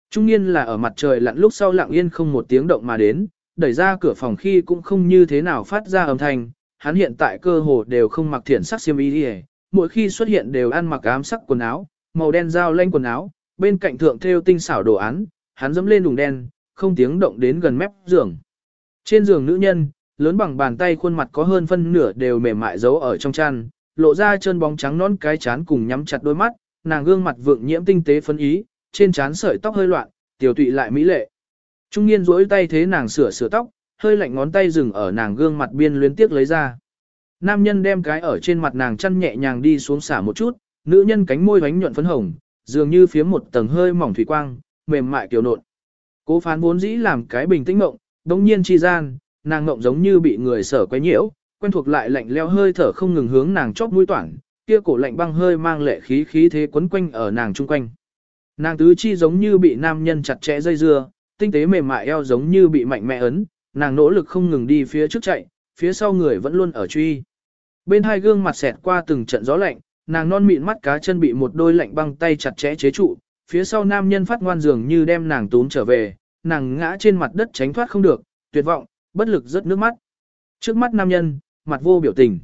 Trung niên là ở mặt trời lặn lúc sau lặng yên không một tiếng động mà đến, đẩy ra cửa phòng khi cũng không như thế nào phát ra âm thanh, hắn hiện tại cơ hồ đều không mặc thiện sắc xiêm y đi mỗi khi xuất hiện đều ăn mặc ám sắc quần áo, màu đen dao lanh quần áo, bên cạnh thượng thêu tinh xảo đồ án, hắn dẫm lên đùng đen, không tiếng động đến gần mép giường. Trên giường nữ nhân, lớn bằng bàn tay khuôn mặt có hơn phân nửa đều mềm mại giấu ở trong chăn, lộ ra chân bóng trắng nón cái chán cùng nhắm chặt đôi mắt, nàng gương mặt vượng nhiễm tinh tế phấn ý, trên chán sợi tóc hơi loạn, tiểu tụy lại mỹ lệ. Trung niên duỗi tay thế nàng sửa sửa tóc, hơi lạnh ngón tay dừng ở nàng gương mặt biên luyến tiếc lấy ra. Nam nhân đem cái ở trên mặt nàng chăn nhẹ nhàng đi xuống xả một chút, nữ nhân cánh môi bánh nhuận phấn hồng, dường như phía một tầng hơi mỏng thủy quang, mềm mại kiều nộn. Cố phán vốn dĩ làm cái bình tĩnh mộng, đồng nhiên chi gian, nàng ngộng giống như bị người sở quấy nhiễu, quen thuộc lại lạnh leo hơi thở không ngừng hướng nàng chóp mũi toản, kia cổ lạnh băng hơi mang lệ khí khí thế quấn quanh ở nàng chung quanh. Nàng tứ chi giống như bị nam nhân chặt chẽ dây dưa, tinh tế mềm mại eo giống như bị mạnh mẽ ấn, nàng nỗ lực không ngừng đi phía trước chạy, phía sau người vẫn luôn ở truy. Bên hai gương mặt xẹt qua từng trận gió lạnh, nàng non mịn mắt cá chân bị một đôi lạnh băng tay chặt chẽ chế trụ, phía sau nam nhân phát ngoan dường như đem nàng tốn trở về, nàng ngã trên mặt đất tránh thoát không được, tuyệt vọng, bất lực rất nước mắt. Trước mắt nam nhân, mặt vô biểu tình.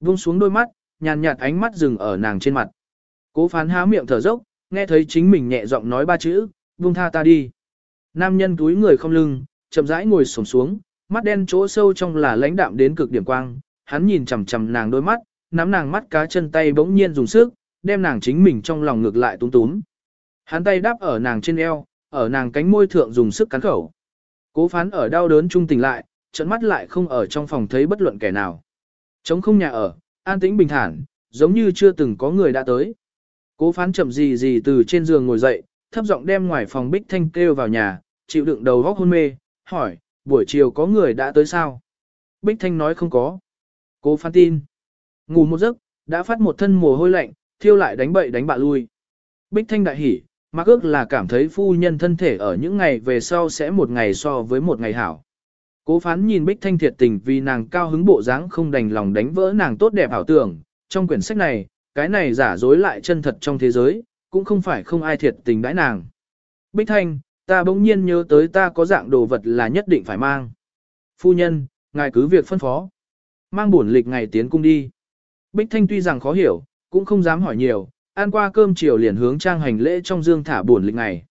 Vung xuống đôi mắt, nhàn nhạt ánh mắt dừng ở nàng trên mặt. Cố phán há miệng thở dốc, nghe thấy chính mình nhẹ giọng nói ba chữ, vung tha ta đi. Nam nhân túi người không lưng, chậm rãi ngồi sổng xuống, mắt đen chỗ sâu trong là lãnh đạm đến cực điểm quang, hắn nhìn chằm chằm nàng đôi mắt, nắm nàng mắt cá chân tay bỗng nhiên dùng sức, đem nàng chính mình trong lòng ngược lại túm túm. Hắn tay đáp ở nàng trên eo, ở nàng cánh môi thượng dùng sức cắn khẩu. Cố phán ở đau đớn trung tỉnh lại, trận mắt lại không ở trong phòng thấy bất luận kẻ nào. Trống không nhà ở, an tĩnh bình thản, giống như chưa từng có người đã tới. Cố phán chậm gì gì từ trên giường ngồi dậy, thấp giọng đem ngoài phòng bích thanh kêu vào nhà, chịu đựng đầu góc hôn mê, hỏi, buổi chiều có người đã tới sao? Bích thanh nói không có. Cố phán tin. Ngủ một giấc, đã phát một thân mồ hôi lạnh, thiêu lại đánh bậy đánh bạ lui. Bích thanh đại hỉ, mắc ước là cảm thấy phu nhân thân thể ở những ngày về sau sẽ một ngày so với một ngày hảo. Cố phán nhìn Bích Thanh thiệt tình vì nàng cao hứng bộ dáng không đành lòng đánh vỡ nàng tốt đẹp ảo tưởng. Trong quyển sách này, cái này giả dối lại chân thật trong thế giới, cũng không phải không ai thiệt tình đãi nàng. Bích Thanh, ta bỗng nhiên nhớ tới ta có dạng đồ vật là nhất định phải mang. Phu nhân, ngài cứ việc phân phó. Mang buồn lịch ngày tiến cung đi. Bích Thanh tuy rằng khó hiểu, cũng không dám hỏi nhiều, ăn qua cơm chiều liền hướng trang hành lễ trong dương thả buồn lịch ngày.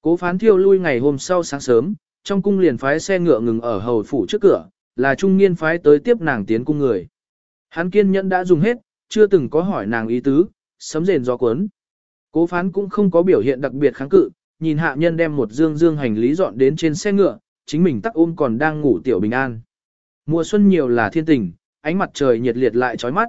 Cố phán thiêu lui ngày hôm sau sáng sớm, trong cung liền phái xe ngựa ngừng ở hầu phủ trước cửa, là trung niên phái tới tiếp nàng tiến cung người. Hắn kiên nhẫn đã dùng hết, chưa từng có hỏi nàng ý tứ, sấm rền gió cuốn. Cố phán cũng không có biểu hiện đặc biệt kháng cự, nhìn hạ nhân đem một dương dương hành lý dọn đến trên xe ngựa, chính mình tắc ôm còn đang ngủ tiểu bình an. Mùa xuân nhiều là thiên tình, ánh mặt trời nhiệt liệt lại chói mắt.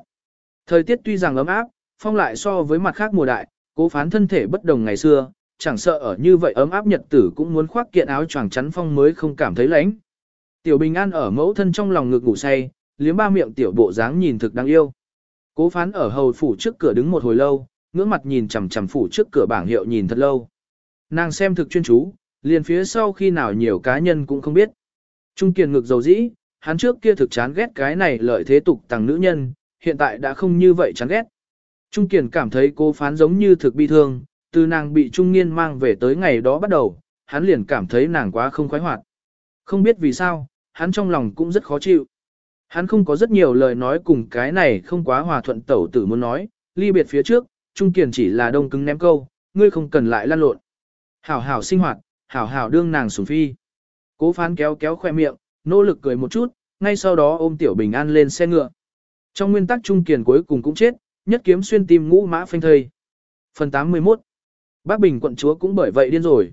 Thời tiết tuy rằng ấm áp, phong lại so với mặt khác mùa đại, cố phán thân thể bất đồng ngày xưa, chẳng sợ ở như vậy ấm áp nhật tử cũng muốn khoác kiện áo choàng chắn phong mới không cảm thấy lạnh. Tiểu Bình An ở mẫu thân trong lòng ngực ngủ say, liếm ba miệng tiểu bộ dáng nhìn thực đáng yêu. Cố phán ở hầu phủ trước cửa đứng một hồi lâu, ngưỡng mặt nhìn chằm chằm phủ trước cửa bảng hiệu nhìn thật lâu. Nàng xem thực chuyên chú, liền phía sau khi nào nhiều cá nhân cũng không biết. Trung kiền ngực dầu dĩ, hắn trước kia thực chán ghét cái này lợi thế tục tàng nữ nhân, hiện tại đã không như vậy chán ghét. Trung kiền cảm thấy cô phán giống như thực bi thương, từ nàng bị trung niên mang về tới ngày đó bắt đầu, hắn liền cảm thấy nàng quá không khoái hoạt. Không biết vì sao, hắn trong lòng cũng rất khó chịu. Hắn không có rất nhiều lời nói cùng cái này không quá hòa thuận tẩu tử muốn nói, ly biệt phía trước, Trung Kiền chỉ là đông cứng ném câu, ngươi không cần lại lan lộn. Hảo hảo sinh hoạt, hảo hảo đương nàng sủng phi. Cố phán kéo kéo khoe miệng, nỗ lực cười một chút, ngay sau đó ôm Tiểu Bình An lên xe ngựa. Trong nguyên tắc Trung Kiền cuối cùng cũng chết, nhất kiếm xuyên tim ngũ mã phanh thây. Phần 81 Bác Bình quận chúa cũng bởi vậy điên rồi.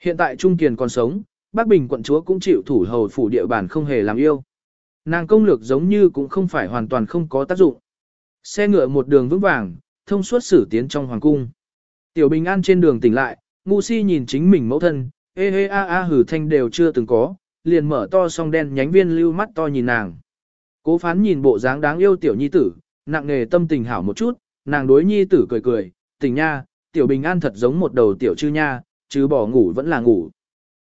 Hiện tại Trung Kiền còn sống, Bác Bình quận chúa cũng chịu thủ hầu phủ địa bàn không hề làm yêu. Nàng công lược giống như cũng không phải hoàn toàn không có tác dụng. Xe ngựa một đường vững vàng, thông suốt xử tiến trong hoàng cung. Tiểu Bình An trên đường tỉnh lại, ngu si nhìn chính mình mẫu thân, ê ê a a hử thanh đều chưa từng có, liền mở to song đen nhánh viên lưu mắt to nhìn nàng. Cố phán nhìn bộ dáng đáng yêu tiểu nhi tử, nặng nề tâm tình hảo một chút, nàng đối nhi tử cười cười, tình nha, tiểu bình an thật giống một đầu tiểu chư nha, chứ bỏ ngủ vẫn là ngủ.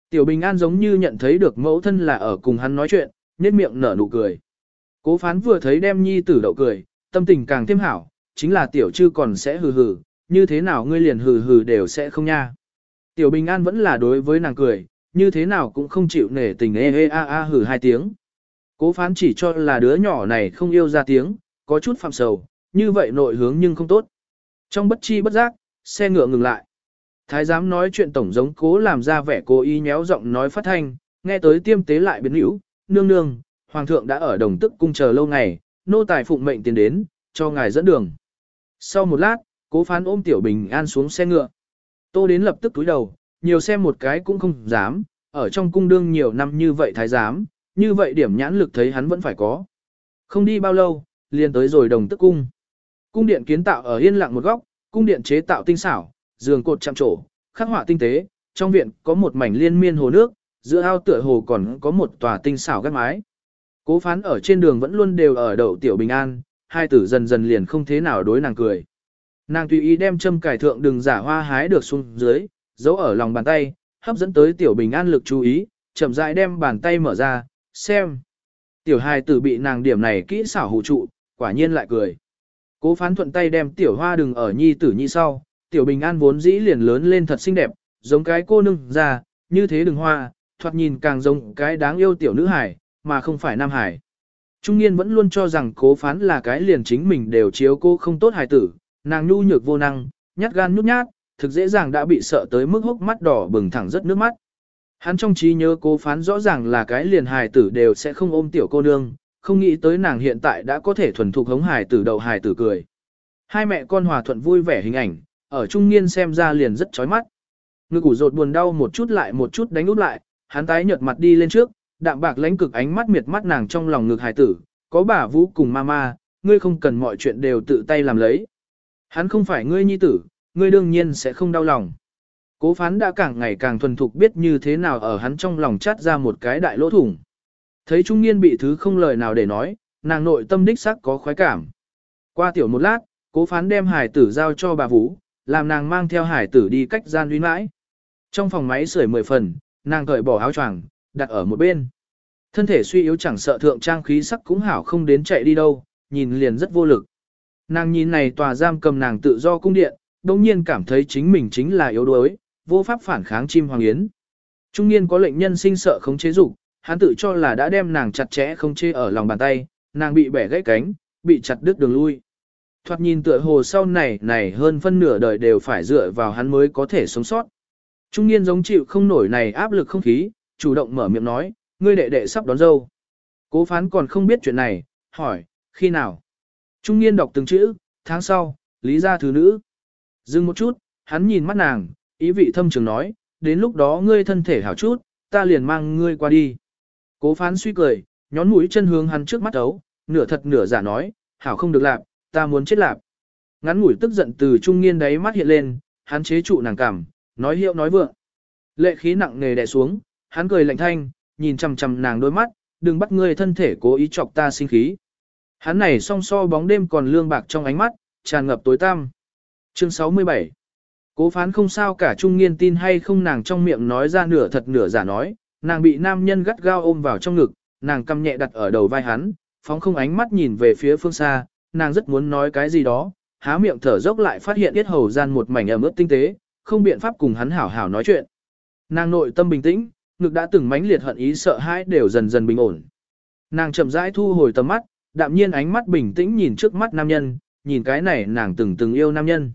Tiểu bình an giống như nhận thấy được mẫu thân là ở cùng hắn nói chuyện, nên miệng nở nụ cười. Cố phán vừa thấy đem nhi tử đậu cười, tâm tình càng thêm hảo, chính là tiểu chư còn sẽ hừ hừ, như thế nào ngươi liền hừ hừ đều sẽ không nha. Tiểu bình an vẫn là đối với nàng cười, như thế nào cũng không chịu nể tình ê ê a a hừ hai tiếng. Cố phán chỉ cho là đứa nhỏ này không yêu ra tiếng, có chút phạm sầu, như vậy nội hướng nhưng không tốt. Trong bất chi bất giác, xe ngựa ngừng lại. Thái giám nói chuyện tổng giống cố làm ra vẻ cố ý nhéo giọng nói phát thanh, nghe tới tiêm tế lại biến hữu, nương nương, hoàng thượng đã ở đồng tức cung chờ lâu ngày, nô tài phụng mệnh tiến đến, cho ngài dẫn đường. Sau một lát, cố phán ôm tiểu bình an xuống xe ngựa. Tô đến lập tức túi đầu, nhiều xem một cái cũng không dám, ở trong cung đương nhiều năm như vậy thái giám, như vậy điểm nhãn lực thấy hắn vẫn phải có. Không đi bao lâu, liền tới rồi đồng tức cung. Cung điện kiến tạo ở yên lặng một góc, cung điện chế tạo tinh xảo, giường cột chạm trổ, khắc họa tinh tế, trong viện có một mảnh liên miên hồ nước, giữa ao tựa hồ còn có một tòa tinh xảo gác mái. Cố phán ở trên đường vẫn luôn đều ở đậu tiểu bình an, hai tử dần dần liền không thế nào đối nàng cười. Nàng tùy ý đem châm cải thượng đừng giả hoa hái được xuống dưới, giấu ở lòng bàn tay, hấp dẫn tới tiểu bình an lực chú ý, chậm rãi đem bàn tay mở ra, xem. Tiểu hài tử bị nàng điểm này kỹ xảo hụ trụ, quả nhiên lại cười. Cố phán thuận tay đem tiểu hoa đừng ở nhi tử nhi sau, tiểu bình an vốn dĩ liền lớn lên thật xinh đẹp, giống cái cô nương ra, như thế đừng hoa, thoạt nhìn càng giống cái đáng yêu tiểu nữ hải, mà không phải nam hải. Trung niên vẫn luôn cho rằng cố phán là cái liền chính mình đều chiếu cô không tốt hài tử, nàng nhu nhược vô năng, nhát gan nhút nhát, thực dễ dàng đã bị sợ tới mức hốc mắt đỏ bừng thẳng rất nước mắt. Hắn trong trí nhớ cố phán rõ ràng là cái liền hài tử đều sẽ không ôm tiểu cô nương, không nghĩ tới nàng hiện tại đã có thể thuần thục hống hài tử đầu hài tử cười. Hai mẹ con hòa thuận vui vẻ hình ảnh, ở trung niên xem ra liền rất chói mắt. Ngực ủ rột buồn đau một chút lại một chút đánh út lại, hắn tái nhợt mặt đi lên trước, đạm bạc lãnh cực ánh mắt miệt mắt nàng trong lòng ngực hài tử, có bà vũ cùng mama, ngươi không cần mọi chuyện đều tự tay làm lấy. Hắn không phải ngươi nhi tử, ngươi đương nhiên sẽ không đau lòng. Cố phán đã càng ngày càng thuần thục biết như thế nào ở hắn trong lòng chát ra một cái đại lỗ thủng. Thấy trung niên bị thứ không lời nào để nói, nàng nội tâm đích sắc có khoái cảm. Qua tiểu một lát, cố phán đem hải tử giao cho bà Vũ, làm nàng mang theo hải tử đi cách gian uy mãi. Trong phòng máy sưởi mười phần, nàng cởi bỏ áo choàng, đặt ở một bên. Thân thể suy yếu chẳng sợ thượng trang khí sắc cũng hảo không đến chạy đi đâu, nhìn liền rất vô lực. Nàng nhìn này tòa giam cầm nàng tự do cung điện, đồng nhiên cảm thấy chính mình chính là yếu đuối, vô pháp phản kháng chim hoàng yến. Trung niên có lệnh nhân sinh sợ không chế dục, hắn tự cho là đã đem nàng chặt chẽ không chê ở lòng bàn tay, nàng bị bẻ gãy cánh, bị chặt đứt đường lui. Thoạt nhìn tựa hồ sau này này hơn phân nửa đời đều phải dựa vào hắn mới có thể sống sót. Trung niên giống chịu không nổi này áp lực không khí, chủ động mở miệng nói, ngươi đệ đệ sắp đón dâu. Cố phán còn không biết chuyện này, hỏi, khi nào? Trung niên đọc từng chữ, tháng sau, lý gia thứ nữ. Dừng một chút, hắn nhìn mắt nàng, ý vị thâm trường nói, đến lúc đó ngươi thân thể hảo chút, ta liền mang ngươi qua đi. Cố phán suy cười, nhón mũi chân hướng hắn trước mắt ấu, nửa thật nửa giả nói, hảo không được lạp, ta muốn chết lạp. Ngắn ngủi tức giận từ trung niên đáy mắt hiện lên, hắn chế trụ nàng cảm, nói hiệu nói vượng. Lệ khí nặng nề đè xuống, hắn cười lạnh thanh, nhìn chằm chằm nàng đôi mắt, đừng bắt ngươi thân thể cố ý chọc ta sinh khí. Hắn này song so bóng đêm còn lương bạc trong ánh mắt, tràn ngập tối tăm. Chương 67 Cố phán không sao cả trung nghiên tin hay không nàng trong miệng nói ra nửa thật nửa giả nói, nàng bị nam nhân gắt gao ôm vào trong ngực, nàng cầm nhẹ đặt ở đầu vai hắn, phóng không ánh mắt nhìn về phía phương xa, nàng rất muốn nói cái gì đó, há miệng thở dốc lại phát hiện yết hầu gian một mảnh ẩm ướt tinh tế, không biện pháp cùng hắn hảo hảo nói chuyện. Nàng nội tâm bình tĩnh, ngực đã từng mãnh liệt hận ý sợ hãi đều dần dần bình ổn. Nàng chậm rãi thu hồi tầm mắt, đạm nhiên ánh mắt bình tĩnh nhìn trước mắt nam nhân, nhìn cái này nàng từng từng yêu nam nhân.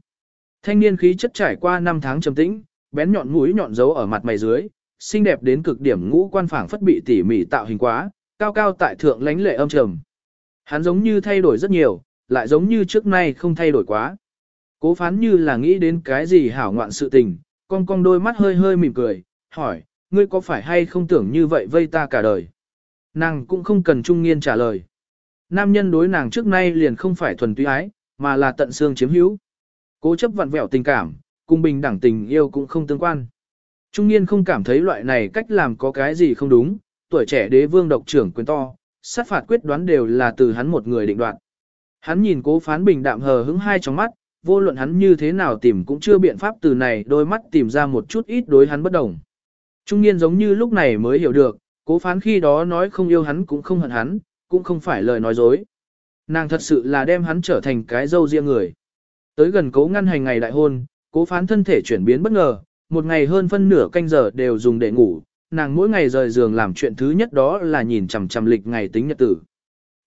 Thanh niên khí chất trải qua năm tháng trầm tĩnh, bén nhọn mũi nhọn dấu ở mặt mày dưới, xinh đẹp đến cực điểm ngũ quan phảng phất bị tỉ mỉ tạo hình quá, cao cao tại thượng lánh lệ âm trầm. Hắn giống như thay đổi rất nhiều, lại giống như trước nay không thay đổi quá. Cố phán như là nghĩ đến cái gì hảo ngoạn sự tình, cong cong đôi mắt hơi hơi mỉm cười, hỏi, ngươi có phải hay không tưởng như vậy vây ta cả đời? Nàng cũng không cần trung nghiên trả lời. Nam nhân đối nàng trước nay liền không phải thuần túy ái, mà là tận xương chiếm hữu. Cố chấp vặn vẹo tình cảm, cùng bình đẳng tình yêu cũng không tương quan. Trung niên không cảm thấy loại này cách làm có cái gì không đúng, tuổi trẻ đế vương độc trưởng quyền to, sát phạt quyết đoán đều là từ hắn một người định đoạt. Hắn nhìn cố phán bình đạm hờ hững hai trong mắt, vô luận hắn như thế nào tìm cũng chưa biện pháp từ này đôi mắt tìm ra một chút ít đối hắn bất đồng. Trung niên giống như lúc này mới hiểu được, cố phán khi đó nói không yêu hắn cũng không hận hắn, cũng không phải lời nói dối. Nàng thật sự là đem hắn trở thành cái dâu riêng người. Tới gần cố ngăn hành ngày đại hôn, cố phán thân thể chuyển biến bất ngờ, một ngày hơn phân nửa canh giờ đều dùng để ngủ, nàng mỗi ngày rời giường làm chuyện thứ nhất đó là nhìn chằm chằm lịch ngày tính nhật tử.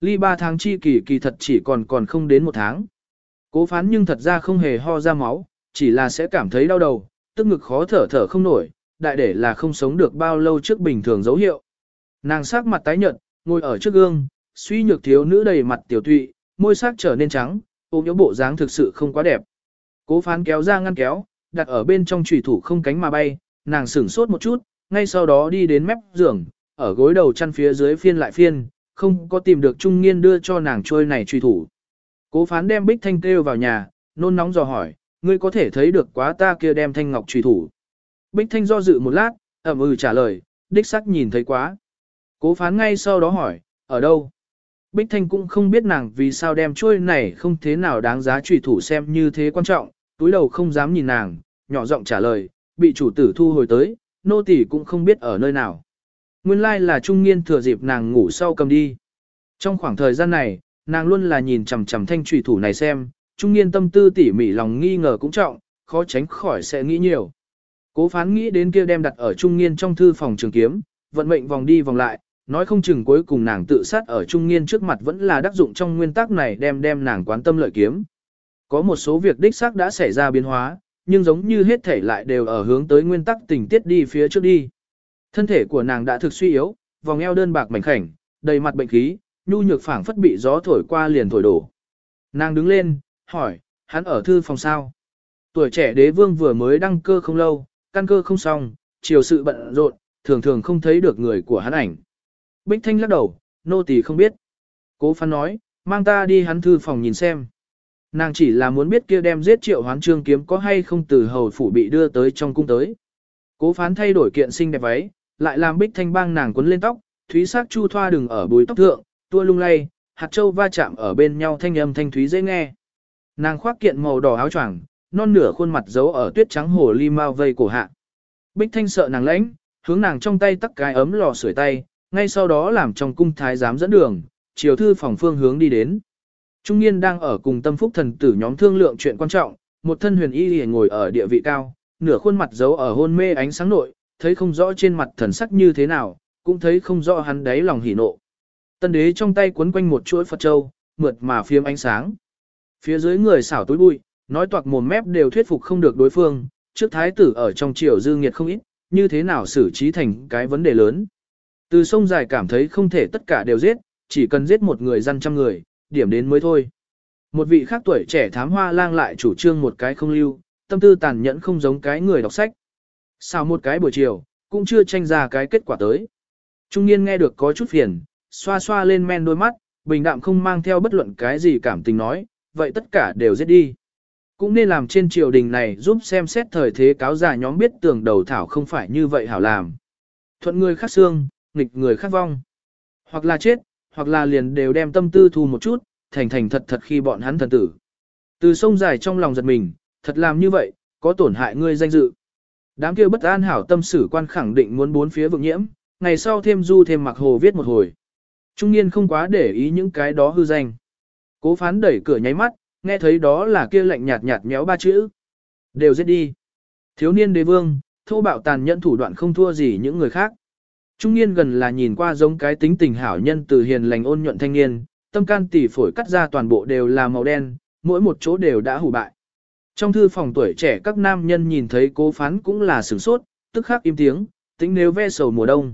Ly ba tháng chi kỳ kỳ thật chỉ còn còn không đến một tháng. Cố phán nhưng thật ra không hề ho ra máu, chỉ là sẽ cảm thấy đau đầu, tức ngực khó thở thở không nổi, đại để là không sống được bao lâu trước bình thường dấu hiệu. Nàng sắc mặt tái nhợt, ngồi ở trước gương, suy nhược thiếu nữ đầy mặt tiểu tụy, môi sắc trở nên trắng, ôm yếu bộ dáng thực sự không quá đẹp. Cố phán kéo ra ngăn kéo, đặt ở bên trong trùy thủ không cánh mà bay, nàng sửng sốt một chút, ngay sau đó đi đến mép giường, ở gối đầu chăn phía dưới phiên lại phiên, không có tìm được trung nghiên đưa cho nàng trôi này trùy thủ. Cố phán đem bích thanh kêu vào nhà, nôn nóng dò hỏi, ngươi có thể thấy được quá ta kia đem thanh ngọc trùy thủ. Bích thanh do dự một lát, ẩm ừ trả lời, đích sắc nhìn thấy quá. Cố phán ngay sau đó hỏi, ở đâu? Bích thanh cũng không biết nàng vì sao đem trôi này không thế nào đáng giá trùy thủ xem như thế quan trọng, túi đầu không dám nhìn nàng, nhỏ giọng trả lời, bị chủ tử thu hồi tới, nô tỳ cũng không biết ở nơi nào. Nguyên lai like là trung niên thừa dịp nàng ngủ sau cầm đi. Trong khoảng thời gian này, nàng luôn là nhìn chằm chằm thanh trùy thủ này xem, trung niên tâm tư tỉ mỉ lòng nghi ngờ cũng trọng, khó tránh khỏi sẽ nghĩ nhiều. Cố phán nghĩ đến kia đem đặt ở trung niên trong thư phòng trường kiếm, vận mệnh vòng đi vòng lại, nói không chừng cuối cùng nàng tự sát ở trung niên trước mặt vẫn là đắc dụng trong nguyên tắc này đem đem nàng quán tâm lợi kiếm. Có một số việc đích xác đã xảy ra biến hóa, nhưng giống như hết thể lại đều ở hướng tới nguyên tắc tình tiết đi phía trước đi. Thân thể của nàng đã thực suy yếu, vòng eo đơn bạc mảnh khảnh, đầy mặt bệnh khí, nhu nhược phảng phất bị gió thổi qua liền thổi đổ. Nàng đứng lên, hỏi, hắn ở thư phòng sao? Tuổi trẻ đế vương vừa mới đăng cơ không lâu, căn cơ không xong, chiều sự bận rộn, thường thường không thấy được người của hắn ảnh. Bích Thanh lắc đầu, nô tỳ không biết. Cố phán nói, mang ta đi hắn thư phòng nhìn xem. Nàng chỉ là muốn biết kia đem giết triệu hoán trương kiếm có hay không từ hầu phủ bị đưa tới trong cung tới. Cố phán thay đổi kiện xinh đẹp váy, lại làm bích thanh bang nàng quấn lên tóc, thúy sắc chu thoa đừng ở bùi tóc thượng, tua lung lay, hạt châu va chạm ở bên nhau thanh âm thanh thúy dễ nghe. Nàng khoác kiện màu đỏ áo choàng, non nửa khuôn mặt giấu ở tuyết trắng hồ ly mau vây cổ hạ. Bích thanh sợ nàng lãnh, hướng nàng trong tay tắc cái ấm lò sưởi tay, ngay sau đó làm trong cung thái giám dẫn đường, chiều thư phòng phương hướng đi đến. Trung niên đang ở cùng tâm phúc thần tử nhóm thương lượng chuyện quan trọng, một thân huyền y ngồi ở địa vị cao, nửa khuôn mặt giấu ở hôn mê ánh sáng nội, thấy không rõ trên mặt thần sắc như thế nào, cũng thấy không rõ hắn đáy lòng hỉ nộ. Tân đế trong tay quấn quanh một chuỗi Phật châu, mượt mà phiếm ánh sáng. Phía dưới người xảo túi bụi, nói toạc mồm mép đều thuyết phục không được đối phương, trước thái tử ở trong triều dư nghiệt không ít, như thế nào xử trí thành cái vấn đề lớn. Từ sông dài cảm thấy không thể tất cả đều giết, chỉ cần giết một người dân trăm người, điểm đến mới thôi. Một vị khác tuổi trẻ thám hoa lang lại chủ trương một cái không lưu, tâm tư tàn nhẫn không giống cái người đọc sách. Sao một cái buổi chiều, cũng chưa tranh ra cái kết quả tới. Trung niên nghe được có chút phiền, xoa xoa lên men đôi mắt, bình đạm không mang theo bất luận cái gì cảm tình nói, vậy tất cả đều giết đi. Cũng nên làm trên triều đình này giúp xem xét thời thế cáo giả nhóm biết tưởng đầu thảo không phải như vậy hảo làm. Thuận người khác xương, nghịch người khác vong. Hoặc là chết, hoặc là liền đều đem tâm tư thu một chút, thành thành thật thật khi bọn hắn thần tử. Từ sông dài trong lòng giật mình, thật làm như vậy, có tổn hại ngươi danh dự. Đám kia bất an hảo tâm sử quan khẳng định muốn bốn phía vượng nhiễm, ngày sau thêm du thêm mặc hồ viết một hồi. Trung niên không quá để ý những cái đó hư danh. Cố phán đẩy cửa nháy mắt, nghe thấy đó là kia lạnh nhạt nhạt méo ba chữ. Đều giết đi. Thiếu niên đế vương, thô bạo tàn nhẫn thủ đoạn không thua gì những người khác. Trung niên gần là nhìn qua giống cái tính tình hảo nhân từ hiền lành ôn nhuận thanh niên, tâm can tỉ phổi cắt ra toàn bộ đều là màu đen, mỗi một chỗ đều đã hủ bại. Trong thư phòng tuổi trẻ các nam nhân nhìn thấy cố phán cũng là sửng sốt, tức khắc im tiếng, tính nếu ve sầu mùa đông.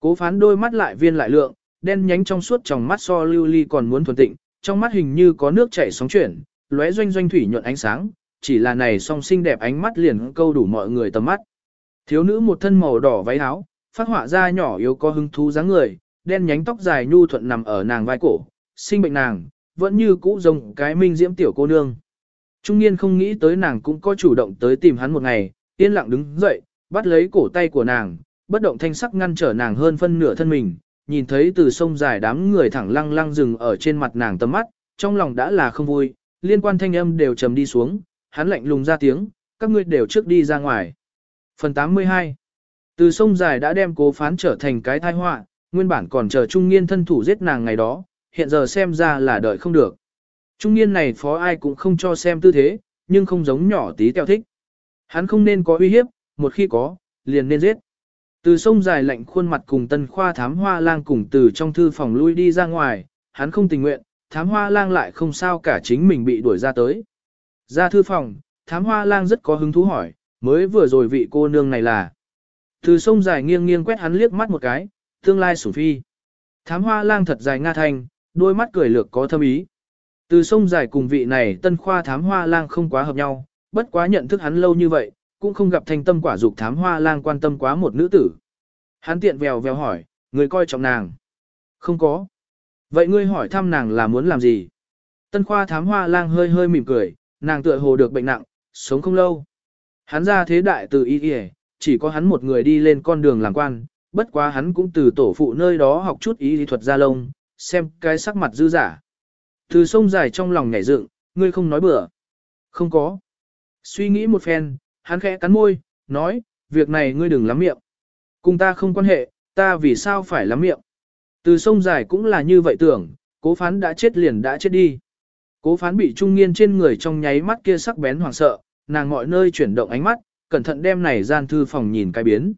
Cố phán đôi mắt lại viên lại lượng, đen nhánh trong suốt trong mắt so lưu ly còn muốn thuần tịnh, trong mắt hình như có nước chảy sóng chuyển, lóe doanh doanh thủy nhuận ánh sáng, chỉ là này song xinh đẹp ánh mắt liền câu đủ mọi người tầm mắt. Thiếu nữ một thân màu đỏ váy áo, phát họa ra nhỏ yếu có hứng thú dáng người, đen nhánh tóc dài nhu thuận nằm ở nàng vai cổ, sinh bệnh nàng, vẫn như cũ rồng cái minh diễm tiểu cô nương. Trung niên không nghĩ tới nàng cũng có chủ động tới tìm hắn một ngày, yên lặng đứng dậy, bắt lấy cổ tay của nàng, bất động thanh sắc ngăn trở nàng hơn phân nửa thân mình, nhìn thấy từ sông dài đám người thẳng lăng lăng dừng ở trên mặt nàng tầm mắt, trong lòng đã là không vui, liên quan thanh âm đều trầm đi xuống, hắn lạnh lùng ra tiếng, các ngươi đều trước đi ra ngoài. Phần 82 từ sông dài đã đem cố phán trở thành cái tai họa, nguyên bản còn chờ trung niên thân thủ giết nàng ngày đó, hiện giờ xem ra là đợi không được. Trung niên này phó ai cũng không cho xem tư thế, nhưng không giống nhỏ tí teo thích. Hắn không nên có uy hiếp, một khi có, liền nên giết. Từ sông dài lạnh khuôn mặt cùng tân khoa thám hoa lang cùng từ trong thư phòng lui đi ra ngoài, hắn không tình nguyện, thám hoa lang lại không sao cả chính mình bị đuổi ra tới. Ra thư phòng, thám hoa lang rất có hứng thú hỏi, mới vừa rồi vị cô nương này là. Từ sông dài nghiêng nghiêng quét hắn liếc mắt một cái, tương lai sủng phi. Thám hoa lang thật dài nga thanh, đôi mắt cười lược có thâm ý. Từ sông dài cùng vị này tân khoa thám hoa lang không quá hợp nhau, bất quá nhận thức hắn lâu như vậy, cũng không gặp thanh tâm quả dục thám hoa lang quan tâm quá một nữ tử. Hắn tiện vèo vèo hỏi, Người coi trọng nàng. Không có. Vậy ngươi hỏi thăm nàng là muốn làm gì? Tân khoa thám hoa lang hơi hơi mỉm cười, nàng tựa hồ được bệnh nặng, sống không lâu. Hắn ra thế đại từ y y, chỉ có hắn một người đi lên con đường làm quan, bất quá hắn cũng từ tổ phụ nơi đó học chút ý lý thuật gia lông, xem cái sắc mặt dư giả. Từ sông dài trong lòng nhảy dựng, ngươi không nói bừa. Không có. Suy nghĩ một phen, hắn khẽ cắn môi, nói, việc này ngươi đừng lắm miệng. Cùng ta không quan hệ, ta vì sao phải lắm miệng. Từ sông dài cũng là như vậy tưởng, cố phán đã chết liền đã chết đi. Cố phán bị trung niên trên người trong nháy mắt kia sắc bén hoảng sợ, nàng mọi nơi chuyển động ánh mắt, cẩn thận đem này gian thư phòng nhìn cái biến.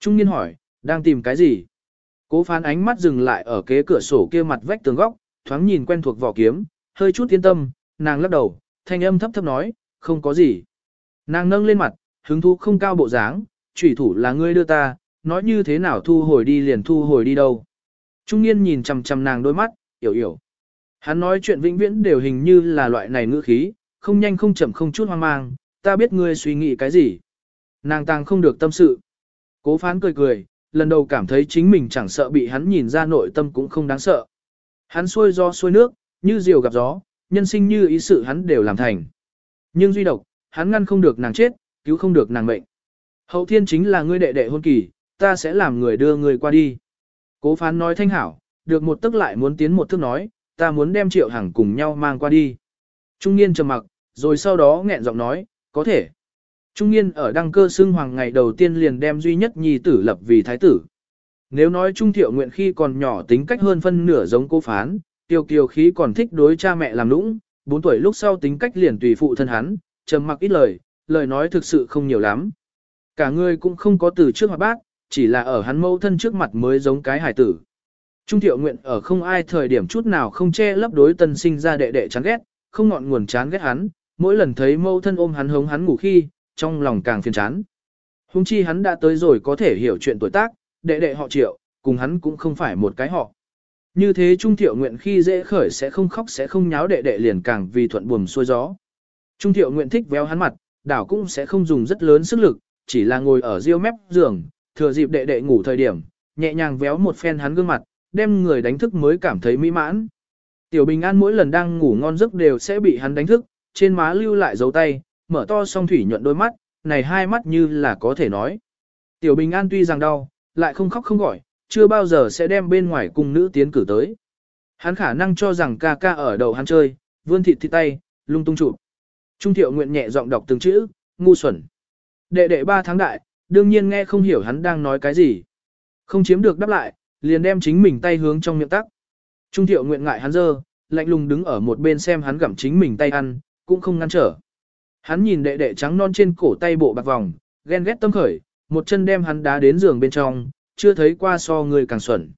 Trung niên hỏi, đang tìm cái gì? Cố phán ánh mắt dừng lại ở kế cửa sổ kia mặt vách tường góc, thoáng nhìn quen thuộc vỏ kiếm, hơi chút yên tâm, nàng lắc đầu, thanh âm thấp thấp nói, không có gì. Nàng nâng lên mặt, hứng thú không cao bộ dáng, chủy thủ là ngươi đưa ta, nói như thế nào thu hồi đi liền thu hồi đi đâu. Trung niên nhìn chằm chằm nàng đôi mắt, hiểu hiểu. Hắn nói chuyện vĩnh viễn đều hình như là loại này ngữ khí, không nhanh không chậm không chút hoang mang, ta biết ngươi suy nghĩ cái gì. Nàng tàng không được tâm sự. Cố phán cười cười, lần đầu cảm thấy chính mình chẳng sợ bị hắn nhìn ra nội tâm cũng không đáng sợ. Hắn xuôi do xuôi nước, như diều gặp gió, nhân sinh như ý sự hắn đều làm thành. Nhưng duy độc, hắn ngăn không được nàng chết, cứu không được nàng mệnh. Hậu thiên chính là ngươi đệ đệ hôn kỳ, ta sẽ làm người đưa người qua đi. Cố phán nói thanh hảo, được một tức lại muốn tiến một thước nói, ta muốn đem triệu hàng cùng nhau mang qua đi. Trung niên trầm mặc, rồi sau đó nghẹn giọng nói, có thể. Trung niên ở đăng cơ xưng hoàng ngày đầu tiên liền đem duy nhất nhi tử lập vì thái tử. Nếu nói Trung Thiệu nguyện khi còn nhỏ tính cách hơn phân nửa giống cô phán, tiêu kiều khí còn thích đối cha mẹ làm lũng, 4 tuổi lúc sau tính cách liền tùy phụ thân hắn, trầm mặc ít lời, lời nói thực sự không nhiều lắm. Cả người cũng không có từ trước mặt bác, chỉ là ở hắn mâu thân trước mặt mới giống cái hải tử. Trung thiệu nguyện ở không ai thời điểm chút nào không che lấp đối tân sinh ra đệ đệ chán ghét, không ngọn nguồn chán ghét hắn, mỗi lần thấy mâu thân ôm hắn hống hắn ngủ khi, trong lòng càng phiền chán. Hùng chi hắn đã tới rồi có thể hiểu chuyện tuổi tác, đệ đệ họ triệu, cùng hắn cũng không phải một cái họ. Như thế Trung Thiệu Nguyện khi dễ khởi sẽ không khóc sẽ không nháo đệ đệ liền càng vì thuận buồm xuôi gió. Trung Thiệu Nguyện thích véo hắn mặt, đảo cũng sẽ không dùng rất lớn sức lực, chỉ là ngồi ở riêu mép giường, thừa dịp đệ đệ ngủ thời điểm, nhẹ nhàng véo một phen hắn gương mặt, đem người đánh thức mới cảm thấy mỹ mãn. Tiểu Bình An mỗi lần đang ngủ ngon giấc đều sẽ bị hắn đánh thức, trên má lưu lại dấu tay, mở to song thủy nhuận đôi mắt, này hai mắt như là có thể nói. Tiểu Bình An tuy rằng đau, lại không khóc không gọi, chưa bao giờ sẽ đem bên ngoài cùng nữ tiến cử tới. Hắn khả năng cho rằng ca ca ở đầu hắn chơi, vươn thịt thịt tay, lung tung chụp. Trung thiệu nguyện nhẹ giọng đọc từng chữ, ngu xuẩn. Đệ đệ ba tháng đại, đương nhiên nghe không hiểu hắn đang nói cái gì. Không chiếm được đáp lại, liền đem chính mình tay hướng trong miệng tắc. Trung thiệu nguyện ngại hắn dơ, lạnh lùng đứng ở một bên xem hắn gặm chính mình tay ăn, cũng không ngăn trở. Hắn nhìn đệ đệ trắng non trên cổ tay bộ bạc vòng, ghen ghét tâm khởi, một chân đem hắn đá đến giường bên trong, chưa thấy qua so người càng xuẩn.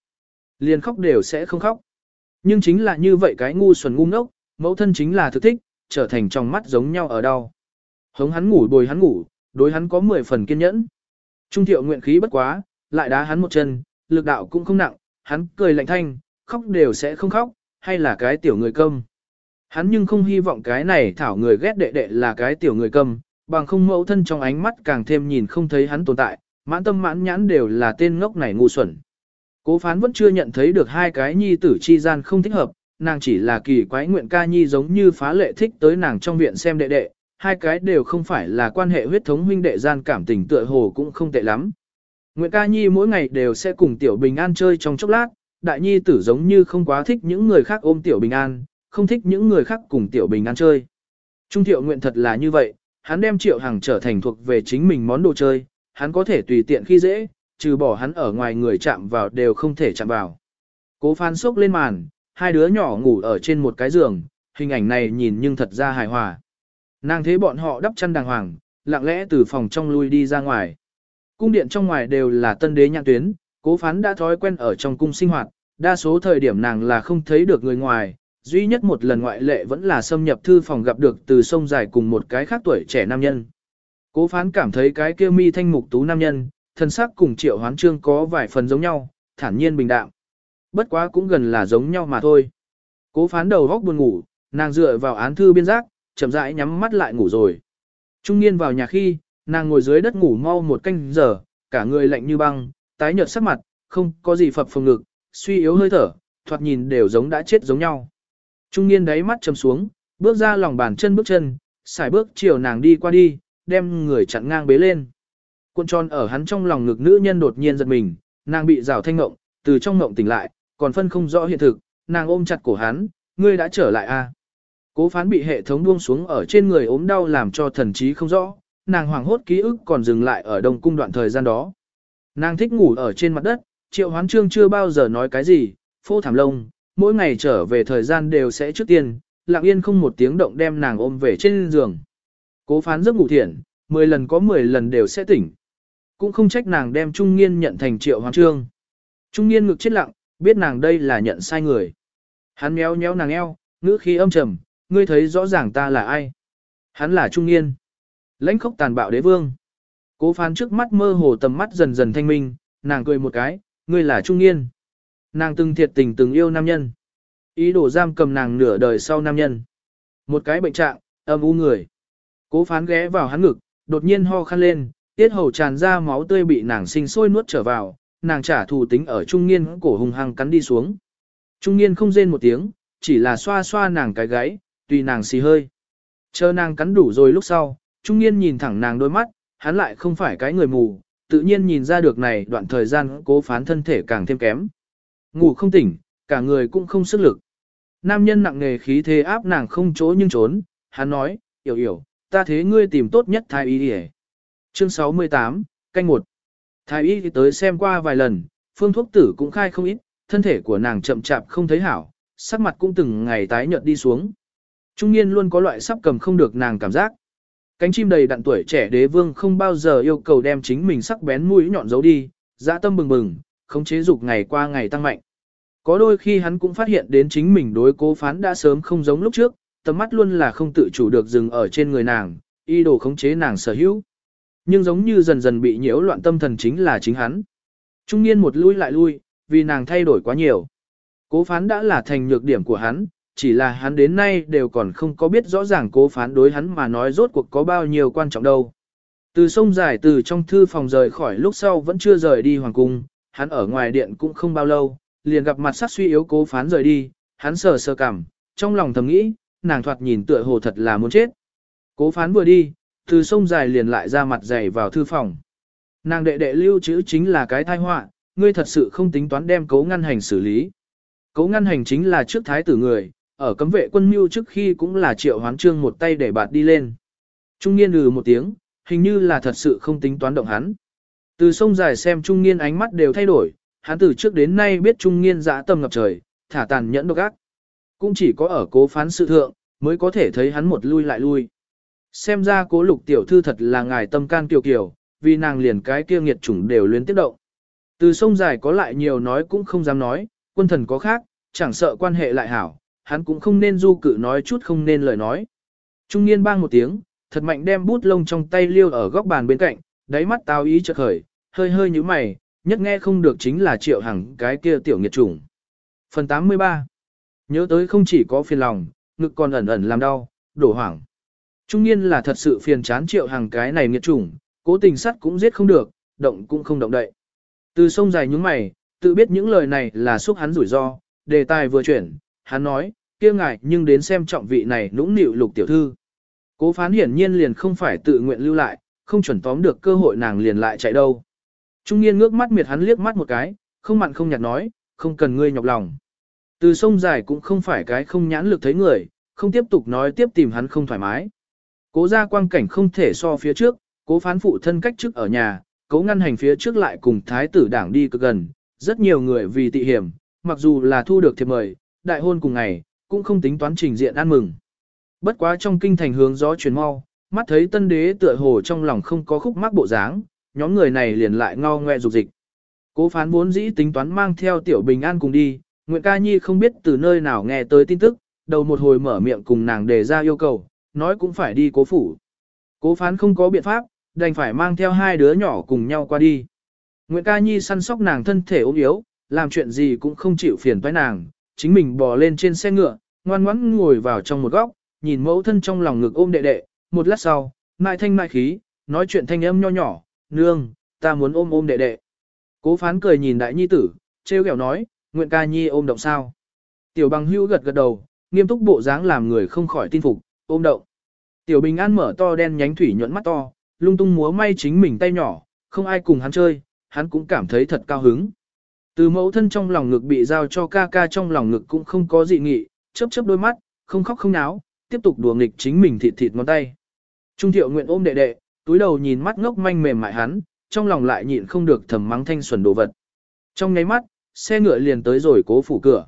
Liền khóc đều sẽ không khóc. Nhưng chính là như vậy cái ngu xuẩn ngu ngốc, mẫu thân chính là thực thích, trở thành trong mắt giống nhau ở đâu. Hống hắn ngủ bồi hắn ngủ, đối hắn có 10 phần kiên nhẫn. Trung thiệu nguyện khí bất quá, lại đá hắn một chân, lực đạo cũng không nặng, hắn cười lạnh thanh, khóc đều sẽ không khóc, hay là cái tiểu người công. Hắn nhưng không hy vọng cái này thảo người ghét đệ đệ là cái tiểu người cầm bằng không mẫu thân trong ánh mắt càng thêm nhìn không thấy hắn tồn tại, mãn tâm mãn nhãn đều là tên ngốc này ngu xuẩn. Cố phán vẫn chưa nhận thấy được hai cái nhi tử chi gian không thích hợp, nàng chỉ là kỳ quái nguyện ca nhi giống như phá lệ thích tới nàng trong viện xem đệ đệ, hai cái đều không phải là quan hệ huyết thống huynh đệ gian cảm tình tựa hồ cũng không tệ lắm. nguyện ca nhi mỗi ngày đều sẽ cùng tiểu bình an chơi trong chốc lát, đại nhi tử giống như không quá thích những người khác ôm tiểu bình an, không thích những người khác cùng tiểu bình ăn chơi. Trung thiệu nguyện thật là như vậy, hắn đem triệu hằng trở thành thuộc về chính mình món đồ chơi, hắn có thể tùy tiện khi dễ, trừ bỏ hắn ở ngoài người chạm vào đều không thể chạm vào. Cố phan sốc lên màn, hai đứa nhỏ ngủ ở trên một cái giường, hình ảnh này nhìn nhưng thật ra hài hòa. Nàng thấy bọn họ đắp chăn đàng hoàng, lặng lẽ từ phòng trong lui đi ra ngoài. Cung điện trong ngoài đều là tân đế nhãn tuyến, cố phán đã thói quen ở trong cung sinh hoạt, đa số thời điểm nàng là không thấy được người ngoài, duy nhất một lần ngoại lệ vẫn là xâm nhập thư phòng gặp được từ sông dài cùng một cái khác tuổi trẻ nam nhân. Cố phán cảm thấy cái kia mi thanh mục tú nam nhân, thân sắc cùng triệu hoán trương có vài phần giống nhau, thản nhiên bình đạm. Bất quá cũng gần là giống nhau mà thôi. Cố phán đầu góc buồn ngủ, nàng dựa vào án thư biên giác, chậm rãi nhắm mắt lại ngủ rồi. Trung niên vào nhà khi, nàng ngồi dưới đất ngủ mau một canh giờ, cả người lạnh như băng, tái nhợt sắc mặt, không có gì phập phồng ngực, suy yếu hơi thở, thoạt nhìn đều giống đã chết giống nhau. Trung niên đáy mắt chầm xuống, bước ra lòng bàn chân bước chân, xài bước chiều nàng đi qua đi, đem người chặn ngang bế lên. Cuộn tròn ở hắn trong lòng ngực nữ nhân đột nhiên giật mình, nàng bị rào thanh ngộng, từ trong ngộng tỉnh lại, còn phân không rõ hiện thực, nàng ôm chặt cổ hắn, ngươi đã trở lại a. À? Cố phán bị hệ thống buông xuống ở trên người ốm đau làm cho thần trí không rõ, nàng hoảng hốt ký ức còn dừng lại ở đông cung đoạn thời gian đó. Nàng thích ngủ ở trên mặt đất, triệu hoán trương chưa bao giờ nói cái gì, phô thảm lông, mỗi ngày trở về thời gian đều sẽ trước tiên, lặng yên không một tiếng động đem nàng ôm về trên giường. Cố phán giấc ngủ thiện, 10 lần có 10 lần đều sẽ tỉnh. Cũng không trách nàng đem Trung Nghiên nhận thành triệu hoàng trương. Trung Nghiên ngực chết lặng, biết nàng đây là nhận sai người. Hắn méo méo nàng eo, ngữ khí âm trầm, ngươi thấy rõ ràng ta là ai. Hắn là Trung Nghiên. Lãnh khốc tàn bạo đế vương. Cố phán trước mắt mơ hồ tầm mắt dần dần thanh minh, nàng cười một cái, ngươi là Trung Nghiên. Nàng từng thiệt tình từng yêu nam nhân. Ý đồ giam cầm nàng nửa đời sau nam nhân. Một cái bệnh trạng, âm u người. Cố phán ghé vào hắn ngực, đột nhiên ho khăn lên, tiết hầu tràn ra máu tươi bị nàng sinh sôi nuốt trở vào, nàng trả thù tính ở trung niên cổ hùng hăng cắn đi xuống. Trung niên không rên một tiếng, chỉ là xoa xoa nàng cái gáy, tùy nàng xì hơi. Chờ nàng cắn đủ rồi lúc sau, trung niên nhìn thẳng nàng đôi mắt, hắn lại không phải cái người mù, tự nhiên nhìn ra được này đoạn thời gian cố phán thân thể càng thêm kém. Ngủ không tỉnh, cả người cũng không sức lực. Nam nhân nặng nề khí thế áp nàng không chỗ nhưng trốn, hắn nói, hiểu hiểu, ta thế ngươi tìm tốt nhất thái y đi Chương 68, canh 1. Thái y tới xem qua vài lần, phương thuốc tử cũng khai không ít, thân thể của nàng chậm chạp không thấy hảo, sắc mặt cũng từng ngày tái nhợt đi xuống. Trung niên luôn có loại sắp cầm không được nàng cảm giác. Cánh chim đầy đặn tuổi trẻ đế vương không bao giờ yêu cầu đem chính mình sắc bén mũi nhọn giấu đi, dã tâm bừng bừng, khống chế dục ngày qua ngày tăng mạnh. Có đôi khi hắn cũng phát hiện đến chính mình đối cố phán đã sớm không giống lúc trước, tầm mắt luôn là không tự chủ được dừng ở trên người nàng, y đồ khống chế nàng sở hữu. Nhưng giống như dần dần bị nhiễu loạn tâm thần chính là chính hắn. Trung niên một lui lại lui, vì nàng thay đổi quá nhiều. Cố phán đã là thành nhược điểm của hắn, chỉ là hắn đến nay đều còn không có biết rõ ràng cố phán đối hắn mà nói rốt cuộc có bao nhiêu quan trọng đâu. Từ sông dài từ trong thư phòng rời khỏi lúc sau vẫn chưa rời đi hoàng cung, hắn ở ngoài điện cũng không bao lâu, liền gặp mặt sát suy yếu cố phán rời đi, hắn sờ sờ cảm, trong lòng thầm nghĩ, nàng thoạt nhìn tựa hồ thật là muốn chết. Cố phán vừa đi, từ sông dài liền lại ra mặt dày vào thư phòng. Nàng đệ đệ lưu chữ chính là cái tai họa, ngươi thật sự không tính toán đem cố ngăn hành xử lý. Cố ngăn hành chính là trước thái tử người, ở cấm vệ quân mưu trước khi cũng là triệu hoán trương một tay để bạt đi lên. Trung niên lừ một tiếng, hình như là thật sự không tính toán động hắn. Từ sông dài xem trung niên ánh mắt đều thay đổi, hắn từ trước đến nay biết trung niên dã tâm ngập trời, thả tàn nhẫn độc ác. Cũng chỉ có ở cố phán sự thượng, mới có thể thấy hắn một lui lại lui. Xem ra cố lục tiểu thư thật là ngài tâm can kiều kiều, vì nàng liền cái kia nghiệt chủng đều luyến tiếp động. Từ sông dài có lại nhiều nói cũng không dám nói, quân thần có khác, chẳng sợ quan hệ lại hảo, hắn cũng không nên du cự nói chút không nên lời nói. Trung niên bang một tiếng, thật mạnh đem bút lông trong tay liêu ở góc bàn bên cạnh, đáy mắt tao ý chợt khởi, hơi hơi như mày, nhất nghe không được chính là triệu hằng cái kia tiểu nghiệt chủng. Phần 83 Nhớ tới không chỉ có phiền lòng, ngực còn ẩn ẩn làm đau, đổ hoảng. Trung niên là thật sự phiền chán triệu hằng cái này nghiệt chủng, cố tình sắt cũng giết không được, động cũng không động đậy. Từ sông dài nhúng mày, tự biết những lời này là xúc hắn rủi ro, đề tài vừa chuyển, hắn nói, kia ngại nhưng đến xem trọng vị này nũng nịu lục tiểu thư. Cố phán hiển nhiên liền không phải tự nguyện lưu lại, không chuẩn tóm được cơ hội nàng liền lại chạy đâu. Trung niên ngước mắt miệt hắn liếc mắt một cái, không mặn không nhạt nói, không cần ngươi nhọc lòng. Từ sông dài cũng không phải cái không nhãn lực thấy người, không tiếp tục nói tiếp tìm hắn không thoải mái. Cố ra quang cảnh không thể so phía trước, cố phán phụ thân cách trước ở nhà, cố ngăn hành phía trước lại cùng thái tử đảng đi cực gần, rất nhiều người vì tị hiểm, mặc dù là thu được thiệp mời, đại hôn cùng ngày, cũng không tính toán trình diện ăn mừng. Bất quá trong kinh thành hướng gió chuyển mau, mắt thấy tân đế tựa hồ trong lòng không có khúc mắc bộ dáng, nhóm người này liền lại ngao ngoe dục dịch. Cố phán vốn dĩ tính toán mang theo tiểu bình an cùng đi, nguyễn ca nhi không biết từ nơi nào nghe tới tin tức, đầu một hồi mở miệng cùng nàng đề ra yêu cầu, nói cũng phải đi cố phủ. Cố phán không có biện pháp, đành phải mang theo hai đứa nhỏ cùng nhau qua đi. nguyễn ca nhi săn sóc nàng thân thể ốm yếu, làm chuyện gì cũng không chịu phiền với nàng, chính mình bò lên trên xe ngựa, ngoan ngoãn ngồi vào trong một góc, nhìn mẫu thân trong lòng ngực ôm đệ đệ, một lát sau, mại thanh mại khí, nói chuyện thanh âm nho nhỏ, nương, ta muốn ôm ôm đệ đệ. Cố phán cười nhìn đại nhi tử, trêu ghẹo nói, nguyện ca nhi ôm động sao. Tiểu bằng hưu gật gật đầu, nghiêm túc bộ dáng làm người không khỏi tin phục, ôm động. Tiểu bình an mở to đen nhánh thủy nhuận mắt to, lung tung múa may chính mình tay nhỏ, không ai cùng hắn chơi, hắn cũng cảm thấy thật cao hứng. Từ mẫu thân trong lòng ngực bị giao cho ca ca trong lòng ngực cũng không có dị nghị, chớp chớp đôi mắt, không khóc không náo, tiếp tục đùa nghịch chính mình thịt thịt ngón tay. Trung thiệu nguyện ôm đệ đệ, túi đầu nhìn mắt ngốc manh mềm mại hắn, trong lòng lại nhịn không được thầm mắng thanh xuẩn đồ vật. Trong nháy mắt, xe ngựa liền tới rồi cố phủ cửa.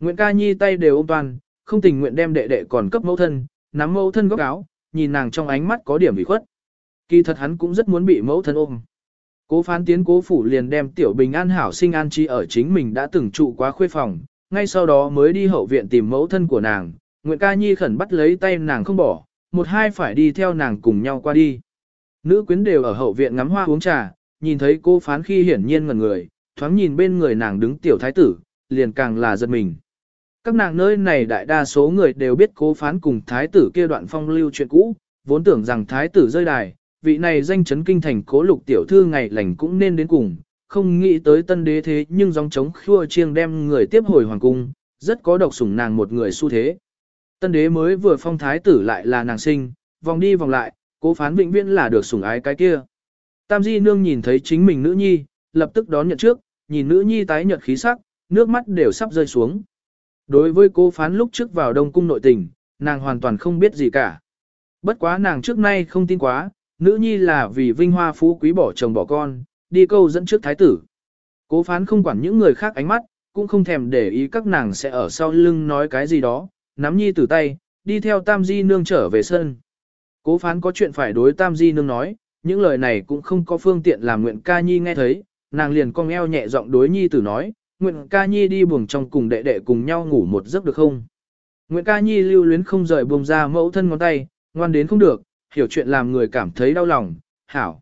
Nguyện ca nhi tay đều ôm toàn, không tình nguyện đem đệ đệ còn cấp mẫu thân, nắm mẫu thân góc áo, nhìn nàng trong ánh mắt có điểm bị khuất. Kỳ thật hắn cũng rất muốn bị mẫu thân ôm. Cố phán tiến cố phủ liền đem tiểu bình an hảo sinh an trí ở chính mình đã từng trụ quá khuê phòng, ngay sau đó mới đi hậu viện tìm mẫu thân của nàng, Nguyện ca nhi khẩn bắt lấy tay nàng không bỏ, một hai phải đi theo nàng cùng nhau qua đi. Nữ quyến đều ở hậu viện ngắm hoa uống trà, nhìn thấy cô phán khi hiển nhiên ngẩn người, thoáng nhìn bên người nàng đứng tiểu thái tử, liền càng là giật mình. Các nàng nơi này đại đa số người đều biết cố phán cùng thái tử kia đoạn phong lưu chuyện cũ, vốn tưởng rằng thái tử rơi đài, vị này danh chấn kinh thành cố lục tiểu thư ngày lành cũng nên đến cùng, không nghĩ tới tân đế thế nhưng dòng chống khua chiêng đem người tiếp hồi hoàng cung, rất có độc sủng nàng một người xu thế. Tân đế mới vừa phong thái tử lại là nàng sinh, vòng đi vòng lại, cố phán vĩnh viễn là được sủng ái cái kia. Tam di nương nhìn thấy chính mình nữ nhi, lập tức đón nhận trước, nhìn nữ nhi tái nhợt khí sắc, nước mắt đều sắp rơi xuống. Đối với cố phán lúc trước vào đông cung nội tình, nàng hoàn toàn không biết gì cả. Bất quá nàng trước nay không tin quá, nữ nhi là vì vinh hoa phú quý bỏ chồng bỏ con, đi câu dẫn trước thái tử. Cố phán không quản những người khác ánh mắt, cũng không thèm để ý các nàng sẽ ở sau lưng nói cái gì đó, nắm nhi tử tay, đi theo tam di nương trở về sân. Cố phán có chuyện phải đối tam di nương nói, những lời này cũng không có phương tiện làm nguyện ca nhi nghe thấy, nàng liền cong eo nhẹ giọng đối nhi tử nói, nguyện ca nhi đi buồng trong cùng đệ đệ cùng nhau ngủ một giấc được không? Nguyện ca nhi lưu luyến không rời buông ra mẫu thân ngón tay, ngoan đến không được, hiểu chuyện làm người cảm thấy đau lòng, hảo.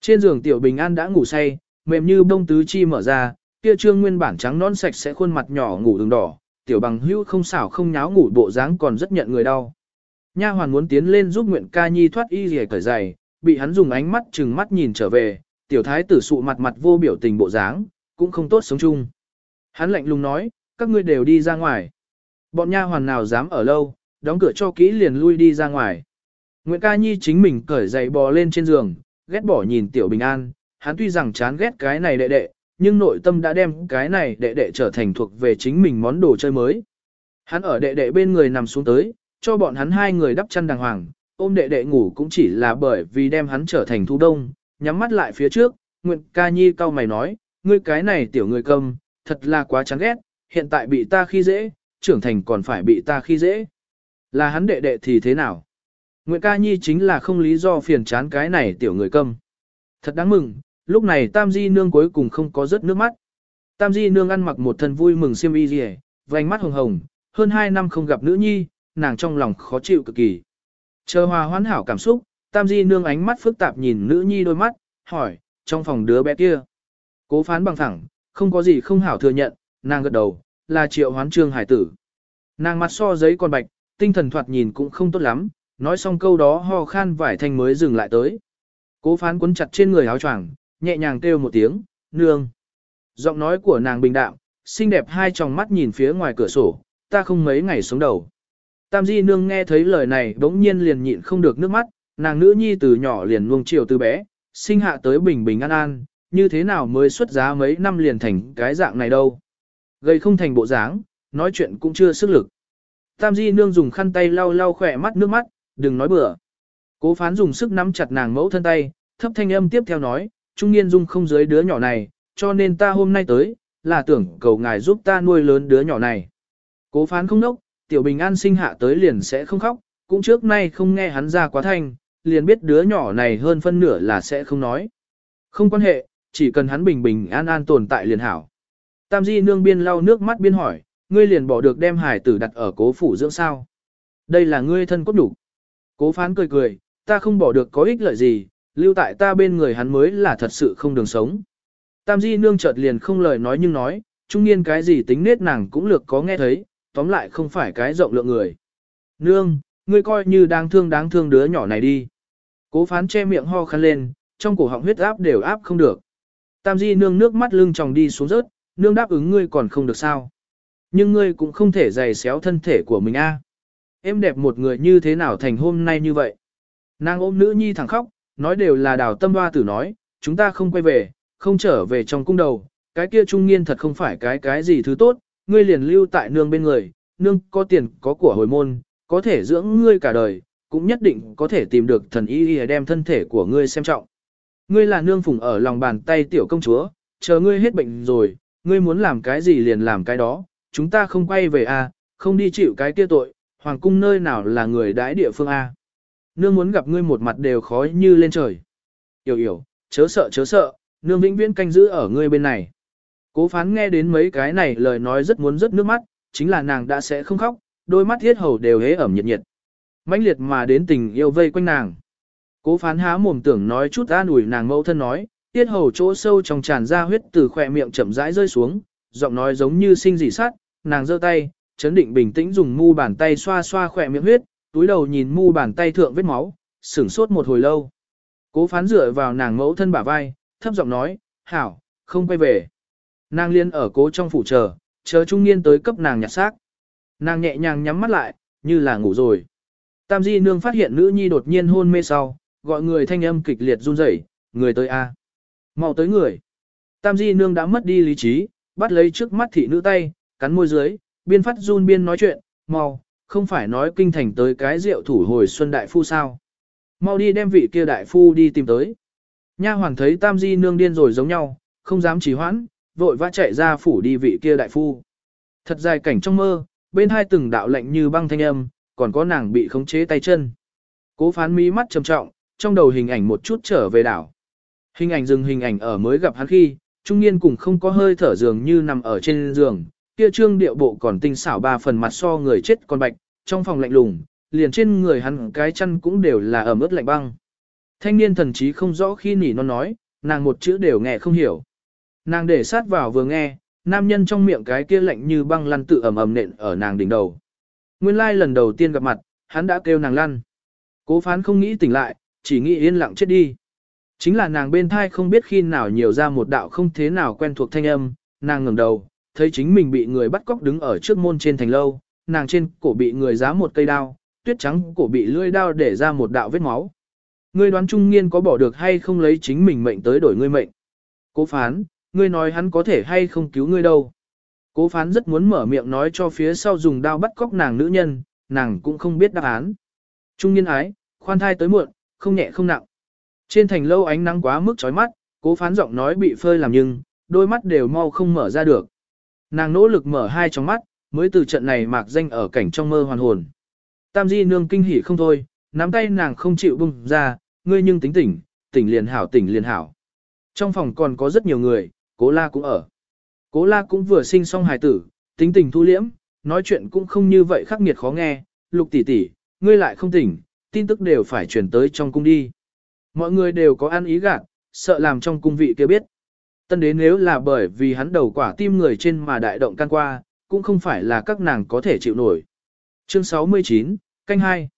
Trên giường tiểu bình an đã ngủ say, mềm như bông tứ chi mở ra, kia trương nguyên bản trắng non sạch sẽ khuôn mặt nhỏ ngủ đường đỏ, tiểu bằng hữu không xảo không nháo ngủ bộ dáng còn rất nhận người đau. Nha hoàn muốn tiến lên giúp Nguyện Ca Nhi thoát y rìa cởi giày, bị hắn dùng ánh mắt chừng mắt nhìn trở về, tiểu thái tử sụ mặt mặt vô biểu tình bộ dáng, cũng không tốt sống chung. Hắn lạnh lùng nói, các ngươi đều đi ra ngoài. Bọn nha hoàn nào dám ở lâu, đóng cửa cho kỹ liền lui đi ra ngoài. Nguyện Ca Nhi chính mình cởi giày bò lên trên giường, ghét bỏ nhìn tiểu bình an, hắn tuy rằng chán ghét cái này đệ đệ, nhưng nội tâm đã đem cái này đệ đệ trở thành thuộc về chính mình món đồ chơi mới. Hắn ở đệ đệ bên người nằm xuống tới, cho bọn hắn hai người đắp chăn đàng hoàng, ôm đệ đệ ngủ cũng chỉ là bởi vì đem hắn trở thành thu đông, nhắm mắt lại phía trước, Nguyện ca nhi cau mày nói, ngươi cái này tiểu người cầm, thật là quá chán ghét, hiện tại bị ta khi dễ, trưởng thành còn phải bị ta khi dễ. Là hắn đệ đệ thì thế nào? Nguyện ca nhi chính là không lý do phiền chán cái này tiểu người câm. Thật đáng mừng, Lúc này Tam Di Nương cuối cùng không có rớt nước mắt. Tam Di Nương ăn mặc một thân vui mừng xiêm y rìa, vành mắt hồng hồng, hơn 2 năm không gặp nữ nhi, nàng trong lòng khó chịu cực kỳ. Chờ hòa hoãn hảo cảm xúc, Tam Di Nương ánh mắt phức tạp nhìn nữ nhi đôi mắt, hỏi, trong phòng đứa bé kia. Cố phán bằng thẳng, không có gì không hảo thừa nhận, nàng gật đầu, là triệu hoán trương hải tử. Nàng mặt so giấy còn bạch, tinh thần thoạt nhìn cũng không tốt lắm, nói xong câu đó ho khan vải thanh mới dừng lại tới. Cố phán quấn chặt trên người áo choàng, nhẹ nhàng kêu một tiếng, nương. Giọng nói của nàng bình đạm, xinh đẹp hai tròng mắt nhìn phía ngoài cửa sổ, ta không mấy ngày sống đầu. Tam di nương nghe thấy lời này bỗng nhiên liền nhịn không được nước mắt, nàng nữ nhi từ nhỏ liền nuông chiều từ bé, sinh hạ tới bình bình an an, như thế nào mới xuất giá mấy năm liền thành cái dạng này đâu. Gây không thành bộ dáng, nói chuyện cũng chưa sức lực. Tam di nương dùng khăn tay lau lau khỏe mắt nước mắt, đừng nói bừa. Cố phán dùng sức nắm chặt nàng mẫu thân tay, thấp thanh âm tiếp theo nói, trung niên dung không dưới đứa nhỏ này, cho nên ta hôm nay tới, là tưởng cầu ngài giúp ta nuôi lớn đứa nhỏ này. Cố phán không nốc, tiểu bình an sinh hạ tới liền sẽ không khóc, cũng trước nay không nghe hắn ra quá thanh, liền biết đứa nhỏ này hơn phân nửa là sẽ không nói. Không quan hệ, chỉ cần hắn bình bình an an tồn tại liền hảo. Tam di nương biên lau nước mắt biên hỏi, ngươi liền bỏ được đem hải tử đặt ở cố phủ dưỡng sao. Đây là ngươi thân cốt đủ. Cố phán cười cười, ta không bỏ được có ích lợi gì, lưu tại ta bên người hắn mới là thật sự không đường sống. Tam di nương chợt liền không lời nói nhưng nói, trung niên cái gì tính nết nàng cũng lược có nghe thấy, tóm lại không phải cái rộng lượng người. Nương, ngươi coi như đáng thương đáng thương đứa nhỏ này đi. Cố phán che miệng ho khăn lên, trong cổ họng huyết áp đều áp không được. Tam di nương nước mắt lưng tròng đi xuống rớt, nương đáp ứng ngươi còn không được sao. Nhưng ngươi cũng không thể giày xéo thân thể của mình a. Em đẹp một người như thế nào thành hôm nay như vậy. Nàng ôm nữ nhi thẳng khóc, nói đều là đào tâm hoa tử nói, chúng ta không quay về, không trở về trong cung đầu, cái kia trung nghiên thật không phải cái cái gì thứ tốt, ngươi liền lưu tại nương bên người, nương có tiền có của hồi môn, có thể dưỡng ngươi cả đời, cũng nhất định có thể tìm được thần y y đem thân thể của ngươi xem trọng. Ngươi là nương phùng ở lòng bàn tay tiểu công chúa, chờ ngươi hết bệnh rồi, ngươi muốn làm cái gì liền làm cái đó, chúng ta không quay về a, không đi chịu cái kia tội, hoàng cung nơi nào là người đãi địa phương a. Nương muốn gặp ngươi một mặt đều khói như lên trời. Yểu yểu, chớ sợ chớ sợ, nương vĩnh viễn canh giữ ở ngươi bên này. Cố phán nghe đến mấy cái này lời nói rất muốn rớt nước mắt, chính là nàng đã sẽ không khóc, đôi mắt thiết hầu đều hế ẩm nhiệt nhiệt. mãnh liệt mà đến tình yêu vây quanh nàng. Cố phán há mồm tưởng nói chút an ủi nàng mẫu thân nói, tiết hầu chỗ sâu trong tràn ra huyết từ khỏe miệng chậm rãi rơi xuống, giọng nói giống như sinh dị sát, nàng giơ tay, chấn định bình tĩnh dùng mu bàn tay xoa xoa khỏe miệng huyết, túi đầu nhìn mu bàn tay thượng vết máu, sửng sốt một hồi lâu. Cố phán dựa vào nàng mẫu thân bả vai, thấp giọng nói, hảo, không quay về. Nàng liên ở cố trong phủ chờ, chờ trung niên tới cấp nàng nhặt xác. Nàng nhẹ nhàng nhắm mắt lại, như là ngủ rồi. Tam di nương phát hiện nữ nhi đột nhiên hôn mê sau, gọi người thanh âm kịch liệt run rẩy, người tới a, mau tới người. Tam di nương đã mất đi lý trí, bắt lấy trước mắt thị nữ tay, cắn môi dưới, biên phát run biên nói chuyện, mau, không phải nói kinh thành tới cái rượu thủ hồi xuân đại phu sao. Mau đi đem vị kia đại phu đi tìm tới. Nha hoàng thấy tam di nương điên rồi giống nhau, không dám trì hoãn, vội vã chạy ra phủ đi vị kia đại phu. Thật dài cảnh trong mơ, bên hai từng đạo lệnh như băng thanh âm, còn có nàng bị khống chế tay chân. Cố phán mí mắt trầm trọng, trong đầu hình ảnh một chút trở về đảo. Hình ảnh dừng hình ảnh ở mới gặp hắn khi, trung niên cùng không có hơi thở giường như nằm ở trên giường, kia trương điệu bộ còn tinh xảo ba phần mặt so người chết còn bạch, trong phòng lạnh lùng, liền trên người hắn cái chân cũng đều là ẩm ướt lạnh băng. Thanh niên thần chí không rõ khi nỉ nó nói, nàng một chữ đều nghe không hiểu. Nàng để sát vào vừa nghe, nam nhân trong miệng cái kia lạnh như băng lăn tự ẩm ẩm nện ở nàng đỉnh đầu. Nguyên lai lần đầu tiên gặp mặt, hắn đã kêu nàng lăn. Cố phán không nghĩ tỉnh lại, chỉ nghĩ yên lặng chết đi. Chính là nàng bên thai không biết khi nào nhiều ra một đạo không thế nào quen thuộc thanh âm, nàng ngẩng đầu, thấy chính mình bị người bắt cóc đứng ở trước môn trên thành lâu, nàng trên cổ bị người giá một cây đao, tuyết trắng cổ bị lưỡi đao để ra một đạo vết máu. Ngươi đoán trung nghiên có bỏ được hay không lấy chính mình mệnh tới đổi ngươi mệnh. Cố phán, ngươi nói hắn có thể hay không cứu ngươi đâu. Cố phán rất muốn mở miệng nói cho phía sau dùng đao bắt cóc nàng nữ nhân, nàng cũng không biết đáp án. Trung niên ái, khoan thai tới muộn, không nhẹ không nặng. Trên thành lâu ánh nắng quá mức chói mắt, cố phán giọng nói bị phơi làm nhưng, đôi mắt đều mau không mở ra được. Nàng nỗ lực mở hai trong mắt, mới từ trận này mạc danh ở cảnh trong mơ hoàn hồn. Tam di nương kinh hỉ không thôi, nắm tay nàng không chịu bung ra, ngươi nhưng tính tỉnh, tỉnh liền hảo tỉnh liền hảo. Trong phòng còn có rất nhiều người, cố la cũng ở. Cố la cũng vừa sinh xong hài tử, tính tình thu liễm, nói chuyện cũng không như vậy khắc nghiệt khó nghe, lục tỷ tỷ, ngươi lại không tỉnh, tin tức đều phải truyền tới trong cung đi. Mọi người đều có ăn ý gạt, sợ làm trong cung vị kia biết. Tân đế nếu là bởi vì hắn đầu quả tim người trên mà đại động can qua, cũng không phải là các nàng có thể chịu nổi. Chương 69, canh 2.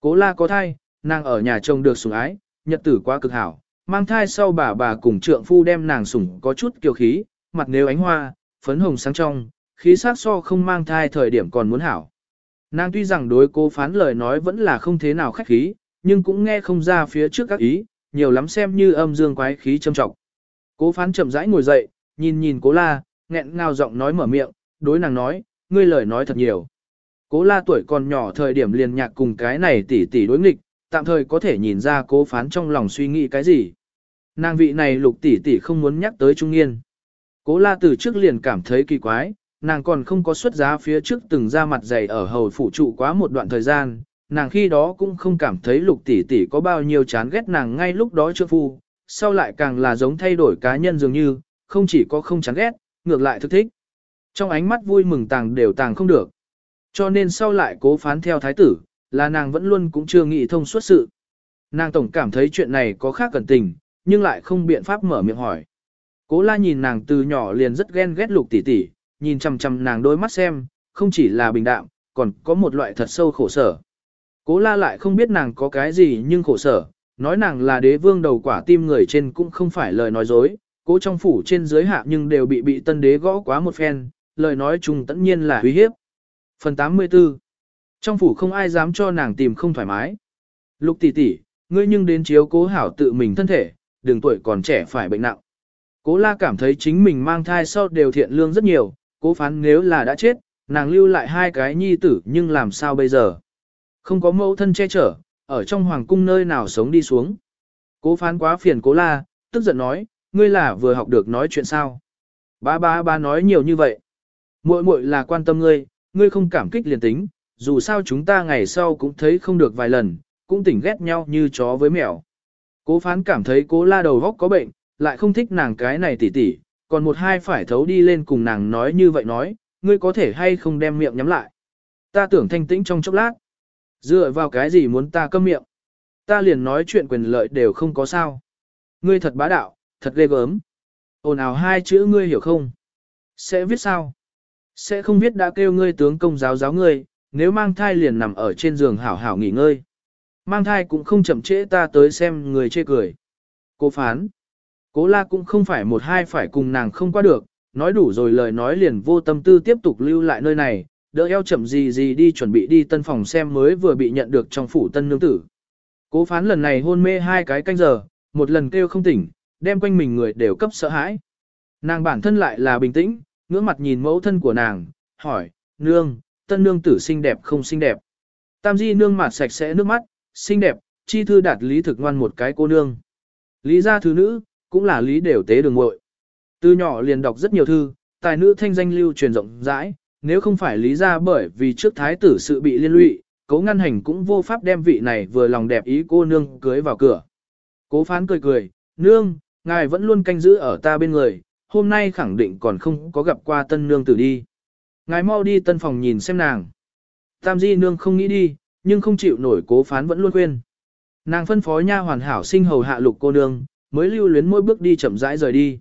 Cố la có thai, nàng ở nhà chồng được sủng ái, nhật tử quá cực hảo, mang thai sau bà bà cùng trượng phu đem nàng sủng có chút kiều khí, mặt nếu ánh hoa, phấn hồng sáng trong, khí sắc so không mang thai thời điểm còn muốn hảo. Nàng tuy rằng đối cố phán lời nói vẫn là không thế nào khách khí, nhưng cũng nghe không ra phía trước các ý, nhiều lắm xem như âm dương quái khí châm trọng. Cố phán chậm rãi ngồi dậy, nhìn nhìn cố la, nghẹn ngào giọng nói mở miệng, đối nàng nói, ngươi lời nói thật nhiều. Cố la tuổi còn nhỏ thời điểm liền nhạc cùng cái này tỉ tỉ đối nghịch, tạm thời có thể nhìn ra cố phán trong lòng suy nghĩ cái gì. Nàng vị này lục tỷ tỷ không muốn nhắc tới trung niên. Cố la từ trước liền cảm thấy kỳ quái, nàng còn không có xuất giá phía trước từng ra mặt dày ở hầu phủ trụ quá một đoạn thời gian, nàng khi đó cũng không cảm thấy lục tỷ tỷ có bao nhiêu chán ghét nàng ngay lúc đó chưa phu, sau lại càng là giống thay đổi cá nhân dường như, không chỉ có không chán ghét, ngược lại thức thích. Trong ánh mắt vui mừng tàng đều tàng không được. Cho nên sau lại cố phán theo thái tử, là nàng vẫn luôn cũng chưa nghĩ thông suốt sự. Nàng tổng cảm thấy chuyện này có khác cẩn tình, nhưng lại không biện pháp mở miệng hỏi. Cố la nhìn nàng từ nhỏ liền rất ghen ghét lục tỷ tỷ, nhìn chằm chằm nàng đôi mắt xem, không chỉ là bình đạm, còn có một loại thật sâu khổ sở. Cố la lại không biết nàng có cái gì nhưng khổ sở, nói nàng là đế vương đầu quả tim người trên cũng không phải lời nói dối, cố trong phủ trên dưới hạ nhưng đều bị bị tân đế gõ quá một phen, lời nói chung tất nhiên là uy hiếp. Phần 84 Trong phủ không ai dám cho nàng tìm không thoải mái. Lục tỷ tỷ, ngươi nhưng đến chiếu cố hảo tự mình thân thể, đừng tuổi còn trẻ phải bệnh nặng. Cố la cảm thấy chính mình mang thai sau đều thiện lương rất nhiều, cố phán nếu là đã chết, nàng lưu lại hai cái nhi tử nhưng làm sao bây giờ. Không có mẫu thân che chở, ở trong hoàng cung nơi nào sống đi xuống. Cố phán quá phiền cố la, tức giận nói, ngươi là vừa học được nói chuyện sao. Ba ba ba nói nhiều như vậy. muội muội là quan tâm ngươi, ngươi không cảm kích liền tính, dù sao chúng ta ngày sau cũng thấy không được vài lần, cũng tỉnh ghét nhau như chó với mèo. Cố phán cảm thấy cố la đầu vóc có bệnh, lại không thích nàng cái này tỉ tỉ, còn một hai phải thấu đi lên cùng nàng nói như vậy nói, ngươi có thể hay không đem miệng nhắm lại. Ta tưởng thanh tĩnh trong chốc lát. Dựa vào cái gì muốn ta câm miệng? Ta liền nói chuyện quyền lợi đều không có sao. Ngươi thật bá đạo, thật ghê gớm. Ồn ào hai chữ ngươi hiểu không? Sẽ viết sao? Sẽ không viết đã kêu ngươi tướng công giáo giáo ngươi, nếu mang thai liền nằm ở trên giường hảo hảo nghỉ ngơi. Mang thai cũng không chậm trễ ta tới xem người chê cười. Cô phán. Cố la cũng không phải một hai phải cùng nàng không qua được, nói đủ rồi lời nói liền vô tâm tư tiếp tục lưu lại nơi này, đỡ eo chậm gì gì đi chuẩn bị đi tân phòng xem mới vừa bị nhận được trong phủ tân nương tử. Cố phán lần này hôn mê hai cái canh giờ, một lần kêu không tỉnh, đem quanh mình người đều cấp sợ hãi. Nàng bản thân lại là bình tĩnh, ngưỡng mặt nhìn mẫu thân của nàng, hỏi, nương, tân nương tử xinh đẹp không xinh đẹp. Tam di nương mặt sạch sẽ nước mắt, xinh đẹp, chi thư đạt lý thực ngoan một cái cô nương. Lý gia thứ nữ, cũng là lý đều tế đường muội. Từ nhỏ liền đọc rất nhiều thư, tài nữ thanh danh lưu truyền rộng rãi, nếu không phải lý ra bởi vì trước thái tử sự bị liên lụy, cố ngăn hành cũng vô pháp đem vị này vừa lòng đẹp ý cô nương cưới vào cửa. Cố phán cười cười, nương, ngài vẫn luôn canh giữ ở ta bên người, hôm nay khẳng định còn không có gặp qua tân nương tử đi. Ngài mau đi tân phòng nhìn xem nàng. Tam di nương không nghĩ đi, nhưng không chịu nổi cố phán vẫn luôn khuyên. Nàng phân phó nha hoàn hảo sinh hầu hạ lục cô nương, mới lưu luyến mỗi bước đi chậm rãi rời đi.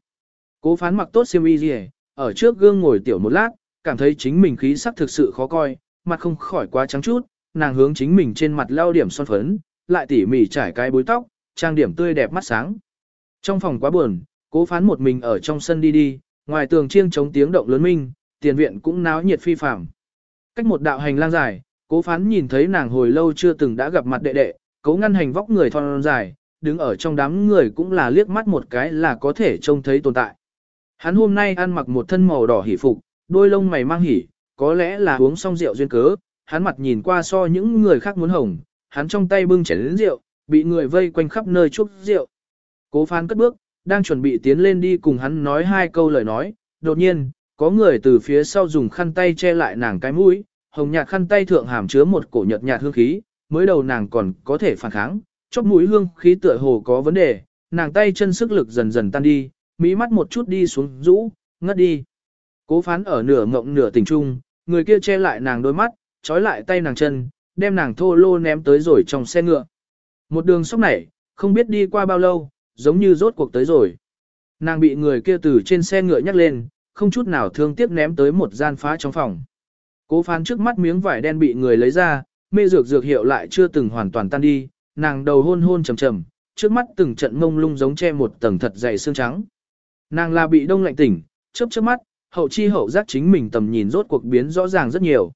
Cố phán mặc tốt xiêm y gì, ở trước gương ngồi tiểu một lát, cảm thấy chính mình khí sắc thực sự khó coi, mặt không khỏi quá trắng chút, nàng hướng chính mình trên mặt lau điểm son phấn, lại tỉ mỉ trải cái búi tóc, trang điểm tươi đẹp mắt sáng. Trong phòng quá buồn, cố phán một mình ở trong sân đi đi, ngoài tường chiêng chống tiếng động lớn minh, tiền viện cũng náo nhiệt phi phạm. Cách một đạo hành lang dài, cố phán nhìn thấy nàng hồi lâu chưa từng đã gặp mặt đệ đệ, cố ngăn hành vóc người thon dài, đứng ở trong đám người cũng là liếc mắt một cái là có thể trông thấy tồn tại. Hắn hôm nay ăn mặc một thân màu đỏ hỉ phục, đôi lông mày mang hỉ, có lẽ là uống xong rượu duyên cớ, hắn mặt nhìn qua so những người khác muốn hồng, hắn trong tay bưng chén rượu, bị người vây quanh khắp nơi chúc rượu. Cố phán cất bước, đang chuẩn bị tiến lên đi cùng hắn nói hai câu lời nói, đột nhiên, có người từ phía sau dùng khăn tay che lại nàng cái mũi, hồng nhạt khăn tay thượng hàm chứa một cổ nhợt nhạt hương khí, mới đầu nàng còn có thể phản kháng, chóp mũi hương khí tựa hồ có vấn đề, nàng tay chân sức lực dần dần tan đi, mỹ mắt một chút đi xuống rũ, ngất đi. Cố phán ở nửa ngộng nửa tỉnh trung, người kia che lại nàng đôi mắt, trói lại tay nàng chân, đem nàng thô lô ném tới rồi trong xe ngựa. Một đường sóc nảy, không biết đi qua bao lâu, giống như rốt cuộc tới rồi. Nàng bị người kia từ trên xe ngựa nhắc lên, không chút nào thương tiếc ném tới một gian phá trong phòng. Cố phán trước mắt miếng vải đen bị người lấy ra, mê dược dược hiệu lại chưa từng hoàn toàn tan đi, nàng đầu hôn hôn trầm trầm, trước mắt từng trận mông lung giống che một tầng thật dày xương trắng. Nàng là bị đông lạnh tỉnh, chớp chớp mắt, hậu chi hậu giác chính mình tầm nhìn rốt cuộc biến rõ ràng rất nhiều.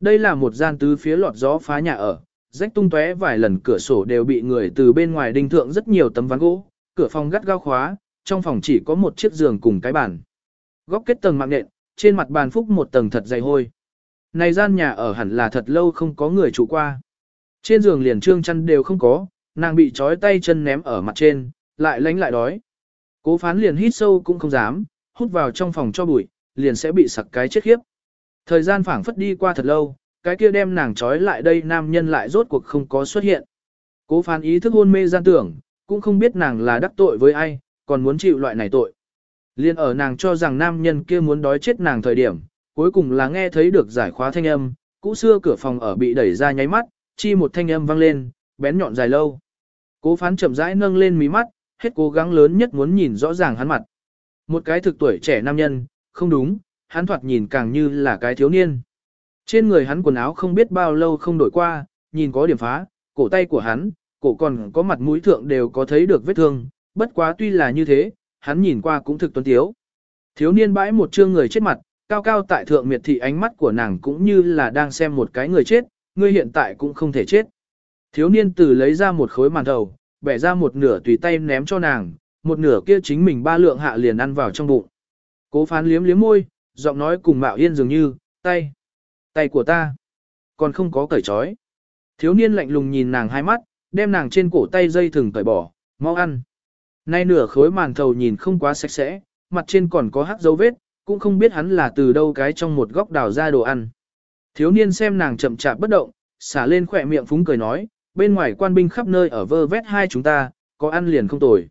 Đây là một gian tứ phía lọt gió phá nhà ở, rách tung tóe vài lần cửa sổ đều bị người từ bên ngoài đinh thượng rất nhiều tấm ván gỗ, cửa phòng gắt gao khóa, trong phòng chỉ có một chiếc giường cùng cái bàn. Góc kết tầng mạng nện, trên mặt bàn phúc một tầng thật dày hôi. Này gian nhà ở hẳn là thật lâu không có người trụ qua. Trên giường liền trương chăn đều không có, nàng bị trói tay chân ném ở mặt trên, lại lánh lại đói. Cố phán liền hít sâu cũng không dám, hút vào trong phòng cho bụi, liền sẽ bị sặc cái chết khiếp. Thời gian phảng phất đi qua thật lâu, cái kia đem nàng trói lại đây nam nhân lại rốt cuộc không có xuất hiện. Cố phán ý thức hôn mê gian tưởng, cũng không biết nàng là đắc tội với ai, còn muốn chịu loại này tội. Liên ở nàng cho rằng nam nhân kia muốn đói chết nàng thời điểm, cuối cùng là nghe thấy được giải khóa thanh âm, cũ xưa cửa phòng ở bị đẩy ra nháy mắt, chi một thanh âm vang lên, bén nhọn dài lâu. Cố phán chậm rãi nâng lên mí mắt, hết cố gắng lớn nhất muốn nhìn rõ ràng hắn mặt. Một cái thực tuổi trẻ nam nhân, không đúng, hắn thoạt nhìn càng như là cái thiếu niên. Trên người hắn quần áo không biết bao lâu không đổi qua, nhìn có điểm phá, cổ tay của hắn, cổ còn có mặt mũi thượng đều có thấy được vết thương, bất quá tuy là như thế, hắn nhìn qua cũng thực tuấn tiếu. Thiếu niên bãi một trương người chết mặt, cao cao tại thượng miệt thị ánh mắt của nàng cũng như là đang xem một cái người chết, ngươi hiện tại cũng không thể chết. Thiếu niên từ lấy ra một khối màn thầu, bẻ ra một nửa tùy tay ném cho nàng, một nửa kia chính mình ba lượng hạ liền ăn vào trong bụng. Cố phán liếm liếm môi, giọng nói cùng mạo yên dường như, tay, tay của ta, còn không có cởi trói. Thiếu niên lạnh lùng nhìn nàng hai mắt, đem nàng trên cổ tay dây thừng cởi bỏ, mau ăn. Nay nửa khối màn thầu nhìn không quá sạch sẽ, mặt trên còn có hắc dấu vết, cũng không biết hắn là từ đâu cái trong một góc đào ra đồ ăn. Thiếu niên xem nàng chậm chạp bất động, xả lên khỏe miệng phúng cười nói, bên ngoài quan binh khắp nơi ở vơ vét hai chúng ta, có ăn liền không tồi.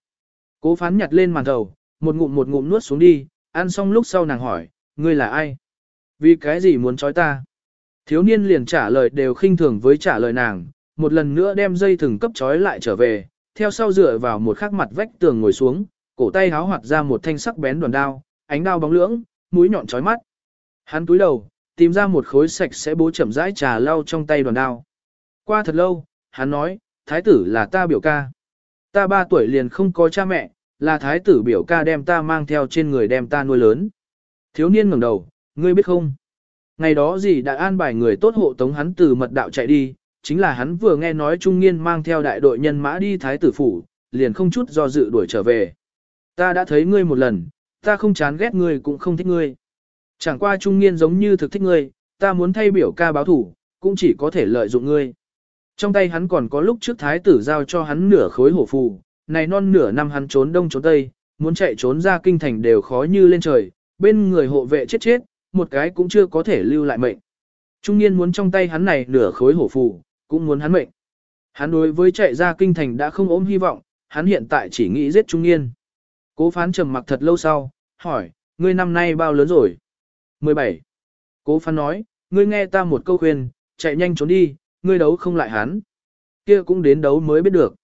Cố phán nhặt lên màn thầu, một ngụm một ngụm nuốt xuống đi, ăn xong lúc sau nàng hỏi, ngươi là ai? Vì cái gì muốn trói ta? Thiếu niên liền trả lời đều khinh thường với trả lời nàng, một lần nữa đem dây thừng cấp trói lại trở về, theo sau dựa vào một khắc mặt vách tường ngồi xuống, cổ tay háo hoạt ra một thanh sắc bén đoàn đao, ánh đao bóng lưỡng, mũi nhọn chói mắt. Hắn túi đầu, tìm ra một khối sạch sẽ bố chậm rãi trà lau trong tay đoàn đao. Qua thật lâu, hắn nói, thái tử là ta biểu ca. Ta ba tuổi liền không có cha mẹ, là thái tử biểu ca đem ta mang theo trên người đem ta nuôi lớn. Thiếu niên ngẩng đầu, ngươi biết không? Ngày đó gì đã an bài người tốt hộ tống hắn từ mật đạo chạy đi, chính là hắn vừa nghe nói trung nghiên mang theo đại đội nhân mã đi thái tử phủ, liền không chút do dự đuổi trở về. Ta đã thấy ngươi một lần, ta không chán ghét ngươi cũng không thích ngươi. Chẳng qua trung nghiên giống như thực thích ngươi, ta muốn thay biểu ca báo thủ, cũng chỉ có thể lợi dụng ngươi. Trong tay hắn còn có lúc trước thái tử giao cho hắn nửa khối hổ phù, này non nửa năm hắn trốn đông trốn tây, muốn chạy trốn ra kinh thành đều khó như lên trời, bên người hộ vệ chết chết, một cái cũng chưa có thể lưu lại mệnh. Trung niên muốn trong tay hắn này nửa khối hổ phù, cũng muốn hắn mệnh. Hắn đối với chạy ra kinh thành đã không ôm hy vọng, hắn hiện tại chỉ nghĩ giết Trung niên. Cố phán trầm mặc thật lâu sau, hỏi, ngươi năm nay bao lớn rồi? 17. Cố phán nói, ngươi nghe ta một câu khuyên, chạy nhanh trốn đi, ngươi đấu không lại hắn. Kia cũng đến đấu mới biết được.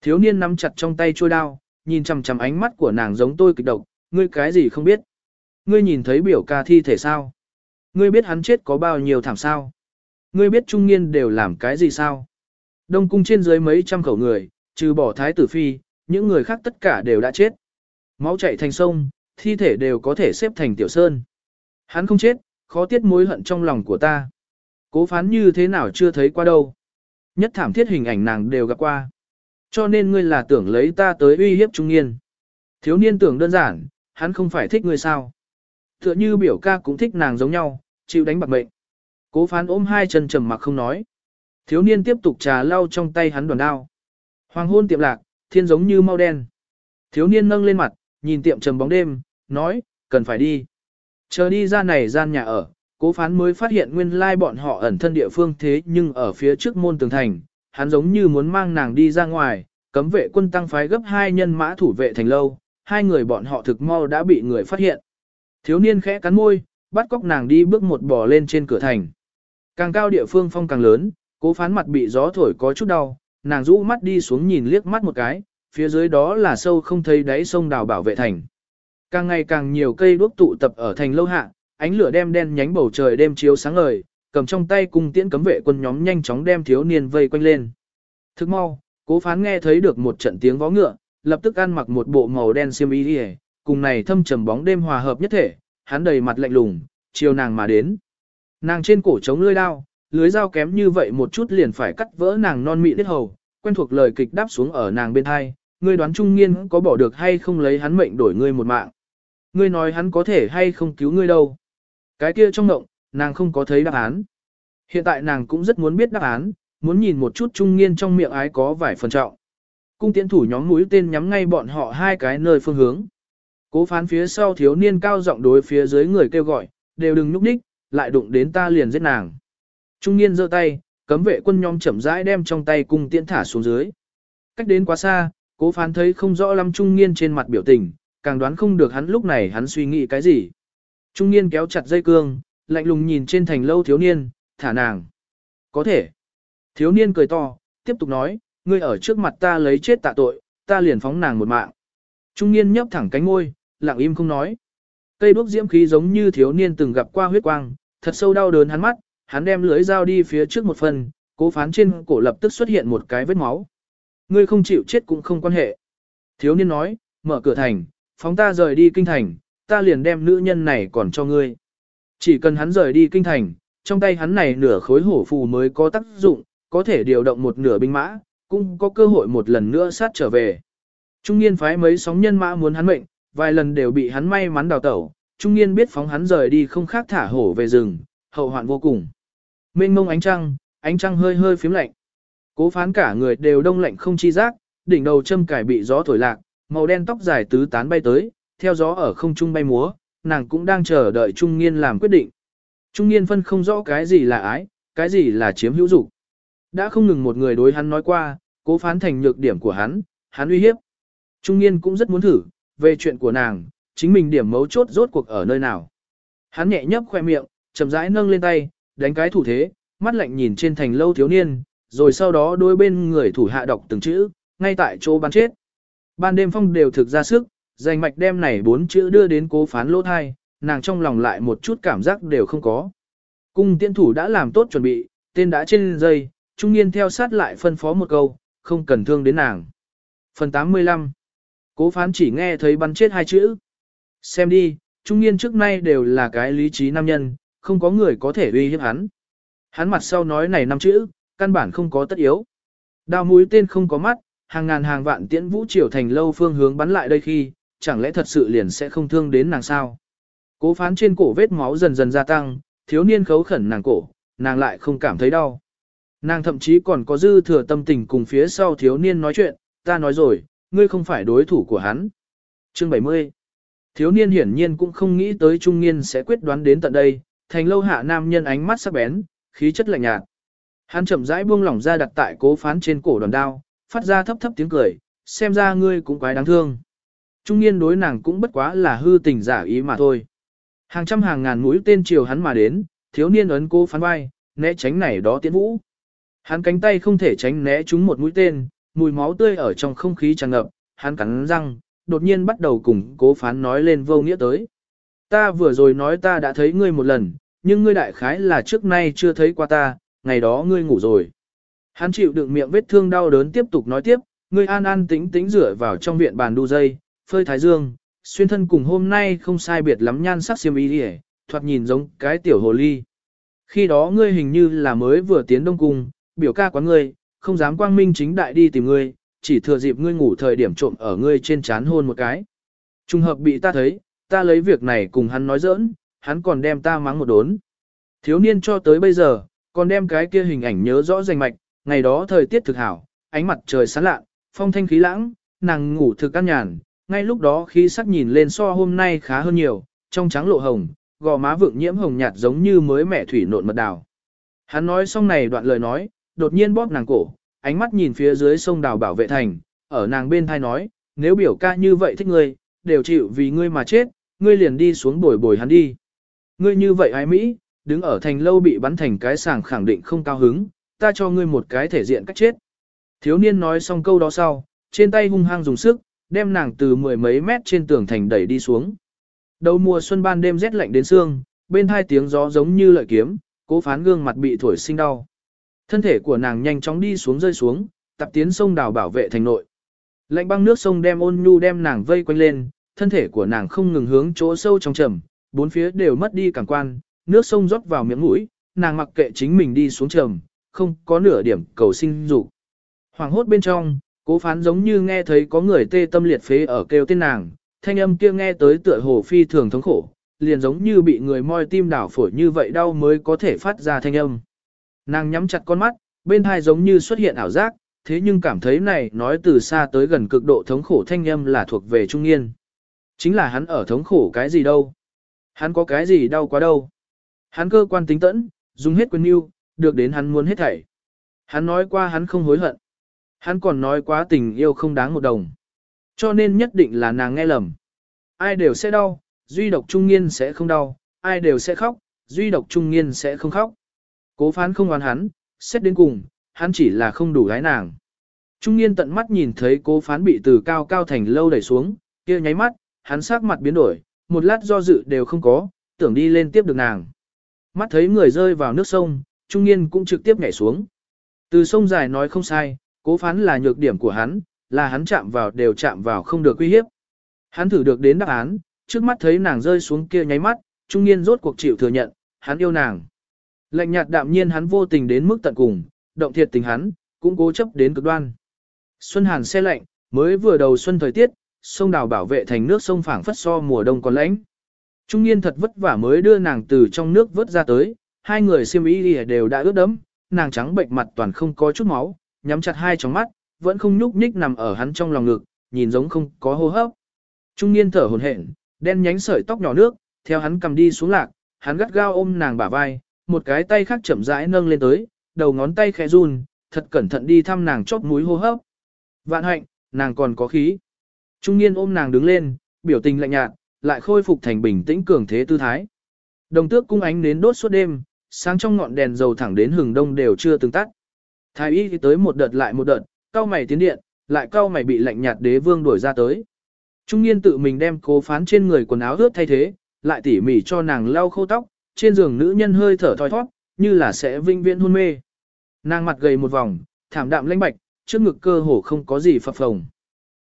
Thiếu niên nắm chặt trong tay trôi đao, nhìn chằm chằm ánh mắt của nàng giống tôi kịch độc, ngươi cái gì không biết. Ngươi nhìn thấy biểu ca thi thể sao? Ngươi biết hắn chết có bao nhiêu thảm sao? Ngươi biết trung niên đều làm cái gì sao? Đông cung trên dưới mấy trăm khẩu người, trừ bỏ thái tử phi, những người khác tất cả đều đã chết. Máu chảy thành sông, thi thể đều có thể xếp thành tiểu sơn. Hắn không chết, khó tiết mối hận trong lòng của ta. Cố phán như thế nào chưa thấy qua đâu. Nhất thảm thiết hình ảnh nàng đều gặp qua. Cho nên ngươi là tưởng lấy ta tới uy hiếp trung niên. Thiếu niên tưởng đơn giản, hắn không phải thích ngươi sao. Tựa như biểu ca cũng thích nàng giống nhau, chịu đánh bạc mệnh. Cố phán ôm hai chân trầm mặc không nói. Thiếu niên tiếp tục trà lau trong tay hắn đoàn đao. Hoàng hôn tiệm lạc, thiên giống như mau đen. Thiếu niên nâng lên mặt, nhìn tiệm trầm bóng đêm, nói, cần phải đi. Chờ đi ra này gian nhà ở, cố phán mới phát hiện nguyên lai bọn họ ẩn thân địa phương thế nhưng ở phía trước môn tường thành, hắn giống như muốn mang nàng đi ra ngoài, cấm vệ quân tăng phái gấp hai nhân mã thủ vệ thành lâu, hai người bọn họ thực mau đã bị người phát hiện. Thiếu niên khẽ cắn môi, bắt cóc nàng đi bước một bò lên trên cửa thành. Càng cao địa phương phong càng lớn, cố phán mặt bị gió thổi có chút đau, nàng rũ mắt đi xuống nhìn liếc mắt một cái, phía dưới đó là sâu không thấy đáy sông đào bảo vệ thành. Càng ngày càng nhiều cây đuốc tụ tập ở thành lâu hạ, ánh lửa đem đen nhánh bầu trời đêm chiếu sáng ngời, cầm trong tay cung tiễn cấm vệ quân nhóm nhanh chóng đem thiếu niên vây quanh lên. Thức mau, cố phán nghe thấy được một trận tiếng vó ngựa, lập tức ăn mặc một bộ màu đen xiêm y đi cùng này thâm trầm bóng đêm hòa hợp nhất thể, hắn đầy mặt lạnh lùng, chiều nàng mà đến. Nàng trên cổ chống lưỡi đao, lưới dao kém như vậy một chút liền phải cắt vỡ nàng non mịn đết hầu, quen thuộc lời kịch đáp xuống ở nàng bên hai, ngươi đoán trung nghiên có bỏ được hay không lấy hắn mệnh đổi ngươi một mạng. Ngươi nói hắn có thể hay không cứu ngươi đâu. Cái kia trong ngộng, nàng không có thấy đáp án. Hiện tại nàng cũng rất muốn biết đáp án, muốn nhìn một chút trung niên trong miệng ái có vài phần trọng. Cung tiễn thủ nhóm mũi tên nhắm ngay bọn họ hai cái nơi phương hướng. Cố phán phía sau thiếu niên cao giọng đối phía dưới người kêu gọi, đều đừng nhúc nhích, lại đụng đến ta liền giết nàng. Trung niên giơ tay, cấm vệ quân nhóm chậm rãi đem trong tay cung tiễn thả xuống dưới. Cách đến quá xa, cố phán thấy không rõ lắm trung niên trên mặt biểu tình, càng đoán không được hắn lúc này hắn suy nghĩ cái gì. Trung niên kéo chặt dây cương, lạnh lùng nhìn trên thành lâu thiếu niên, thả nàng. Có thể. Thiếu niên cười to, tiếp tục nói, ngươi ở trước mặt ta lấy chết tạ tội, ta liền phóng nàng một mạng. Trung niên nhấp thẳng cánh môi, lặng im không nói. Cây đuốc diễm khí giống như thiếu niên từng gặp qua huyết quang, thật sâu đau đớn hắn mắt, hắn đem lưới dao đi phía trước một phần, cố phán trên cổ lập tức xuất hiện một cái vết máu. Ngươi không chịu chết cũng không quan hệ. Thiếu niên nói, mở cửa thành, phóng ta rời đi kinh thành, ta liền đem nữ nhân này còn cho ngươi. Chỉ cần hắn rời đi kinh thành, trong tay hắn này nửa khối hổ phù mới có tác dụng, có thể điều động một nửa binh mã, cũng có cơ hội một lần nữa sát trở về. Trung niên phái mấy sóng nhân mã muốn hắn mệnh, vài lần đều bị hắn may mắn đào tẩu, trung niên biết phóng hắn rời đi không khác thả hổ về rừng, hậu hoạn vô cùng. Mênh mông ánh trăng, ánh trăng hơi hơi phím lạnh. Cố phán cả người đều đông lạnh không chi giác, đỉnh đầu châm cải bị gió thổi lạc, màu đen tóc dài tứ tán bay tới, theo gió ở không trung bay múa, nàng cũng đang chờ đợi Trung Nghiên làm quyết định. Trung Nghiên phân không rõ cái gì là ái, cái gì là chiếm hữu dục. Đã không ngừng một người đối hắn nói qua, cố phán thành nhược điểm của hắn, hắn uy hiếp. Trung Nghiên cũng rất muốn thử, về chuyện của nàng, chính mình điểm mấu chốt rốt cuộc ở nơi nào. Hắn nhẹ nhấp khoe miệng, chậm rãi nâng lên tay, đánh cái thủ thế, mắt lạnh nhìn trên thành lâu thiếu niên, rồi sau đó đôi bên người thủ hạ đọc từng chữ, ngay tại chỗ bắn chết. Ban đêm phong đều thực ra sức, dành mạch đem này bốn chữ đưa đến cố phán lỗ thai, nàng trong lòng lại một chút cảm giác đều không có. Cung tiễn thủ đã làm tốt chuẩn bị, tên đã trên dây, trung niên theo sát lại phân phó một câu, không cần thương đến nàng. Phần 85 Cố phán chỉ nghe thấy bắn chết hai chữ. Xem đi, trung niên trước nay đều là cái lý trí nam nhân, không có người có thể uy hiếp hắn. Hắn mặt sau nói này năm chữ, căn bản không có tất yếu. Đao mũi tên không có mắt, hàng ngàn hàng vạn tiễn vũ triều thành lâu phương hướng bắn lại đây khi, chẳng lẽ thật sự liền sẽ không thương đến nàng sao? Cố phán trên cổ vết máu dần dần gia tăng, thiếu niên khấu khẩn nàng cổ, nàng lại không cảm thấy đau. Nàng thậm chí còn có dư thừa tâm tình cùng phía sau thiếu niên nói chuyện, ta nói rồi, ngươi không phải đối thủ của hắn. Chương 70 Thiếu niên hiển nhiên cũng không nghĩ tới trung niên sẽ quyết đoán đến tận đây, thành lâu hạ nam nhân ánh mắt sắc bén, khí chất lạnh nhạt. Hắn chậm rãi buông lỏng ra đặt tại cố phán trên cổ đòn đao, phát ra thấp thấp tiếng cười, xem ra ngươi cũng quái đáng thương. Trung niên đối nàng cũng bất quá là hư tình giả ý mà thôi. Hàng trăm hàng ngàn mũi tên chiều hắn mà đến, thiếu niên ấn cô phán vai, né tránh này đó tiến vũ. Hắn cánh tay không thể tránh né chúng một mũi tên, mùi máu tươi ở trong không khí tràn ngập, hắn cắn răng, đột nhiên bắt đầu cùng cố phán nói lên vô nghĩa tới. Ta vừa rồi nói ta đã thấy ngươi một lần, nhưng ngươi đại khái là trước nay chưa thấy qua ta, ngày đó ngươi ngủ rồi. Hắn chịu đựng miệng vết thương đau đớn tiếp tục nói tiếp, ngươi an an tĩnh tĩnh rửa vào trong viện bàn đu dây, phơi thái dương, xuyên thân cùng hôm nay không sai biệt lắm nhan sắc xiêm y đi thoạt nhìn giống cái tiểu hồ ly. Khi đó ngươi hình như là mới vừa tiến đông cung, biểu ca quán ngươi, không dám quang minh chính đại đi tìm ngươi, chỉ thừa dịp ngươi ngủ thời điểm trộm ở ngươi trên chán hôn một cái. Trùng hợp bị ta thấy, ta lấy việc này cùng hắn nói giỡn, hắn còn đem ta mắng một đốn. Thiếu niên cho tới bây giờ, còn đem cái kia hình ảnh nhớ rõ rành mạch, ngày đó thời tiết thực hảo, ánh mặt trời sáng lạ, phong thanh khí lãng, nàng ngủ thực an nhàn, ngay lúc đó khí sắc nhìn lên so hôm nay khá hơn nhiều, trong trắng lộ hồng, gò má vượng nhiễm hồng nhạt giống như mới mẹ thủy nộn mật đào. Hắn nói xong này đoạn lời nói, đột nhiên bóp nàng cổ, ánh mắt nhìn phía dưới sông đào bảo vệ thành, ở nàng bên thai nói, nếu biểu ca như vậy thích ngươi, đều chịu vì ngươi mà chết, ngươi liền đi xuống bồi bồi hắn đi. Ngươi như vậy ai Mỹ, đứng ở thành lâu bị bắn thành cái sàng khẳng định không cao hứng, ta cho ngươi một cái thể diện cách chết. Thiếu niên nói xong câu đó sau, trên tay hung hăng dùng sức, đem nàng từ mười mấy mét trên tường thành đẩy đi xuống. Đầu mùa xuân ban đêm rét lạnh đến xương, bên hai tiếng gió giống như lợi kiếm, cố phán gương mặt bị thổi sinh đau. Thân thể của nàng nhanh chóng đi xuống rơi xuống, tập tiến sông đào bảo vệ thành nội. Lạnh băng nước sông đem ôn nhu đem nàng vây quanh lên, thân thể của nàng không ngừng hướng chỗ sâu trong trầm, bốn phía đều mất đi cảm quan, nước sông rót vào miệng mũi, nàng mặc kệ chính mình đi xuống trầm, không có nửa điểm cầu sinh dục. Hoàng hốt bên trong, cố phán giống như nghe thấy có người tê tâm liệt phế ở kêu tên nàng, thanh âm kia nghe tới tựa hồ phi thường thống khổ, liền giống như bị người moi tim đảo phổi như vậy đau mới có thể phát ra thanh âm. Nàng nhắm chặt con mắt, bên hai giống như xuất hiện ảo giác, thế nhưng cảm thấy này nói từ xa tới gần cực độ thống khổ thanh âm là thuộc về trung niên. Chính là hắn ở thống khổ cái gì đâu. Hắn có cái gì đau quá đâu. Hắn cơ quan tính tẫn, dùng hết quyền yêu, được đến hắn muốn hết thảy. Hắn nói qua hắn không hối hận. Hắn còn nói quá tình yêu không đáng một đồng. Cho nên nhất định là nàng nghe lầm. Ai đều sẽ đau, duy độc trung nghiên sẽ không đau, ai đều sẽ khóc, duy độc trung nghiên sẽ không khóc. Cố phán không oán hắn, xét đến cùng, hắn chỉ là không đủ gái nàng. Trung niên tận mắt nhìn thấy cố phán bị từ cao cao thành lâu đẩy xuống, kia nháy mắt, hắn sắc mặt biến đổi, một lát do dự đều không có, tưởng đi lên tiếp được nàng. Mắt thấy người rơi vào nước sông, trung niên cũng trực tiếp nhảy xuống. Từ sông dài nói không sai, cố phán là nhược điểm của hắn, là hắn chạm vào đều chạm vào không được uy hiếp. Hắn thử được đến đáp án, trước mắt thấy nàng rơi xuống kia nháy mắt, trung niên rốt cuộc chịu thừa nhận, hắn yêu nàng. Lạnh nhạt đạm nhiên hắn vô tình đến mức tận cùng, động thiệt tình hắn, cũng cố chấp đến cực đoan. Xuân hàn xe lạnh, mới vừa đầu xuân thời tiết, sông đào bảo vệ thành nước sông phảng phất so mùa đông còn lạnh. Trung niên thật vất vả mới đưa nàng từ trong nước vớt ra tới, hai người xiêm y đều đã ướt đẫm, nàng trắng bệnh mặt toàn không có chút máu, nhắm chặt hai tròng mắt, vẫn không nhúc nhích nằm ở hắn trong lòng ngực, nhìn giống không có hô hấp. Trung niên thở hổn hển, đen nhánh sợi tóc nhỏ nước, theo hắn cầm đi xuống lạc, hắn gắt gao ôm nàng bả vai, một cái tay khác chậm rãi nâng lên tới, đầu ngón tay khẽ run, thật cẩn thận đi thăm nàng chóp mũi hô hấp. Vạn hạnh, nàng còn có khí. Trung niên ôm nàng đứng lên, biểu tình lạnh nhạt, lại khôi phục thành bình tĩnh cường thế tư thái. Đồng tước cung ánh đến đốt suốt đêm, sáng trong ngọn đèn dầu thẳng đến hừng đông đều chưa từng tắt. Thái y thì tới một đợt lại một đợt, cao mày tiến điện, lại cao mày bị lạnh nhạt đế vương đuổi ra tới. Trung niên tự mình đem cố phán trên người quần áo ướt thay thế, lại tỉ mỉ cho nàng lau khô tóc, trên giường nữ nhân hơi thở thoi thoát, như là sẽ vinh viễn hôn mê. Nàng mặt gầy một vòng, thảm đạm lãnh bạch, trước ngực cơ hồ không có gì phập phồng.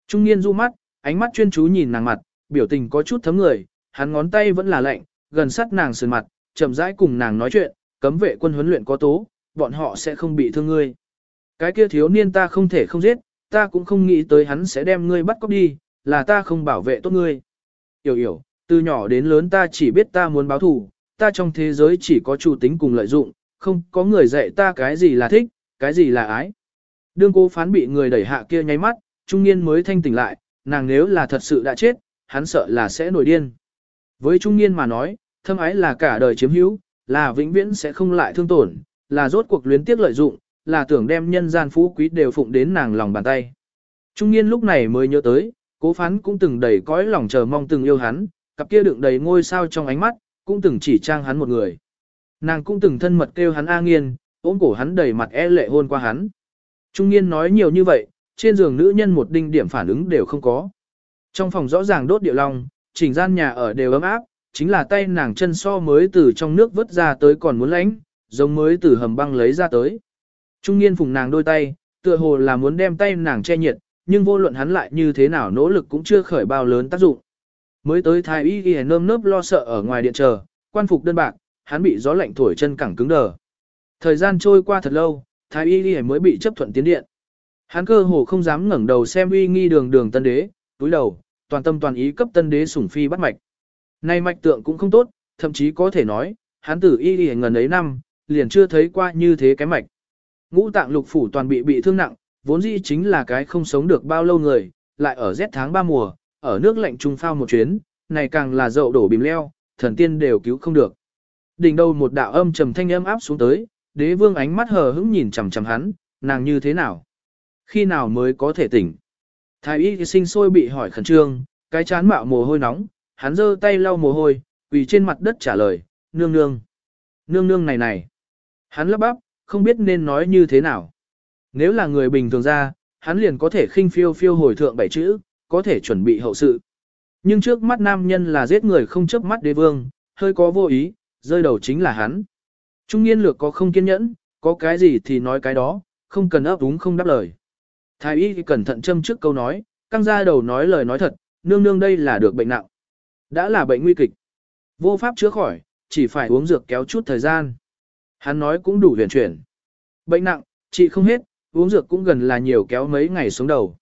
Trung niên du mắt, ánh mắt chuyên chú nhìn nàng mặt, biểu tình có chút thấm người, hắn ngón tay vẫn là lạnh, gần sát nàng sườn mặt, chậm rãi cùng nàng nói chuyện, cấm vệ quân huấn luyện có tố, bọn họ sẽ không bị thương ngươi. Cái kia thiếu niên ta không thể không giết, ta cũng không nghĩ tới hắn sẽ đem ngươi bắt cóc đi, là ta không bảo vệ tốt ngươi. Yểu yểu, từ nhỏ đến lớn ta chỉ biết ta muốn báo thù, ta trong thế giới chỉ có chủ tính cùng lợi dụng, không có người dạy ta cái gì là thích, cái gì là ái. Đương cô phán bị người đẩy hạ kia nháy mắt, trung niên mới thanh tỉnh lại, nàng nếu là thật sự đã chết, hắn sợ là sẽ nổi điên. Với trung niên mà nói, thâm ái là cả đời chiếm hữu, là vĩnh viễn sẽ không lại thương tổn, là rốt cuộc luyến tiếc lợi dụng, là tưởng đem nhân gian phú quý đều phụng đến nàng lòng bàn tay. Trung niên lúc này mới nhớ tới, cố phán cũng từng đầy cõi lòng chờ mong từng yêu hắn, cặp kia đựng đầy ngôi sao trong ánh mắt, cũng từng chỉ trang hắn một người. Nàng cũng từng thân mật kêu hắn A nghiên, ôm cổ hắn đầy mặt e lệ hôn qua hắn. Trung niên nói nhiều như vậy, trên giường nữ nhân một đinh điểm phản ứng đều không có. Trong phòng rõ ràng đốt điệu long, chỉnh gian nhà ở đều ấm áp, chính là tay nàng chân so mới từ trong nước vớt ra tới còn muốn lánh, giống mới từ hầm băng lấy ra tới. Trung niên phùng nàng đôi tay, tựa hồ là muốn đem tay nàng che nhiệt, nhưng vô luận hắn lại như thế nào nỗ lực cũng chưa khởi bao lớn tác dụng. Mới tới thái y ghi nơm nớp lo sợ ở ngoài điện chờ, quan phục đơn bạc, hắn bị gió lạnh thổi chân cẳng cứng đờ. Thời gian trôi qua thật lâu, thái y ghi mới bị chấp thuận tiến điện. Hắn cơ hồ không dám ngẩng đầu xem uy nghi đường đường tân đế, túi đầu, toàn tâm toàn ý cấp tân đế sủng phi bắt mạch. Nay mạch tượng cũng không tốt, thậm chí có thể nói, hắn tử y ghi ngần ấy năm, liền chưa thấy qua như thế cái mạch. Ngũ tạng lục phủ toàn bị bị thương nặng, vốn dĩ chính là cái không sống được bao lâu người, lại ở rét tháng ba mùa, ở nước lạnh trung phao một chuyến, này càng là dậu đổ bìm leo, thần tiên đều cứu không được. Đỉnh đầu một đạo âm trầm thanh âm áp xuống tới, đế vương ánh mắt hờ hững nhìn chằm chằm hắn, nàng như thế nào? Khi nào mới có thể tỉnh? Thái y sinh sôi bị hỏi khẩn trương, cái chán mạo mồ hôi nóng, hắn giơ tay lau mồ hôi, quỳ trên mặt đất trả lời, nương nương. Nương nương này này. Hắn lắp bắp, không biết nên nói như thế nào. Nếu là người bình thường ra, hắn liền có thể khinh phiêu phiêu hồi thượng bảy chữ, có thể chuẩn bị hậu sự. Nhưng trước mắt nam nhân là giết người không chớp mắt đế vương, hơi có vô ý, rơi đầu chính là hắn. Trung niên lược có không kiên nhẫn, có cái gì thì nói cái đó, không cần ấp úng không đáp lời. Thái y cẩn thận châm trước câu nói, căng ra đầu nói lời nói thật, nương nương đây là được bệnh nặng. Đã là bệnh nguy kịch. Vô pháp chữa khỏi, chỉ phải uống dược kéo chút thời gian. Hắn nói cũng đủ huyền chuyển. Bệnh nặng, chị không hết, uống dược cũng gần là nhiều kéo mấy ngày xuống đầu.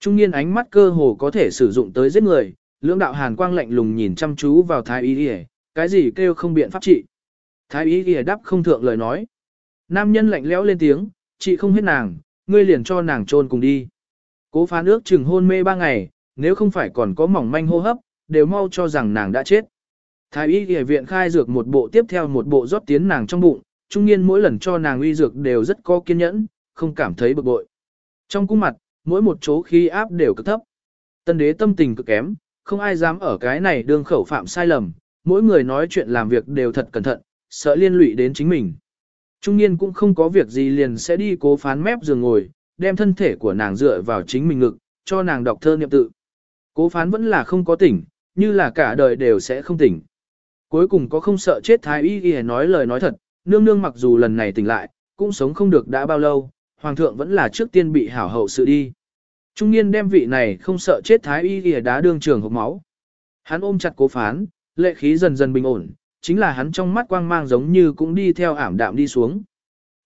Trung niên ánh mắt cơ hồ có thể sử dụng tới giết người, lưỡng đạo hàn quang lạnh lùng nhìn chăm chú vào thái y y, cái gì kêu không biện pháp trị. Thái y y đáp không thượng lời nói. Nam nhân lạnh lẽo lên tiếng, chị không hết nàng, ngươi liền cho nàng trôn cùng đi. Cố phá nước chừng hôn mê ba ngày, nếu không phải còn có mỏng manh hô hấp, đều mau cho rằng nàng đã chết. Thái y y viện khai dược một bộ tiếp theo một bộ rót tiến nàng trong bụng, trung niên mỗi lần cho nàng uy dược đều rất có kiên nhẫn, không cảm thấy bực bội. Trong cung mặt, mỗi một chỗ khí áp đều cực thấp. Tân đế tâm tình cực kém, không ai dám ở cái này đương khẩu phạm sai lầm, mỗi người nói chuyện làm việc đều thật cẩn thận, sợ liên lụy đến chính mình. Trung niên cũng không có việc gì liền sẽ đi cố phán mép giường ngồi, đem thân thể của nàng dựa vào chính mình ngực, cho nàng đọc thơ niệm tự. Cố phán vẫn là không có tỉnh, như là cả đời đều sẽ không tỉnh. Cuối cùng có không sợ chết thái y y nói lời nói thật, nương nương mặc dù lần này tỉnh lại, cũng sống không được đã bao lâu, hoàng thượng vẫn là trước tiên bị hảo hậu sự đi. Trung niên đem vị này không sợ chết thái y y đá đương trường hộp máu. Hắn ôm chặt cố phán, lệ khí dần dần bình ổn, chính là hắn trong mắt quang mang giống như cũng đi theo ảm đạm đi xuống.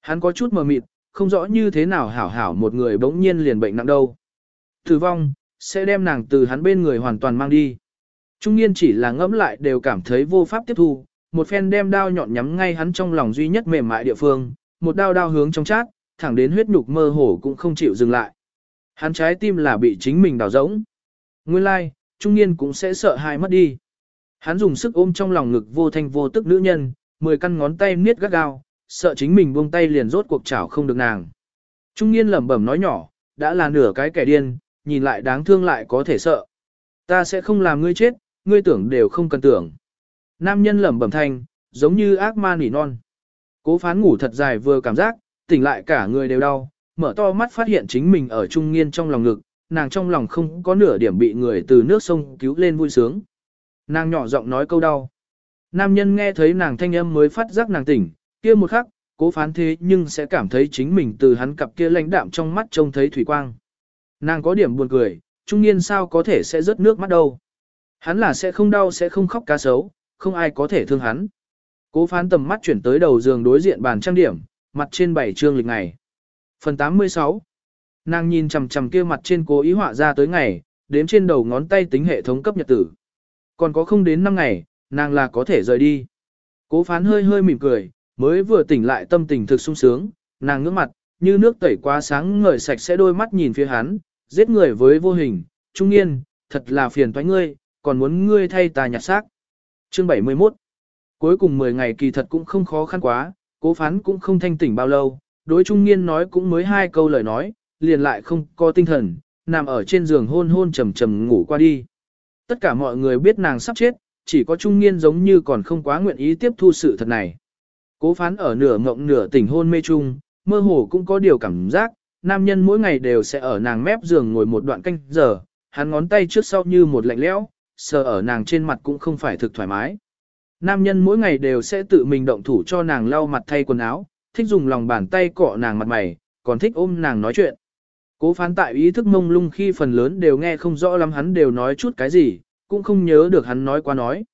Hắn có chút mờ mịt, không rõ như thế nào hảo hảo một người bỗng nhiên liền bệnh nặng đâu. Tử vong, sẽ đem nàng từ hắn bên người hoàn toàn mang đi. Trung niên chỉ là ngẫm lại đều cảm thấy vô pháp tiếp thu, một phen đem đao nhọn nhắm ngay hắn trong lòng duy nhất mềm mại địa phương, một đao đao hướng trong chát, thẳng đến huyết nhục mơ hồ cũng không chịu dừng lại. Hắn trái tim là bị chính mình đào rỗng. Nguyên lai, like, trung niên cũng sẽ sợ hãi mất đi. Hắn dùng sức ôm trong lòng ngực vô thanh vô tức nữ nhân, mười căn ngón tay niết gắt gao, sợ chính mình buông tay liền rốt cuộc chảo không được nàng. Trung niên lẩm bẩm nói nhỏ, đã là nửa cái kẻ điên, nhìn lại đáng thương lại có thể sợ. Ta sẽ không làm ngươi chết, ngươi tưởng đều không cần tưởng. Nam nhân lẩm bẩm thanh, giống như ác ma nỉ non. Cố phán ngủ thật dài vừa cảm giác, tỉnh lại cả người đều đau, mở to mắt phát hiện chính mình ở trung nghiên trong lòng ngực, nàng trong lòng không có nửa điểm bị người từ nước sông cứu lên vui sướng. Nàng nhỏ giọng nói câu đau. Nam nhân nghe thấy nàng thanh âm mới phát giác nàng tỉnh, kia một khắc, cố phán thế nhưng sẽ cảm thấy chính mình từ hắn cặp kia lãnh đạm trong mắt trông thấy thủy quang. Nàng có điểm buồn cười, trung niên sao có thể sẽ rớt nước mắt đâu. Hắn là sẽ không đau sẽ không khóc cá sấu, không ai có thể thương hắn. Cố phán tầm mắt chuyển tới đầu giường đối diện bàn trang điểm, mặt trên bảy chương lịch ngày. Phần 86 Nàng nhìn chằm chằm kia mặt trên cố ý họa ra tới ngày, đếm trên đầu ngón tay tính hệ thống cấp nhật tử. Còn có không đến 5 ngày, nàng là có thể rời đi. Cố phán hơi hơi mỉm cười, mới vừa tỉnh lại tâm tình thực sung sướng, nàng ngước mặt, như nước tẩy quá sáng ngời sạch sẽ đôi mắt nhìn phía hắn, giết người với vô hình, trung niên, thật là phiền toái ngươi, còn muốn ngươi thay ta nhặt xác. Chương 71 Cuối cùng 10 ngày kỳ thật cũng không khó khăn quá, cố phán cũng không thanh tỉnh bao lâu, đối trung nghiên nói cũng mới hai câu lời nói, liền lại không có tinh thần, nằm ở trên giường hôn hôn trầm trầm ngủ qua đi. Tất cả mọi người biết nàng sắp chết, chỉ có trung nghiên giống như còn không quá nguyện ý tiếp thu sự thật này. Cố phán ở nửa ngộng nửa tỉnh hôn mê chung, mơ hồ cũng có điều cảm giác, nam nhân mỗi ngày đều sẽ ở nàng mép giường ngồi một đoạn canh giờ, hắn ngón tay trước sau như một lạnh lẽo, sờ ở nàng trên mặt cũng không phải thực thoải mái. Nam nhân mỗi ngày đều sẽ tự mình động thủ cho nàng lau mặt thay quần áo, thích dùng lòng bàn tay cọ nàng mặt mày, còn thích ôm nàng nói chuyện. Cố phán tại ý thức mông lung khi phần lớn đều nghe không rõ lắm hắn đều nói chút cái gì, cũng không nhớ được hắn nói qua nói.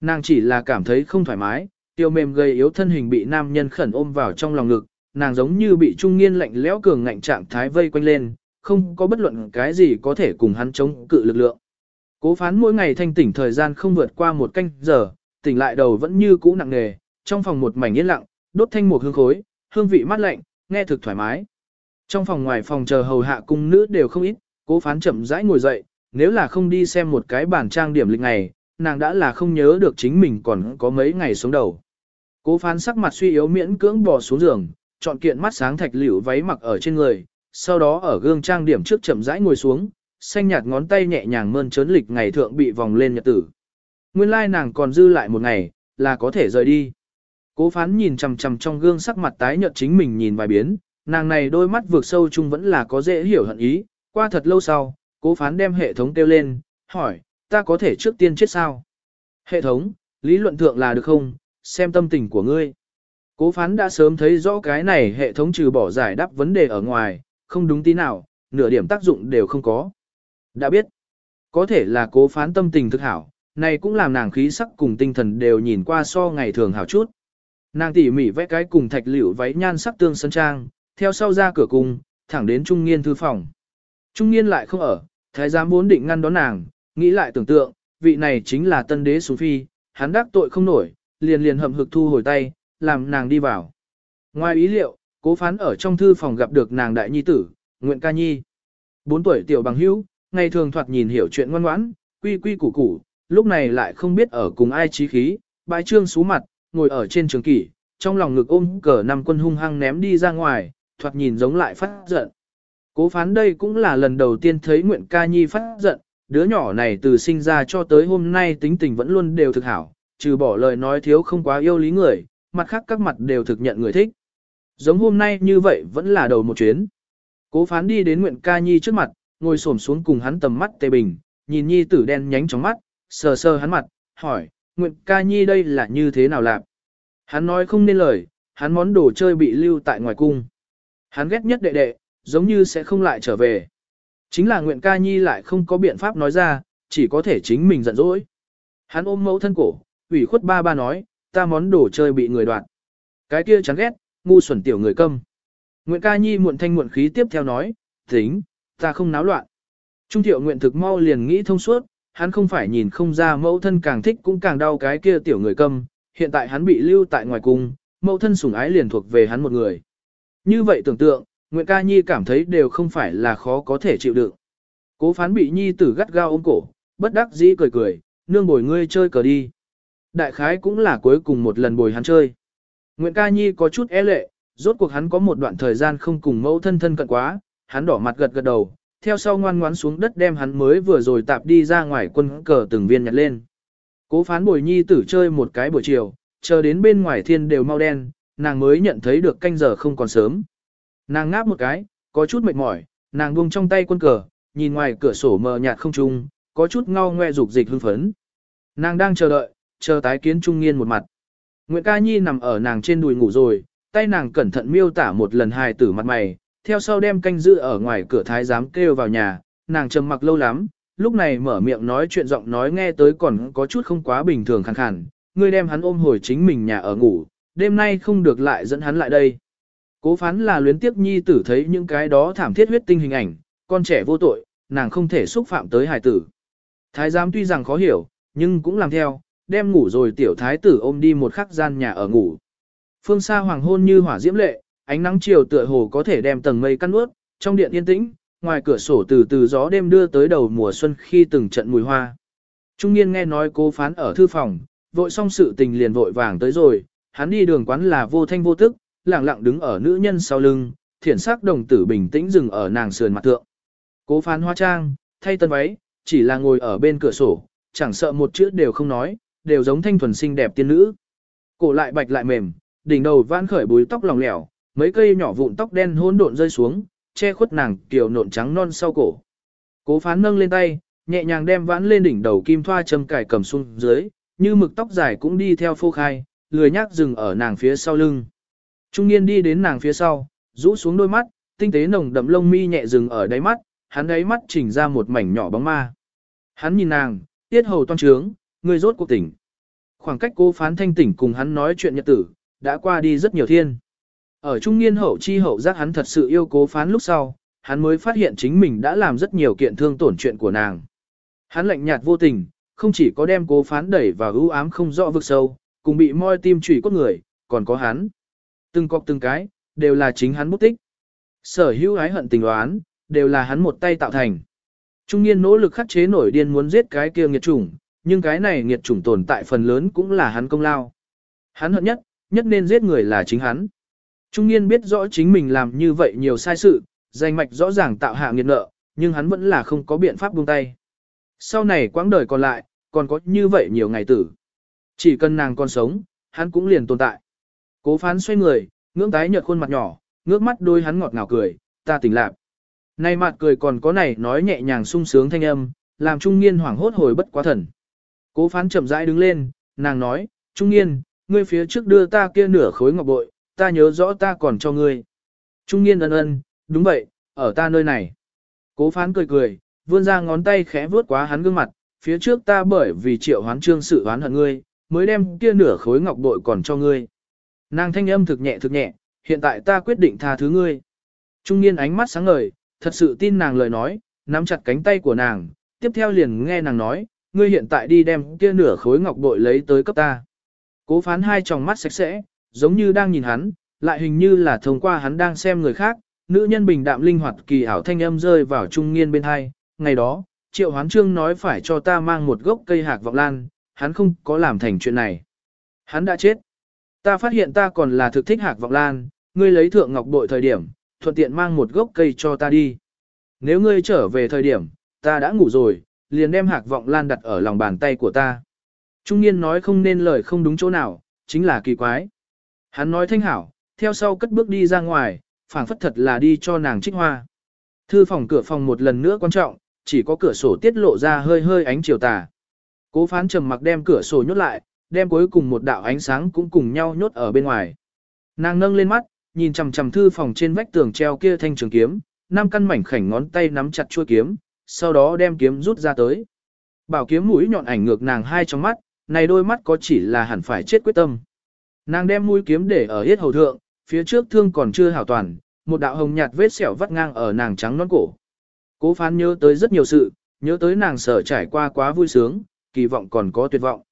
Nàng chỉ là cảm thấy không thoải mái, tiêu mềm gầy yếu thân hình bị nam nhân khẩn ôm vào trong lòng ngực, nàng giống như bị trung nghiên lạnh lẽo cường ngạnh trạng thái vây quanh lên, không có bất luận cái gì có thể cùng hắn chống cự lực lượng. Cố phán mỗi ngày thanh tỉnh thời gian không vượt qua một canh giờ, tỉnh lại đầu vẫn như cũ nặng nề, trong phòng một mảnh yên lặng, đốt thanh một hương khối, hương vị mát lạnh, nghe thực thoải mái. Trong phòng ngoài phòng chờ hầu hạ cung nữ đều không ít, cố phán chậm rãi ngồi dậy, nếu là không đi xem một cái bản trang điểm lịch ngày, nàng đã là không nhớ được chính mình còn có mấy ngày xuống đầu. Cố phán sắc mặt suy yếu miễn cưỡng bò xuống giường, chọn kiện mắt sáng thạch liễu váy mặc ở trên người, sau đó ở gương trang điểm trước chậm rãi ngồi xuống, xanh nhạt ngón tay nhẹ nhàng mơn trớn lịch ngày thượng bị vòng lên nhật tử. Nguyên lai nàng còn dư lại một ngày, là có thể rời đi. Cố phán nhìn chằm chằm trong gương sắc mặt tái nhợt chính mình nhìn vài biến, nàng này đôi mắt vượt sâu chung vẫn là có dễ hiểu hận ý, qua thật lâu sau, cố phán đem hệ thống kêu lên, hỏi, ta có thể trước tiên chết sao? Hệ thống, lý luận thượng là được không, xem tâm tình của ngươi. Cố phán đã sớm thấy rõ cái này hệ thống trừ bỏ giải đáp vấn đề ở ngoài, không đúng tí nào, nửa điểm tác dụng đều không có. Đã biết, có thể là cố phán tâm tình thực hảo, này cũng làm nàng khí sắc cùng tinh thần đều nhìn qua so ngày thường hảo chút. Nàng tỉ mỉ vẽ cái cùng thạch liễu váy nhan sắc tương sân trang, theo sau ra cửa cung, thẳng đến trung nghiên thư phòng. Trung nghiên lại không ở, thái giám muốn định ngăn đón nàng, nghĩ lại tưởng tượng, vị này chính là tân đế xuống phi, hắn đắc tội không nổi, liền liền hậm hực thu hồi tay, làm nàng đi vào. Ngoài ý liệu, cố phán ở trong thư phòng gặp được nàng đại nhi tử, Nguyện Ca Nhi. Bốn tuổi tiểu bằng hữu, ngày thường thoạt nhìn hiểu chuyện ngoan ngoãn, quy quy củ củ, lúc này lại không biết ở cùng ai trí khí, bãi trương xú mặt, ngồi ở trên trường kỷ, trong lòng ngực ôm cờ năm quân hung hăng ném đi ra ngoài, thoạt nhìn giống lại phát giận. Cố phán đây cũng là lần đầu tiên thấy Nguyện Ca Nhi phát giận, đứa nhỏ này từ sinh ra cho tới hôm nay tính tình vẫn luôn đều thực hảo, trừ bỏ lời nói thiếu không quá yêu lý người, mặt khác các mặt đều thực nhận người thích. Giống hôm nay như vậy vẫn là đầu một chuyến. Cố phán đi đến Nguyện Ca Nhi trước mặt, ngồi xổm xuống cùng hắn tầm mắt tê bình, nhìn Nhi tử đen nhánh trong mắt, sờ sờ hắn mặt, hỏi, Nguyện Ca Nhi đây là như thế nào làm? Hắn nói không nên lời, hắn món đồ chơi bị lưu tại ngoài cung. Hắn ghét nhất đệ đệ, giống như sẽ không lại trở về. Chính là nguyện ca nhi lại không có biện pháp nói ra, chỉ có thể chính mình giận dỗi. Hắn ôm mẫu thân cổ, ủy khuất ba ba nói, ta món đồ chơi bị người đoạt. Cái kia chán ghét, ngu xuẩn tiểu người câm. Nguyện ca nhi muộn thanh muộn khí tiếp theo nói, tính, ta không náo loạn. Trung thiệu nguyện thực mau liền nghĩ thông suốt, hắn không phải nhìn không ra mẫu thân càng thích cũng càng đau cái kia tiểu người câm, hiện tại hắn bị lưu tại ngoài cung, mẫu thân sủng ái liền thuộc về hắn một người. Như vậy tưởng tượng, Nguyện ca nhi cảm thấy đều không phải là khó có thể chịu đựng. Cố phán bị nhi tử gắt gao ôm cổ, bất đắc dĩ cười cười, nương bồi ngươi chơi cờ đi. Đại khái cũng là cuối cùng một lần bồi hắn chơi. Nguyện ca nhi có chút e lệ, rốt cuộc hắn có một đoạn thời gian không cùng mẫu thân thân cận quá, hắn đỏ mặt gật gật đầu, theo sau ngoan ngoãn xuống đất đem hắn mới vừa rồi tạp đi ra ngoài quân cờ từng viên nhặt lên. Cố phán bồi nhi tử chơi một cái buổi chiều, chờ đến bên ngoài thiên đều mau đen, nàng mới nhận thấy được canh giờ không còn sớm. Nàng ngáp một cái, có chút mệt mỏi, nàng buông trong tay quân cờ, nhìn ngoài cửa sổ mờ nhạt không trung, có chút ngao ngoe dục dịch hưng phấn. Nàng đang chờ đợi, chờ tái kiến Trung Nghiên một mặt. Nguyệt Ca Nhi nằm ở nàng trên đùi ngủ rồi, tay nàng cẩn thận miêu tả một lần hài tử mặt mày, theo sau đem canh giữ ở ngoài cửa thái giám kêu vào nhà, nàng trầm mặc lâu lắm, lúc này mở miệng nói chuyện giọng nói nghe tới còn có chút không quá bình thường khàn khàn, ngươi đem hắn ôm hồi chính mình nhà ở ngủ, đêm nay không được lại dẫn hắn lại đây. Cố phán là luyến tiếp nhi tử thấy những cái đó thảm thiết huyết tinh hình ảnh, con trẻ vô tội, nàng không thể xúc phạm tới hài tử. Thái giám tuy rằng khó hiểu, nhưng cũng làm theo, đem ngủ rồi tiểu thái tử ôm đi một khắc gian nhà ở ngủ. Phương xa hoàng hôn như hỏa diễm lệ, ánh nắng chiều tựa hồ có thể đem tầng mây căn ướt, trong điện yên tĩnh, ngoài cửa sổ từ từ gió đêm đưa tới đầu mùa xuân khi từng trận mùi hoa. Trung niên nghe nói cố phán ở thư phòng, vội xong sự tình liền vội vàng tới rồi, hắn đi đường quán là vô thanh vô tức, lặng lặng đứng ở nữ nhân sau lưng, thiển sắc đồng tử bình tĩnh dừng ở nàng sườn mặt thượng. Cố phán hoa trang, thay tân váy, chỉ là ngồi ở bên cửa sổ, chẳng sợ một chữ đều không nói, đều giống thanh thuần xinh đẹp tiên nữ. Cổ lại bạch lại mềm, đỉnh đầu vãn khởi búi tóc lòng lẻo, mấy cây nhỏ vụn tóc đen hỗn độn rơi xuống, che khuất nàng kiều nộn trắng non sau cổ. Cố phán nâng lên tay, nhẹ nhàng đem vãn lên đỉnh đầu kim thoa châm cài cầm xuống dưới, như mực tóc dài cũng đi theo phô khai, lười nhác dừng ở nàng phía sau lưng. Trung niên đi đến nàng phía sau, rũ xuống đôi mắt, tinh tế nồng đậm lông mi nhẹ dừng ở đáy mắt, hắn đáy mắt chỉnh ra một mảnh nhỏ bóng ma. Hắn nhìn nàng, tiết hầu toan trướng, người rốt cuộc tỉnh. Khoảng cách cô phán thanh tỉnh cùng hắn nói chuyện nhật tử, đã qua đi rất nhiều thiên. Ở trung niên hậu chi hậu giác hắn thật sự yêu cố phán lúc sau, hắn mới phát hiện chính mình đã làm rất nhiều kiện thương tổn chuyện của nàng. Hắn lạnh nhạt vô tình, không chỉ có đem cố phán đẩy vào ưu ám không rõ vực sâu, cùng bị moi tim chủy cốt người, còn có hắn. Từng cọc từng cái, đều là chính hắn bút tích. Sở hữu ái hận tình đoán, đều là hắn một tay tạo thành. Trung niên nỗ lực khắc chế nổi điên muốn giết cái kia nghiệt chủng, nhưng cái này nghiệt chủng tồn tại phần lớn cũng là hắn công lao. Hắn hận nhất, nhất nên giết người là chính hắn. Trung niên biết rõ chính mình làm như vậy nhiều sai sự, danh mạch rõ ràng tạo hạ nghiệt nợ, nhưng hắn vẫn là không có biện pháp buông tay. Sau này quãng đời còn lại, còn có như vậy nhiều ngày tử. Chỉ cần nàng còn sống, hắn cũng liền tồn tại. Cố phán xoay người, ngưỡng tái nhợt khuôn mặt nhỏ, ngước mắt đôi hắn ngọt ngào cười, ta tỉnh lạc. Này mặt cười còn có này nói nhẹ nhàng sung sướng thanh âm, làm trung niên hoảng hốt hồi bất quá thần. Cố phán chậm rãi đứng lên, nàng nói, trung niên, ngươi phía trước đưa ta kia nửa khối ngọc bội, ta nhớ rõ ta còn cho ngươi. Trung niên ân ân, đúng vậy, ở ta nơi này. Cố phán cười cười, vươn ra ngón tay khẽ vướt quá hắn gương mặt, phía trước ta bởi vì triệu hoán trương sự hoán hận ngươi, mới đem kia nửa khối ngọc bội còn cho ngươi. Nàng thanh âm thực nhẹ thực nhẹ, hiện tại ta quyết định tha thứ ngươi. Trung niên ánh mắt sáng ngời, thật sự tin nàng lời nói, nắm chặt cánh tay của nàng, tiếp theo liền nghe nàng nói, ngươi hiện tại đi đem kia nửa khối ngọc bội lấy tới cấp ta. Cố phán hai tròng mắt sạch sẽ, giống như đang nhìn hắn, lại hình như là thông qua hắn đang xem người khác, nữ nhân bình đạm linh hoạt kỳ ảo thanh âm rơi vào trung niên bên hai. Ngày đó, triệu hoán trương nói phải cho ta mang một gốc cây hạc vọng lan, hắn không có làm thành chuyện này. Hắn đã chết. Ta phát hiện ta còn là thực thích hạc vọng lan, ngươi lấy thượng ngọc bội thời điểm, thuận tiện mang một gốc cây cho ta đi. Nếu ngươi trở về thời điểm, ta đã ngủ rồi, liền đem hạc vọng lan đặt ở lòng bàn tay của ta. Trung niên nói không nên lời không đúng chỗ nào, chính là kỳ quái. Hắn nói thanh hảo, theo sau cất bước đi ra ngoài, phảng phất thật là đi cho nàng trích hoa. Thư phòng cửa phòng một lần nữa quan trọng, chỉ có cửa sổ tiết lộ ra hơi hơi ánh chiều tà. Cố phán trầm mặc đem cửa sổ nhốt lại, đem cuối cùng một đạo ánh sáng cũng cùng nhau nhốt ở bên ngoài. Nàng nâng lên mắt, nhìn chằm chằm thư phòng trên vách tường treo kia thanh trường kiếm, năm căn mảnh khảnh ngón tay nắm chặt chuôi kiếm, sau đó đem kiếm rút ra tới. Bảo kiếm mũi nhọn ảnh ngược nàng hai trong mắt, này đôi mắt có chỉ là hẳn phải chết quyết tâm. Nàng đem mũi kiếm để ở yết hầu thượng, phía trước thương còn chưa hảo toàn, một đạo hồng nhạt vết sẹo vắt ngang ở nàng trắng non cổ. Cố phán nhớ tới rất nhiều sự, nhớ tới nàng sở trải qua quá vui sướng, kỳ vọng còn có tuyệt vọng.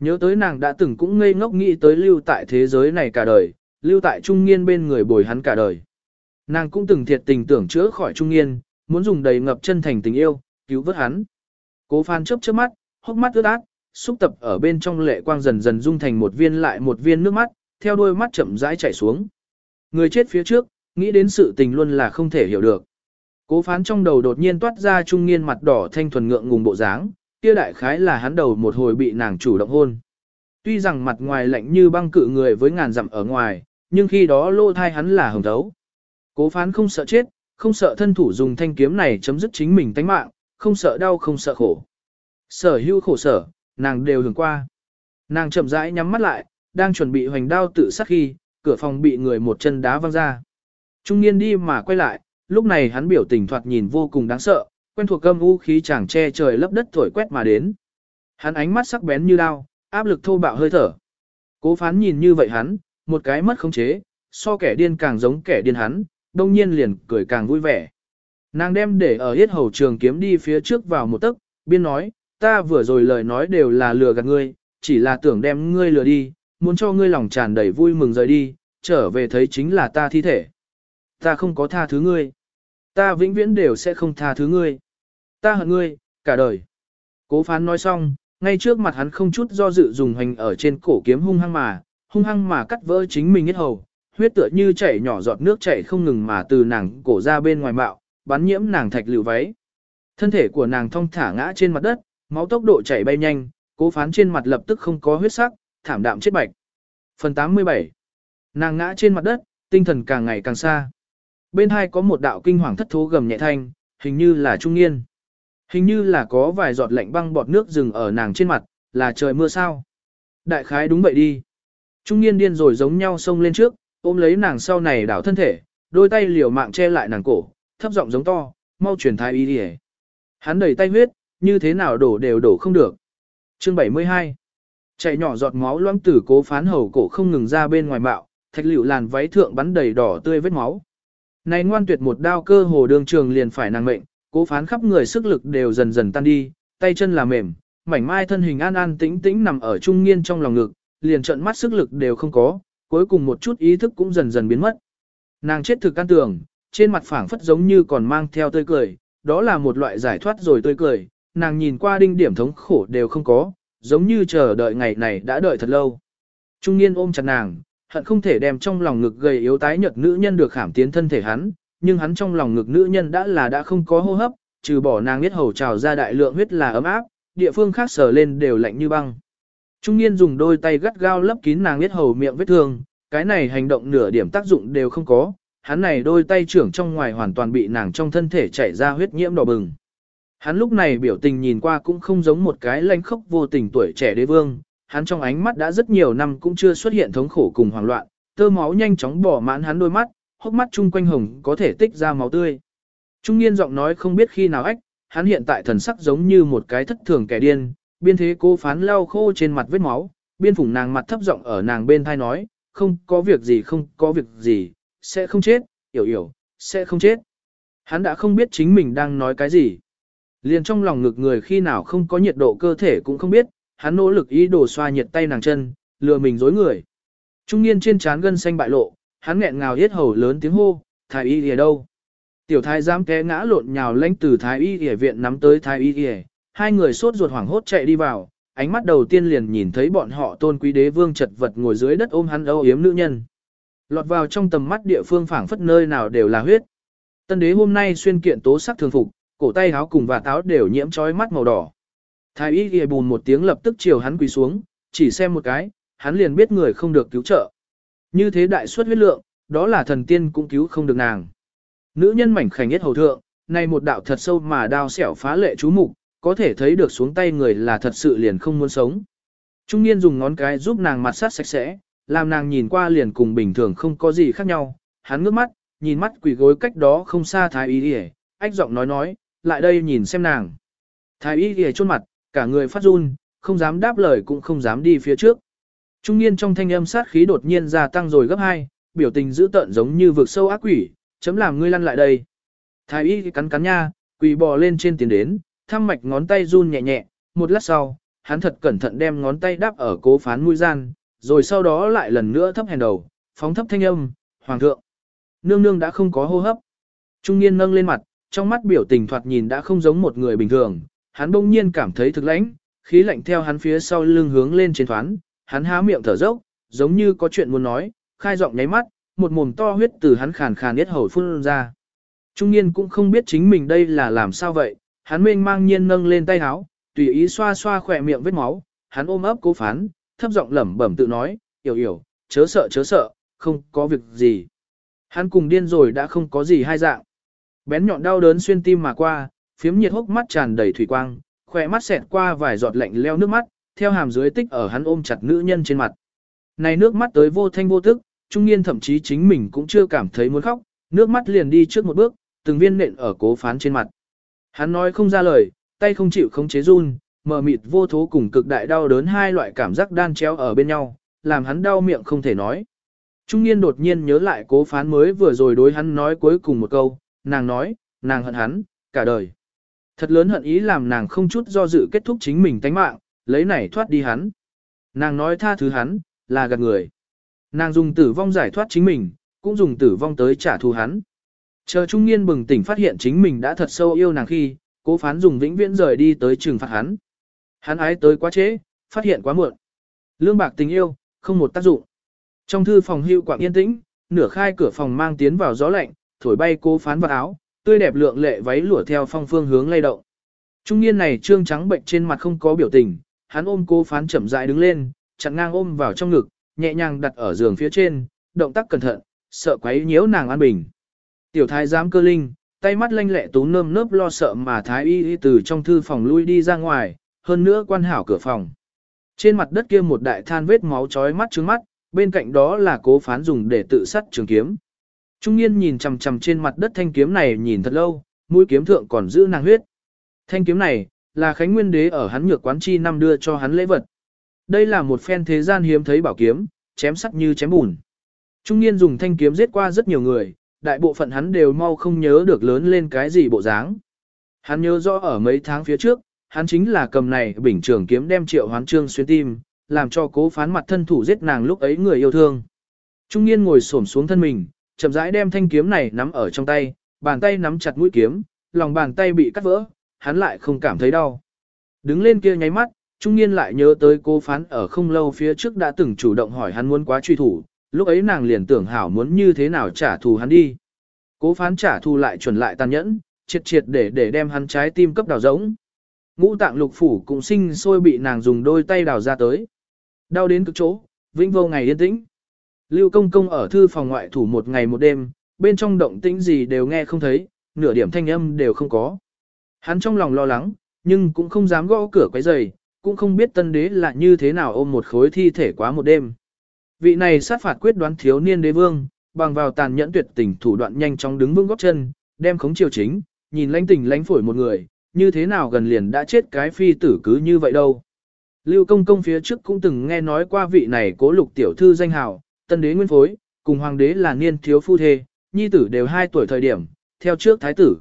Nhớ tới nàng đã từng cũng ngây ngốc nghĩ tới lưu tại thế giới này cả đời, lưu tại trung niên bên người bồi hắn cả đời. Nàng cũng từng thiệt tình tưởng chữa khỏi trung niên, muốn dùng đầy ngập chân thành tình yêu, cứu vớt hắn. Cố phán chớp chớp mắt, hốc mắt ướt át, xúc tập ở bên trong lệ quang dần dần dung thành một viên lại một viên nước mắt, theo đôi mắt chậm rãi chảy xuống. Người chết phía trước, nghĩ đến sự tình luôn là không thể hiểu được. Cố phán trong đầu đột nhiên toát ra trung niên mặt đỏ thanh thuần ngượng ngùng bộ dáng, kia đại khái là hắn đầu một hồi bị nàng chủ động hôn. Tuy rằng mặt ngoài lạnh như băng cự người với ngàn dặm ở ngoài, nhưng khi đó lô thai hắn là hồng thấu. Cố phán không sợ chết, không sợ thân thủ dùng thanh kiếm này chấm dứt chính mình tánh mạng, không sợ đau không sợ khổ. Sở hữu khổ sở, nàng đều hưởng qua. Nàng chậm rãi nhắm mắt lại, đang chuẩn bị hoành đao tự sát khi, cửa phòng bị người một chân đá văng ra. Trung niên đi mà quay lại, lúc này hắn biểu tình thoạt nhìn vô cùng đáng sợ, quen thuộc gâm u khí chàng che trời lấp đất thổi quét mà đến. Hắn ánh mắt sắc bén như đao, áp lực thô bạo hơi thở. Cố phán nhìn như vậy hắn, một cái mất khống chế, so kẻ điên càng giống kẻ điên hắn, đông nhiên liền cười càng vui vẻ. Nàng đem để ở hết hầu trường kiếm đi phía trước vào một tấc, biên nói, ta vừa rồi lời nói đều là lừa gạt ngươi, chỉ là tưởng đem ngươi lừa đi, muốn cho ngươi lòng tràn đầy vui mừng rời đi, trở về thấy chính là ta thi thể. Ta không có tha thứ ngươi. Ta vĩnh viễn đều sẽ không tha thứ ngươi. Ta hận ngươi, cả đời. Cố phán nói xong, ngay trước mặt hắn không chút do dự dùng hành ở trên cổ kiếm hung hăng mà, hung hăng mà cắt vỡ chính mình hết hầu, huyết tựa như chảy nhỏ giọt nước chảy không ngừng mà từ nàng cổ ra bên ngoài bạo, bắn nhiễm nàng thạch lựu váy. Thân thể của nàng thong thả ngã trên mặt đất, máu tốc độ chảy bay nhanh, cố phán trên mặt lập tức không có huyết sắc, thảm đạm chết bạch. Phần 87 Nàng ngã trên mặt đất, tinh thần càng ngày càng xa. Bên hai có một đạo kinh hoàng thất thố gầm nhẹ thanh, hình như là trung niên. Hình như là có vài giọt lạnh băng bọt nước rừng ở nàng trên mặt, là trời mưa sao. Đại khái đúng vậy đi. Trung niên điên rồi giống nhau xông lên trước, ôm lấy nàng sau này đảo thân thể, đôi tay liều mạng che lại nàng cổ, thấp giọng giống to, mau truyền thái y đi Hắn đẩy tay huyết, như thế nào đổ đều đổ không được. Chương 72 Chạy nhỏ giọt máu loãng tử cố phán hầu cổ không ngừng ra bên ngoài bạo, thạch liệu làn váy thượng bắn đầy đỏ tươi vết máu. Này ngoan tuyệt một đao cơ hồ đường trường liền phải nàng mệnh, cố phán khắp người sức lực đều dần dần tan đi, tay chân là mềm, mảnh mai thân hình an an tĩnh tĩnh nằm ở trung nghiên trong lòng ngực, liền trận mắt sức lực đều không có, cuối cùng một chút ý thức cũng dần dần biến mất. Nàng chết thực can tường, trên mặt phảng phất giống như còn mang theo tươi cười, đó là một loại giải thoát rồi tươi cười, nàng nhìn qua đinh điểm thống khổ đều không có, giống như chờ đợi ngày này đã đợi thật lâu. Trung niên ôm chặt nàng, hận không thể đem trong lòng ngực gầy yếu tái nhợt nữ nhân được khảm tiến thân thể hắn, nhưng hắn trong lòng ngực nữ nhân đã là đã không có hô hấp, trừ bỏ nàng huyết hầu trào ra đại lượng huyết là ấm áp, địa phương khác sờ lên đều lạnh như băng. Trung niên dùng đôi tay gắt gao lấp kín nàng huyết hầu miệng vết thương, cái này hành động nửa điểm tác dụng đều không có, hắn này đôi tay trưởng trong ngoài hoàn toàn bị nàng trong thân thể chảy ra huyết nhiễm đỏ bừng. Hắn lúc này biểu tình nhìn qua cũng không giống một cái lanh khốc vô tình tuổi trẻ đế vương, hắn trong ánh mắt đã rất nhiều năm cũng chưa xuất hiện thống khổ cùng hoảng loạn, tơ máu nhanh chóng bỏ mãn hắn đôi mắt, hốc mắt chung quanh hồng có thể tích ra máu tươi. Trung niên giọng nói không biết khi nào ách, hắn hiện tại thần sắc giống như một cái thất thường kẻ điên, biên thế cô phán lau khô trên mặt vết máu, biên phủng nàng mặt thấp giọng ở nàng bên thai nói, không có việc gì không có việc gì, sẽ không chết, hiểu hiểu, sẽ không chết. Hắn đã không biết chính mình đang nói cái gì. Liền trong lòng ngực người khi nào không có nhiệt độ cơ thể cũng không biết, hắn nỗ lực ý đồ xoa nhiệt tay nàng chân, lừa mình dối người. Trung niên trên trán gân xanh bại lộ, hắn nghẹn ngào yết hầu lớn tiếng hô, thái y ở đâu? Tiểu thái dám té ngã lộn nhào lanh từ thái y ở viện nắm tới thái y ở, hai người sốt ruột hoảng hốt chạy đi vào, ánh mắt đầu tiên liền nhìn thấy bọn họ tôn quý đế vương chật vật ngồi dưới đất ôm hắn âu yếm nữ nhân. Lọt vào trong tầm mắt địa phương phảng phất nơi nào đều là huyết. Tân đế hôm nay xuyên kiện tố sắc thường phục, cổ tay áo cùng và táo đều nhiễm trói mắt màu đỏ. Thái y ghi bùn một tiếng lập tức chiều hắn quỳ xuống, chỉ xem một cái, hắn liền biết người không được cứu trợ. Như thế đại suất huyết lượng, đó là thần tiên cũng cứu không được nàng. Nữ nhân mảnh khảnh nhất hầu thượng, này một đạo thật sâu mà đao xẻo phá lệ chú mục, có thể thấy được xuống tay người là thật sự liền không muốn sống. Trung niên dùng ngón cái giúp nàng mặt sát sạch sẽ, làm nàng nhìn qua liền cùng bình thường không có gì khác nhau, hắn ngước mắt, nhìn mắt quỷ gối cách đó không xa thái y đi ách giọng nói nói, lại đây nhìn xem nàng. Thái y đi chôn mặt, cả người phát run, không dám đáp lời cũng không dám đi phía trước. Trung niên trong thanh âm sát khí đột nhiên gia tăng rồi gấp hai, biểu tình dữ tợn giống như vực sâu ác quỷ, chấm làm ngươi lăn lại đây. Thái y cắn cắn nha, quỳ bò lên trên tiền đến, thăm mạch ngón tay run nhẹ nhẹ, một lát sau, hắn thật cẩn thận đem ngón tay đáp ở cố phán mũi gian, rồi sau đó lại lần nữa thấp hèn đầu, phóng thấp thanh âm, hoàng thượng. Nương nương đã không có hô hấp. Trung niên nâng lên mặt, trong mắt biểu tình thoạt nhìn đã không giống một người bình thường, hắn bỗng nhiên cảm thấy thực lãnh, khí lạnh theo hắn phía sau lưng hướng lên trên thoán, hắn há miệng thở dốc, giống như có chuyện muốn nói, khai giọng nháy mắt, một mồm to huyết từ hắn khàn khàn nhất hầu phun ra. Trung niên cũng không biết chính mình đây là làm sao vậy, hắn mênh mang nhiên nâng lên tay áo, tùy ý xoa xoa khỏe miệng vết máu, hắn ôm ấp cố phán, thấp giọng lẩm bẩm tự nói, hiểu hiểu, chớ sợ chớ sợ, không có việc gì. Hắn cùng điên rồi đã không có gì hai dạng. Bén nhọn đau đớn xuyên tim mà qua, phiếm nhiệt hốc mắt tràn đầy thủy quang, khỏe mắt xẹt qua vài giọt lạnh leo nước mắt, theo hàm dưới tích ở hắn ôm chặt nữ nhân trên mặt. Này nước mắt tới vô thanh vô tức, trung niên thậm chí chính mình cũng chưa cảm thấy muốn khóc, nước mắt liền đi trước một bước, từng viên nện ở cố phán trên mặt. Hắn nói không ra lời, tay không chịu không chế run, mờ mịt vô thố cùng cực đại đau đớn hai loại cảm giác đan chéo ở bên nhau, làm hắn đau miệng không thể nói. Trung niên đột nhiên nhớ lại cố phán mới vừa rồi đối hắn nói cuối cùng một câu, nàng nói, nàng hận hắn, cả đời. Thật lớn hận ý làm nàng không chút do dự kết thúc chính mình tánh mạng, lấy này thoát đi hắn. Nàng nói tha thứ hắn, là gạt người. Nàng dùng tử vong giải thoát chính mình, cũng dùng tử vong tới trả thù hắn. Chờ trung niên bừng tỉnh phát hiện chính mình đã thật sâu yêu nàng khi, cố phán dùng vĩnh viễn rời đi tới trừng phạt hắn. Hắn ái tới quá trễ, phát hiện quá muộn. Lương bạc tình yêu, không một tác dụng. Trong thư phòng hưu quạng yên tĩnh, nửa khai cửa phòng mang tiến vào gió lạnh, thổi bay cố phán vào áo, tươi đẹp lượng lệ váy lụa theo phong phương hướng lay động. Trung niên này trương trắng bệnh trên mặt không có biểu tình, hắn ôm cố phán chậm rãi đứng lên, chặn ngang ôm vào trong ngực, nhẹ nhàng đặt ở giường phía trên, động tác cẩn thận, sợ quấy nhiễu nàng an bình. Tiểu thái giám cơ linh, tay mắt lanh lẹ tú nơm nớp lo sợ mà thái y y từ trong thư phòng lui đi ra ngoài, hơn nữa quan hảo cửa phòng. Trên mặt đất kia một đại than vết máu chói mắt trướng mắt, bên cạnh đó là cố phán dùng để tự sắt trường kiếm. Trung niên nhìn chằm chằm trên mặt đất thanh kiếm này nhìn thật lâu, mũi kiếm thượng còn giữ nàng huyết. Thanh kiếm này, là Khánh Nguyên Đế ở hắn nhược quán chi năm đưa cho hắn lễ vật. Đây là một phen thế gian hiếm thấy bảo kiếm, chém sắc như chém bùn. Trung niên dùng thanh kiếm giết qua rất nhiều người, đại bộ phận hắn đều mau không nhớ được lớn lên cái gì bộ dáng. Hắn nhớ rõ ở mấy tháng phía trước, hắn chính là cầm này bình trường kiếm đem triệu hoán trương xuyên tim, làm cho cố phán mặt thân thủ giết nàng lúc ấy người yêu thương. Trung niên ngồi xổm xuống thân mình, chậm rãi đem thanh kiếm này nắm ở trong tay, bàn tay nắm chặt mũi kiếm, lòng bàn tay bị cắt vỡ, hắn lại không cảm thấy đau. Đứng lên kia nháy mắt, trung niên lại nhớ tới cô phán ở không lâu phía trước đã từng chủ động hỏi hắn muốn quá truy thủ, lúc ấy nàng liền tưởng hảo muốn như thế nào trả thù hắn đi. Cố phán trả thù lại chuẩn lại tàn nhẫn, triệt triệt để để đem hắn trái tim cấp đào giống. Ngũ tạng lục phủ cũng sinh sôi bị nàng dùng đôi tay đào ra tới. Đau đến cực chỗ, vĩnh vô ngày yên tĩnh. Lưu công công ở thư phòng ngoại thủ một ngày một đêm, bên trong động tĩnh gì đều nghe không thấy, nửa điểm thanh âm đều không có. Hắn trong lòng lo lắng, nhưng cũng không dám gõ cửa quấy giày, cũng không biết tân đế là như thế nào ôm một khối thi thể quá một đêm. Vị này sát phạt quyết đoán thiếu niên đế vương, bằng vào tàn nhẫn tuyệt tình thủ đoạn nhanh chóng đứng vững góc chân, đem khống triều chính, nhìn lãnh tình lãnh phổi một người, như thế nào gần liền đã chết cái phi tử cứ như vậy đâu. Lưu công công phía trước cũng từng nghe nói qua vị này cố lục tiểu thư danh hào, tân đế nguyên phối, cùng hoàng đế là niên thiếu phu thê, nhi tử đều hai tuổi thời điểm, theo trước thái tử.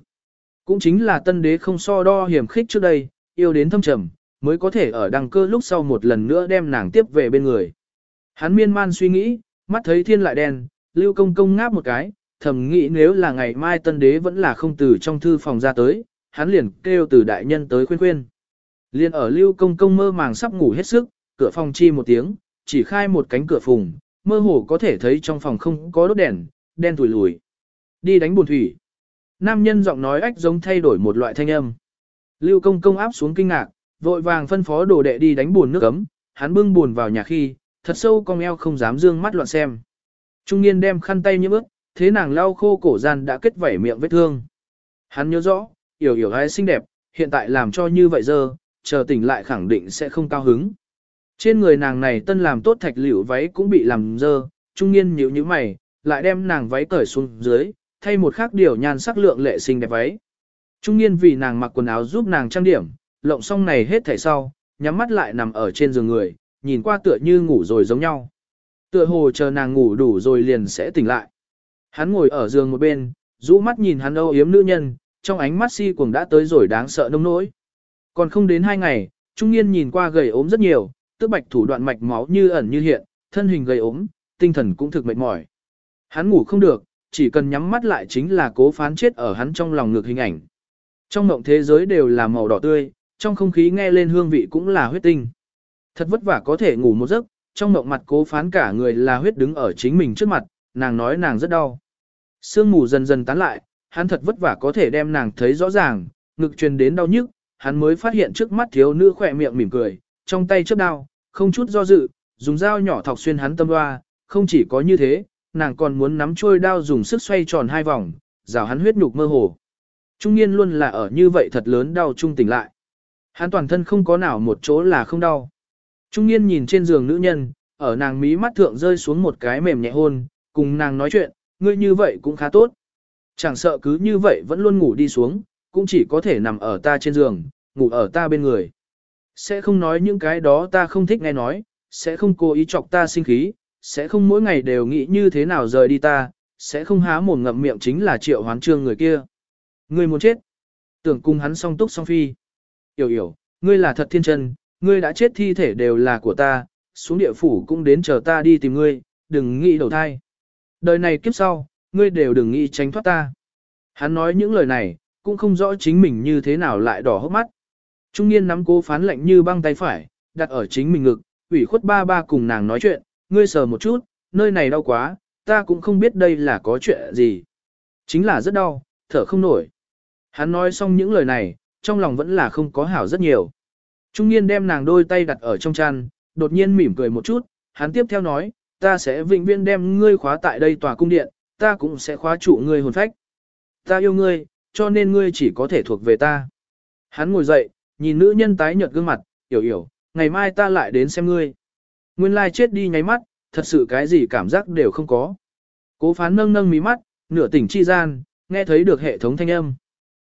Cũng chính là tân đế không so đo hiểm khích trước đây, yêu đến thâm trầm, mới có thể ở đăng cơ lúc sau một lần nữa đem nàng tiếp về bên người. Hắn miên man suy nghĩ, mắt thấy thiên lại đen, lưu công công ngáp một cái, thầm nghĩ nếu là ngày mai tân đế vẫn là không từ trong thư phòng ra tới, hắn liền kêu từ đại nhân tới khuyên khuyên. Liên ở lưu công công mơ màng sắp ngủ hết sức, cửa phòng chi một tiếng, chỉ khai một cánh cửa phùng, mơ hồ có thể thấy trong phòng không có đốt đèn, đen tủi lùi. Đi đánh buồn thủy. Nam nhân giọng nói ách giống thay đổi một loại thanh âm. Lưu công công áp xuống kinh ngạc, vội vàng phân phó đồ đệ đi đánh buồn nước ấm, hắn bưng buồn vào nhà khi, thật sâu cong eo không dám dương mắt loạn xem. Trung niên đem khăn tay như bước, thế nàng lau khô cổ gian đã kết vảy miệng vết thương. Hắn nhớ rõ, yểu yểu ai xinh đẹp, hiện tại làm cho như vậy giờ, chờ tỉnh lại khẳng định sẽ không cao hứng. Trên người nàng này tân làm tốt thạch liễu váy cũng bị làm dơ, trung niên nhíu như mày, lại đem nàng váy cởi xuống dưới, thay một khác điều nhan sắc lượng lệ xinh đẹp váy. Trung niên vì nàng mặc quần áo giúp nàng trang điểm, lộng xong này hết thảy sau, nhắm mắt lại nằm ở trên giường người, nhìn qua tựa như ngủ rồi giống nhau. Tựa hồ chờ nàng ngủ đủ rồi liền sẽ tỉnh lại. Hắn ngồi ở giường một bên, rũ mắt nhìn hắn âu yếm nữ nhân, trong ánh mắt si cuồng đã tới rồi đáng sợ nông nỗi. Còn không đến hai ngày, trung niên nhìn qua gầy ốm rất nhiều, tức bạch thủ đoạn mạch máu như ẩn như hiện, thân hình gầy ốm, tinh thần cũng thực mệt mỏi. Hắn ngủ không được, chỉ cần nhắm mắt lại chính là cố phán chết ở hắn trong lòng ngược hình ảnh. Trong mộng thế giới đều là màu đỏ tươi, trong không khí nghe lên hương vị cũng là huyết tinh. Thật vất vả có thể ngủ một giấc, trong mộng mặt cố phán cả người là huyết đứng ở chính mình trước mặt, nàng nói nàng rất đau. Sương mù dần dần tán lại, hắn thật vất vả có thể đem nàng thấy rõ ràng, ngực truyền đến đau nhức, hắn mới phát hiện trước mắt thiếu nữ khỏe miệng mỉm cười, trong tay chớp đao, không chút do dự, dùng dao nhỏ thọc xuyên hắn tâm hoa, không chỉ có như thế, nàng còn muốn nắm trôi đao dùng sức xoay tròn hai vòng, rào hắn huyết nhục mơ hồ. Trung niên luôn là ở như vậy thật lớn đau trung tỉnh lại. Hắn toàn thân không có nào một chỗ là không đau. Trung niên nhìn trên giường nữ nhân, ở nàng mí mắt thượng rơi xuống một cái mềm nhẹ hôn, cùng nàng nói chuyện, ngươi như vậy cũng khá tốt. Chẳng sợ cứ như vậy vẫn luôn ngủ đi xuống, cũng chỉ có thể nằm ở ta trên giường, ngủ ở ta bên người. Sẽ không nói những cái đó ta không thích nghe nói, sẽ không cố ý chọc ta sinh khí, sẽ không mỗi ngày đều nghĩ như thế nào rời đi ta, sẽ không há mồm ngậm miệng chính là triệu hoán trương người kia. Ngươi muốn chết. Tưởng cùng hắn song túc song phi. Yểu yểu, ngươi là thật thiên chân, ngươi đã chết thi thể đều là của ta, xuống địa phủ cũng đến chờ ta đi tìm ngươi, đừng nghĩ đầu thai. Đời này kiếp sau, ngươi đều đừng nghĩ tránh thoát ta. Hắn nói những lời này, cũng không rõ chính mình như thế nào lại đỏ hốc mắt. Trung niên nắm cố phán lạnh như băng tay phải, đặt ở chính mình ngực, ủy khuất ba ba cùng nàng nói chuyện, ngươi sờ một chút, nơi này đau quá, ta cũng không biết đây là có chuyện gì. Chính là rất đau, thở không nổi. Hắn nói xong những lời này, trong lòng vẫn là không có hảo rất nhiều. Trung niên đem nàng đôi tay đặt ở trong chăn, đột nhiên mỉm cười một chút, hắn tiếp theo nói, ta sẽ vĩnh viễn đem ngươi khóa tại đây tòa cung điện, ta cũng sẽ khóa trụ ngươi hồn phách. Ta yêu ngươi, cho nên ngươi chỉ có thể thuộc về ta. Hắn ngồi dậy, nhìn nữ nhân tái nhợt gương mặt, hiểu hiểu, ngày mai ta lại đến xem ngươi. Nguyên lai chết đi nháy mắt, thật sự cái gì cảm giác đều không có. Cố phán nâng nâng mí mắt, nửa tỉnh chi gian, nghe thấy được hệ thống thanh âm.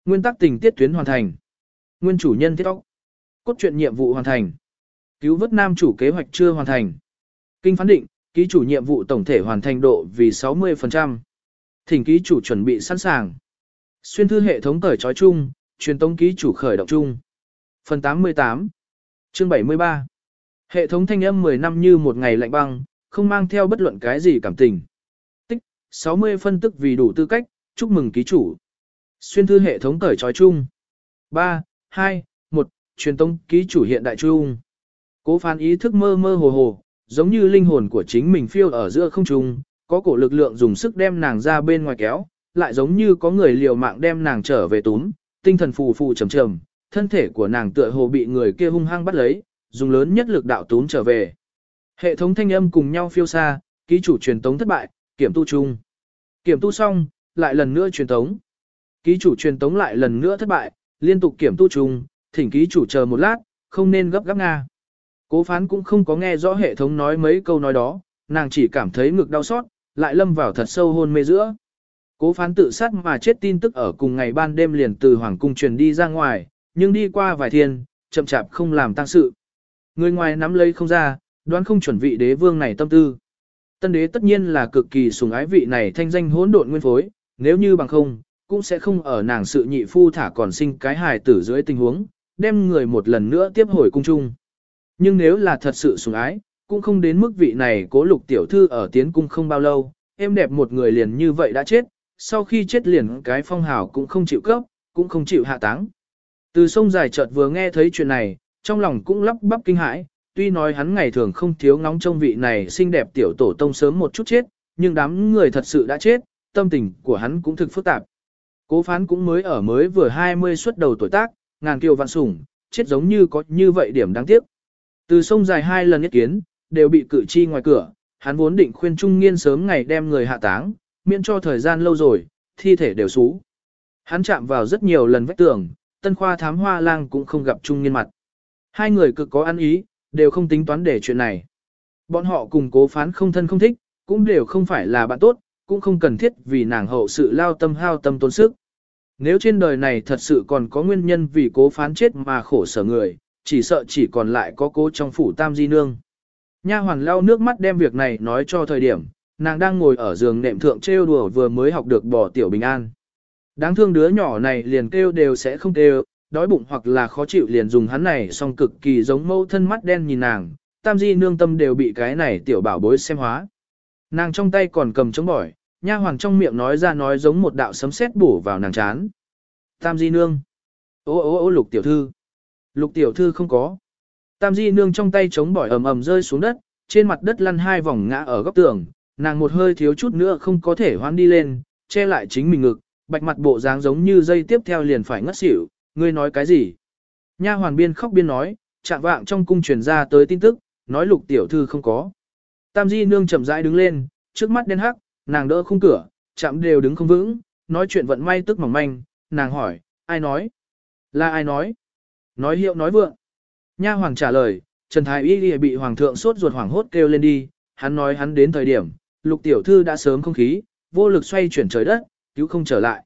Nguyên tắc tình tiết tuyến hoàn thành. Nguyên chủ nhân thiết óc. Cốt truyện nhiệm vụ hoàn thành. Cứu vớt nam chủ kế hoạch chưa hoàn thành. Kinh phán định, ký chủ nhiệm vụ tổng thể hoàn thành độ vì 60%. Thỉnh ký chủ chuẩn bị sẵn sàng. Xuyên thư hệ thống tởi trói chung, truyền tống ký chủ khởi động chung. Phần 88 Chương 73 Hệ thống thanh âm 10 năm như một ngày lạnh băng, không mang theo bất luận cái gì cảm tình. Tích, 60 phân tức vì đủ tư cách, chúc mừng ký chủ. Xuyên thư hệ thống cởi trói chung. 3, 2, 1, truyền tông ký chủ hiện đại chung. Cố phán ý thức mơ mơ hồ hồ, giống như linh hồn của chính mình phiêu ở giữa không trung, có cổ lực lượng dùng sức đem nàng ra bên ngoài kéo, lại giống như có người liều mạng đem nàng trở về túm, tinh thần phù phù trầm trầm, thân thể của nàng tựa hồ bị người kia hung hăng bắt lấy, dùng lớn nhất lực đạo túm trở về. Hệ thống thanh âm cùng nhau phiêu xa, ký chủ truyền tống thất bại, kiểm tu chung. Kiểm tu xong, lại lần nữa truyền tống. Ký chủ truyền tống lại lần nữa thất bại, liên tục kiểm tu chung, thỉnh ký chủ chờ một lát, không nên gấp gáp nga. Cố phán cũng không có nghe rõ hệ thống nói mấy câu nói đó, nàng chỉ cảm thấy ngực đau xót, lại lâm vào thật sâu hôn mê giữa. Cố phán tự sát mà chết tin tức ở cùng ngày ban đêm liền từ Hoàng Cung truyền đi ra ngoài, nhưng đi qua vài thiên, chậm chạp không làm tăng sự. Người ngoài nắm lấy không ra, đoán không chuẩn vị đế vương này tâm tư. Tân đế tất nhiên là cực kỳ sủng ái vị này thanh danh hỗn độn nguyên phối, nếu như bằng không, cũng sẽ không ở nàng sự nhị phu thả còn sinh cái hài tử dưới tình huống, đem người một lần nữa tiếp hồi cung trung. Nhưng nếu là thật sự sủng ái, cũng không đến mức vị này cố lục tiểu thư ở tiến cung không bao lâu, em đẹp một người liền như vậy đã chết, sau khi chết liền cái phong hào cũng không chịu cấp, cũng không chịu hạ táng. Từ sông dài chợt vừa nghe thấy chuyện này, trong lòng cũng lắp bắp kinh hãi, tuy nói hắn ngày thường không thiếu ngóng trông vị này xinh đẹp tiểu tổ tông sớm một chút chết, nhưng đám người thật sự đã chết, tâm tình của hắn cũng thực phức tạp. Cố phán cũng mới ở mới vừa 20 xuất đầu tuổi tác, ngàn kiều vạn sủng, chết giống như có như vậy điểm đáng tiếc. Từ sông dài hai lần nhất kiến, đều bị cử chi ngoài cửa, hắn vốn định khuyên Trung Nghiên sớm ngày đem người hạ táng, miễn cho thời gian lâu rồi, thi thể đều xú. Hắn chạm vào rất nhiều lần vách tường, tân khoa thám hoa lang cũng không gặp Trung Nghiên mặt. Hai người cực có ăn ý, đều không tính toán để chuyện này. Bọn họ cùng cố phán không thân không thích, cũng đều không phải là bạn tốt, cũng không cần thiết vì nàng hậu sự lao tâm hao tâm tốn sức. Nếu trên đời này thật sự còn có nguyên nhân vì cố phán chết mà khổ sở người, chỉ sợ chỉ còn lại có cố trong phủ tam di nương. Nha hoàn lau nước mắt đem việc này nói cho thời điểm, nàng đang ngồi ở giường nệm thượng trêu đùa vừa mới học được bỏ tiểu bình an. Đáng thương đứa nhỏ này liền kêu đều sẽ không kêu, đói bụng hoặc là khó chịu liền dùng hắn này song cực kỳ giống mâu thân mắt đen nhìn nàng, tam di nương tâm đều bị cái này tiểu bảo bối xem hóa. Nàng trong tay còn cầm chống bỏi, nha hoàng trong miệng nói ra nói giống một đạo sấm sét bổ vào nàng chán. Tam di nương. Ô ô ô lục tiểu thư. Lục tiểu thư không có. Tam di nương trong tay chống bỏi ầm ầm rơi xuống đất, trên mặt đất lăn hai vòng ngã ở góc tường, nàng một hơi thiếu chút nữa không có thể hoán đi lên, che lại chính mình ngực, bạch mặt bộ dáng giống như dây tiếp theo liền phải ngất xỉu, ngươi nói cái gì? Nha hoàn biên khóc biên nói, chạm vạng trong cung truyền ra tới tin tức, nói lục tiểu thư không có. Tam di nương chậm rãi đứng lên, trước mắt đen hắc, nàng đỡ khung cửa, chạm đều đứng không vững, nói chuyện vận may tức mỏng manh, nàng hỏi, ai nói? Là ai nói? Nói hiệu nói vượng. Nha hoàng trả lời, Trần Thái Y bị hoàng thượng sốt ruột hoảng hốt kêu lên đi, hắn nói hắn đến thời điểm, lục tiểu thư đã sớm không khí, vô lực xoay chuyển trời đất, cứu không trở lại.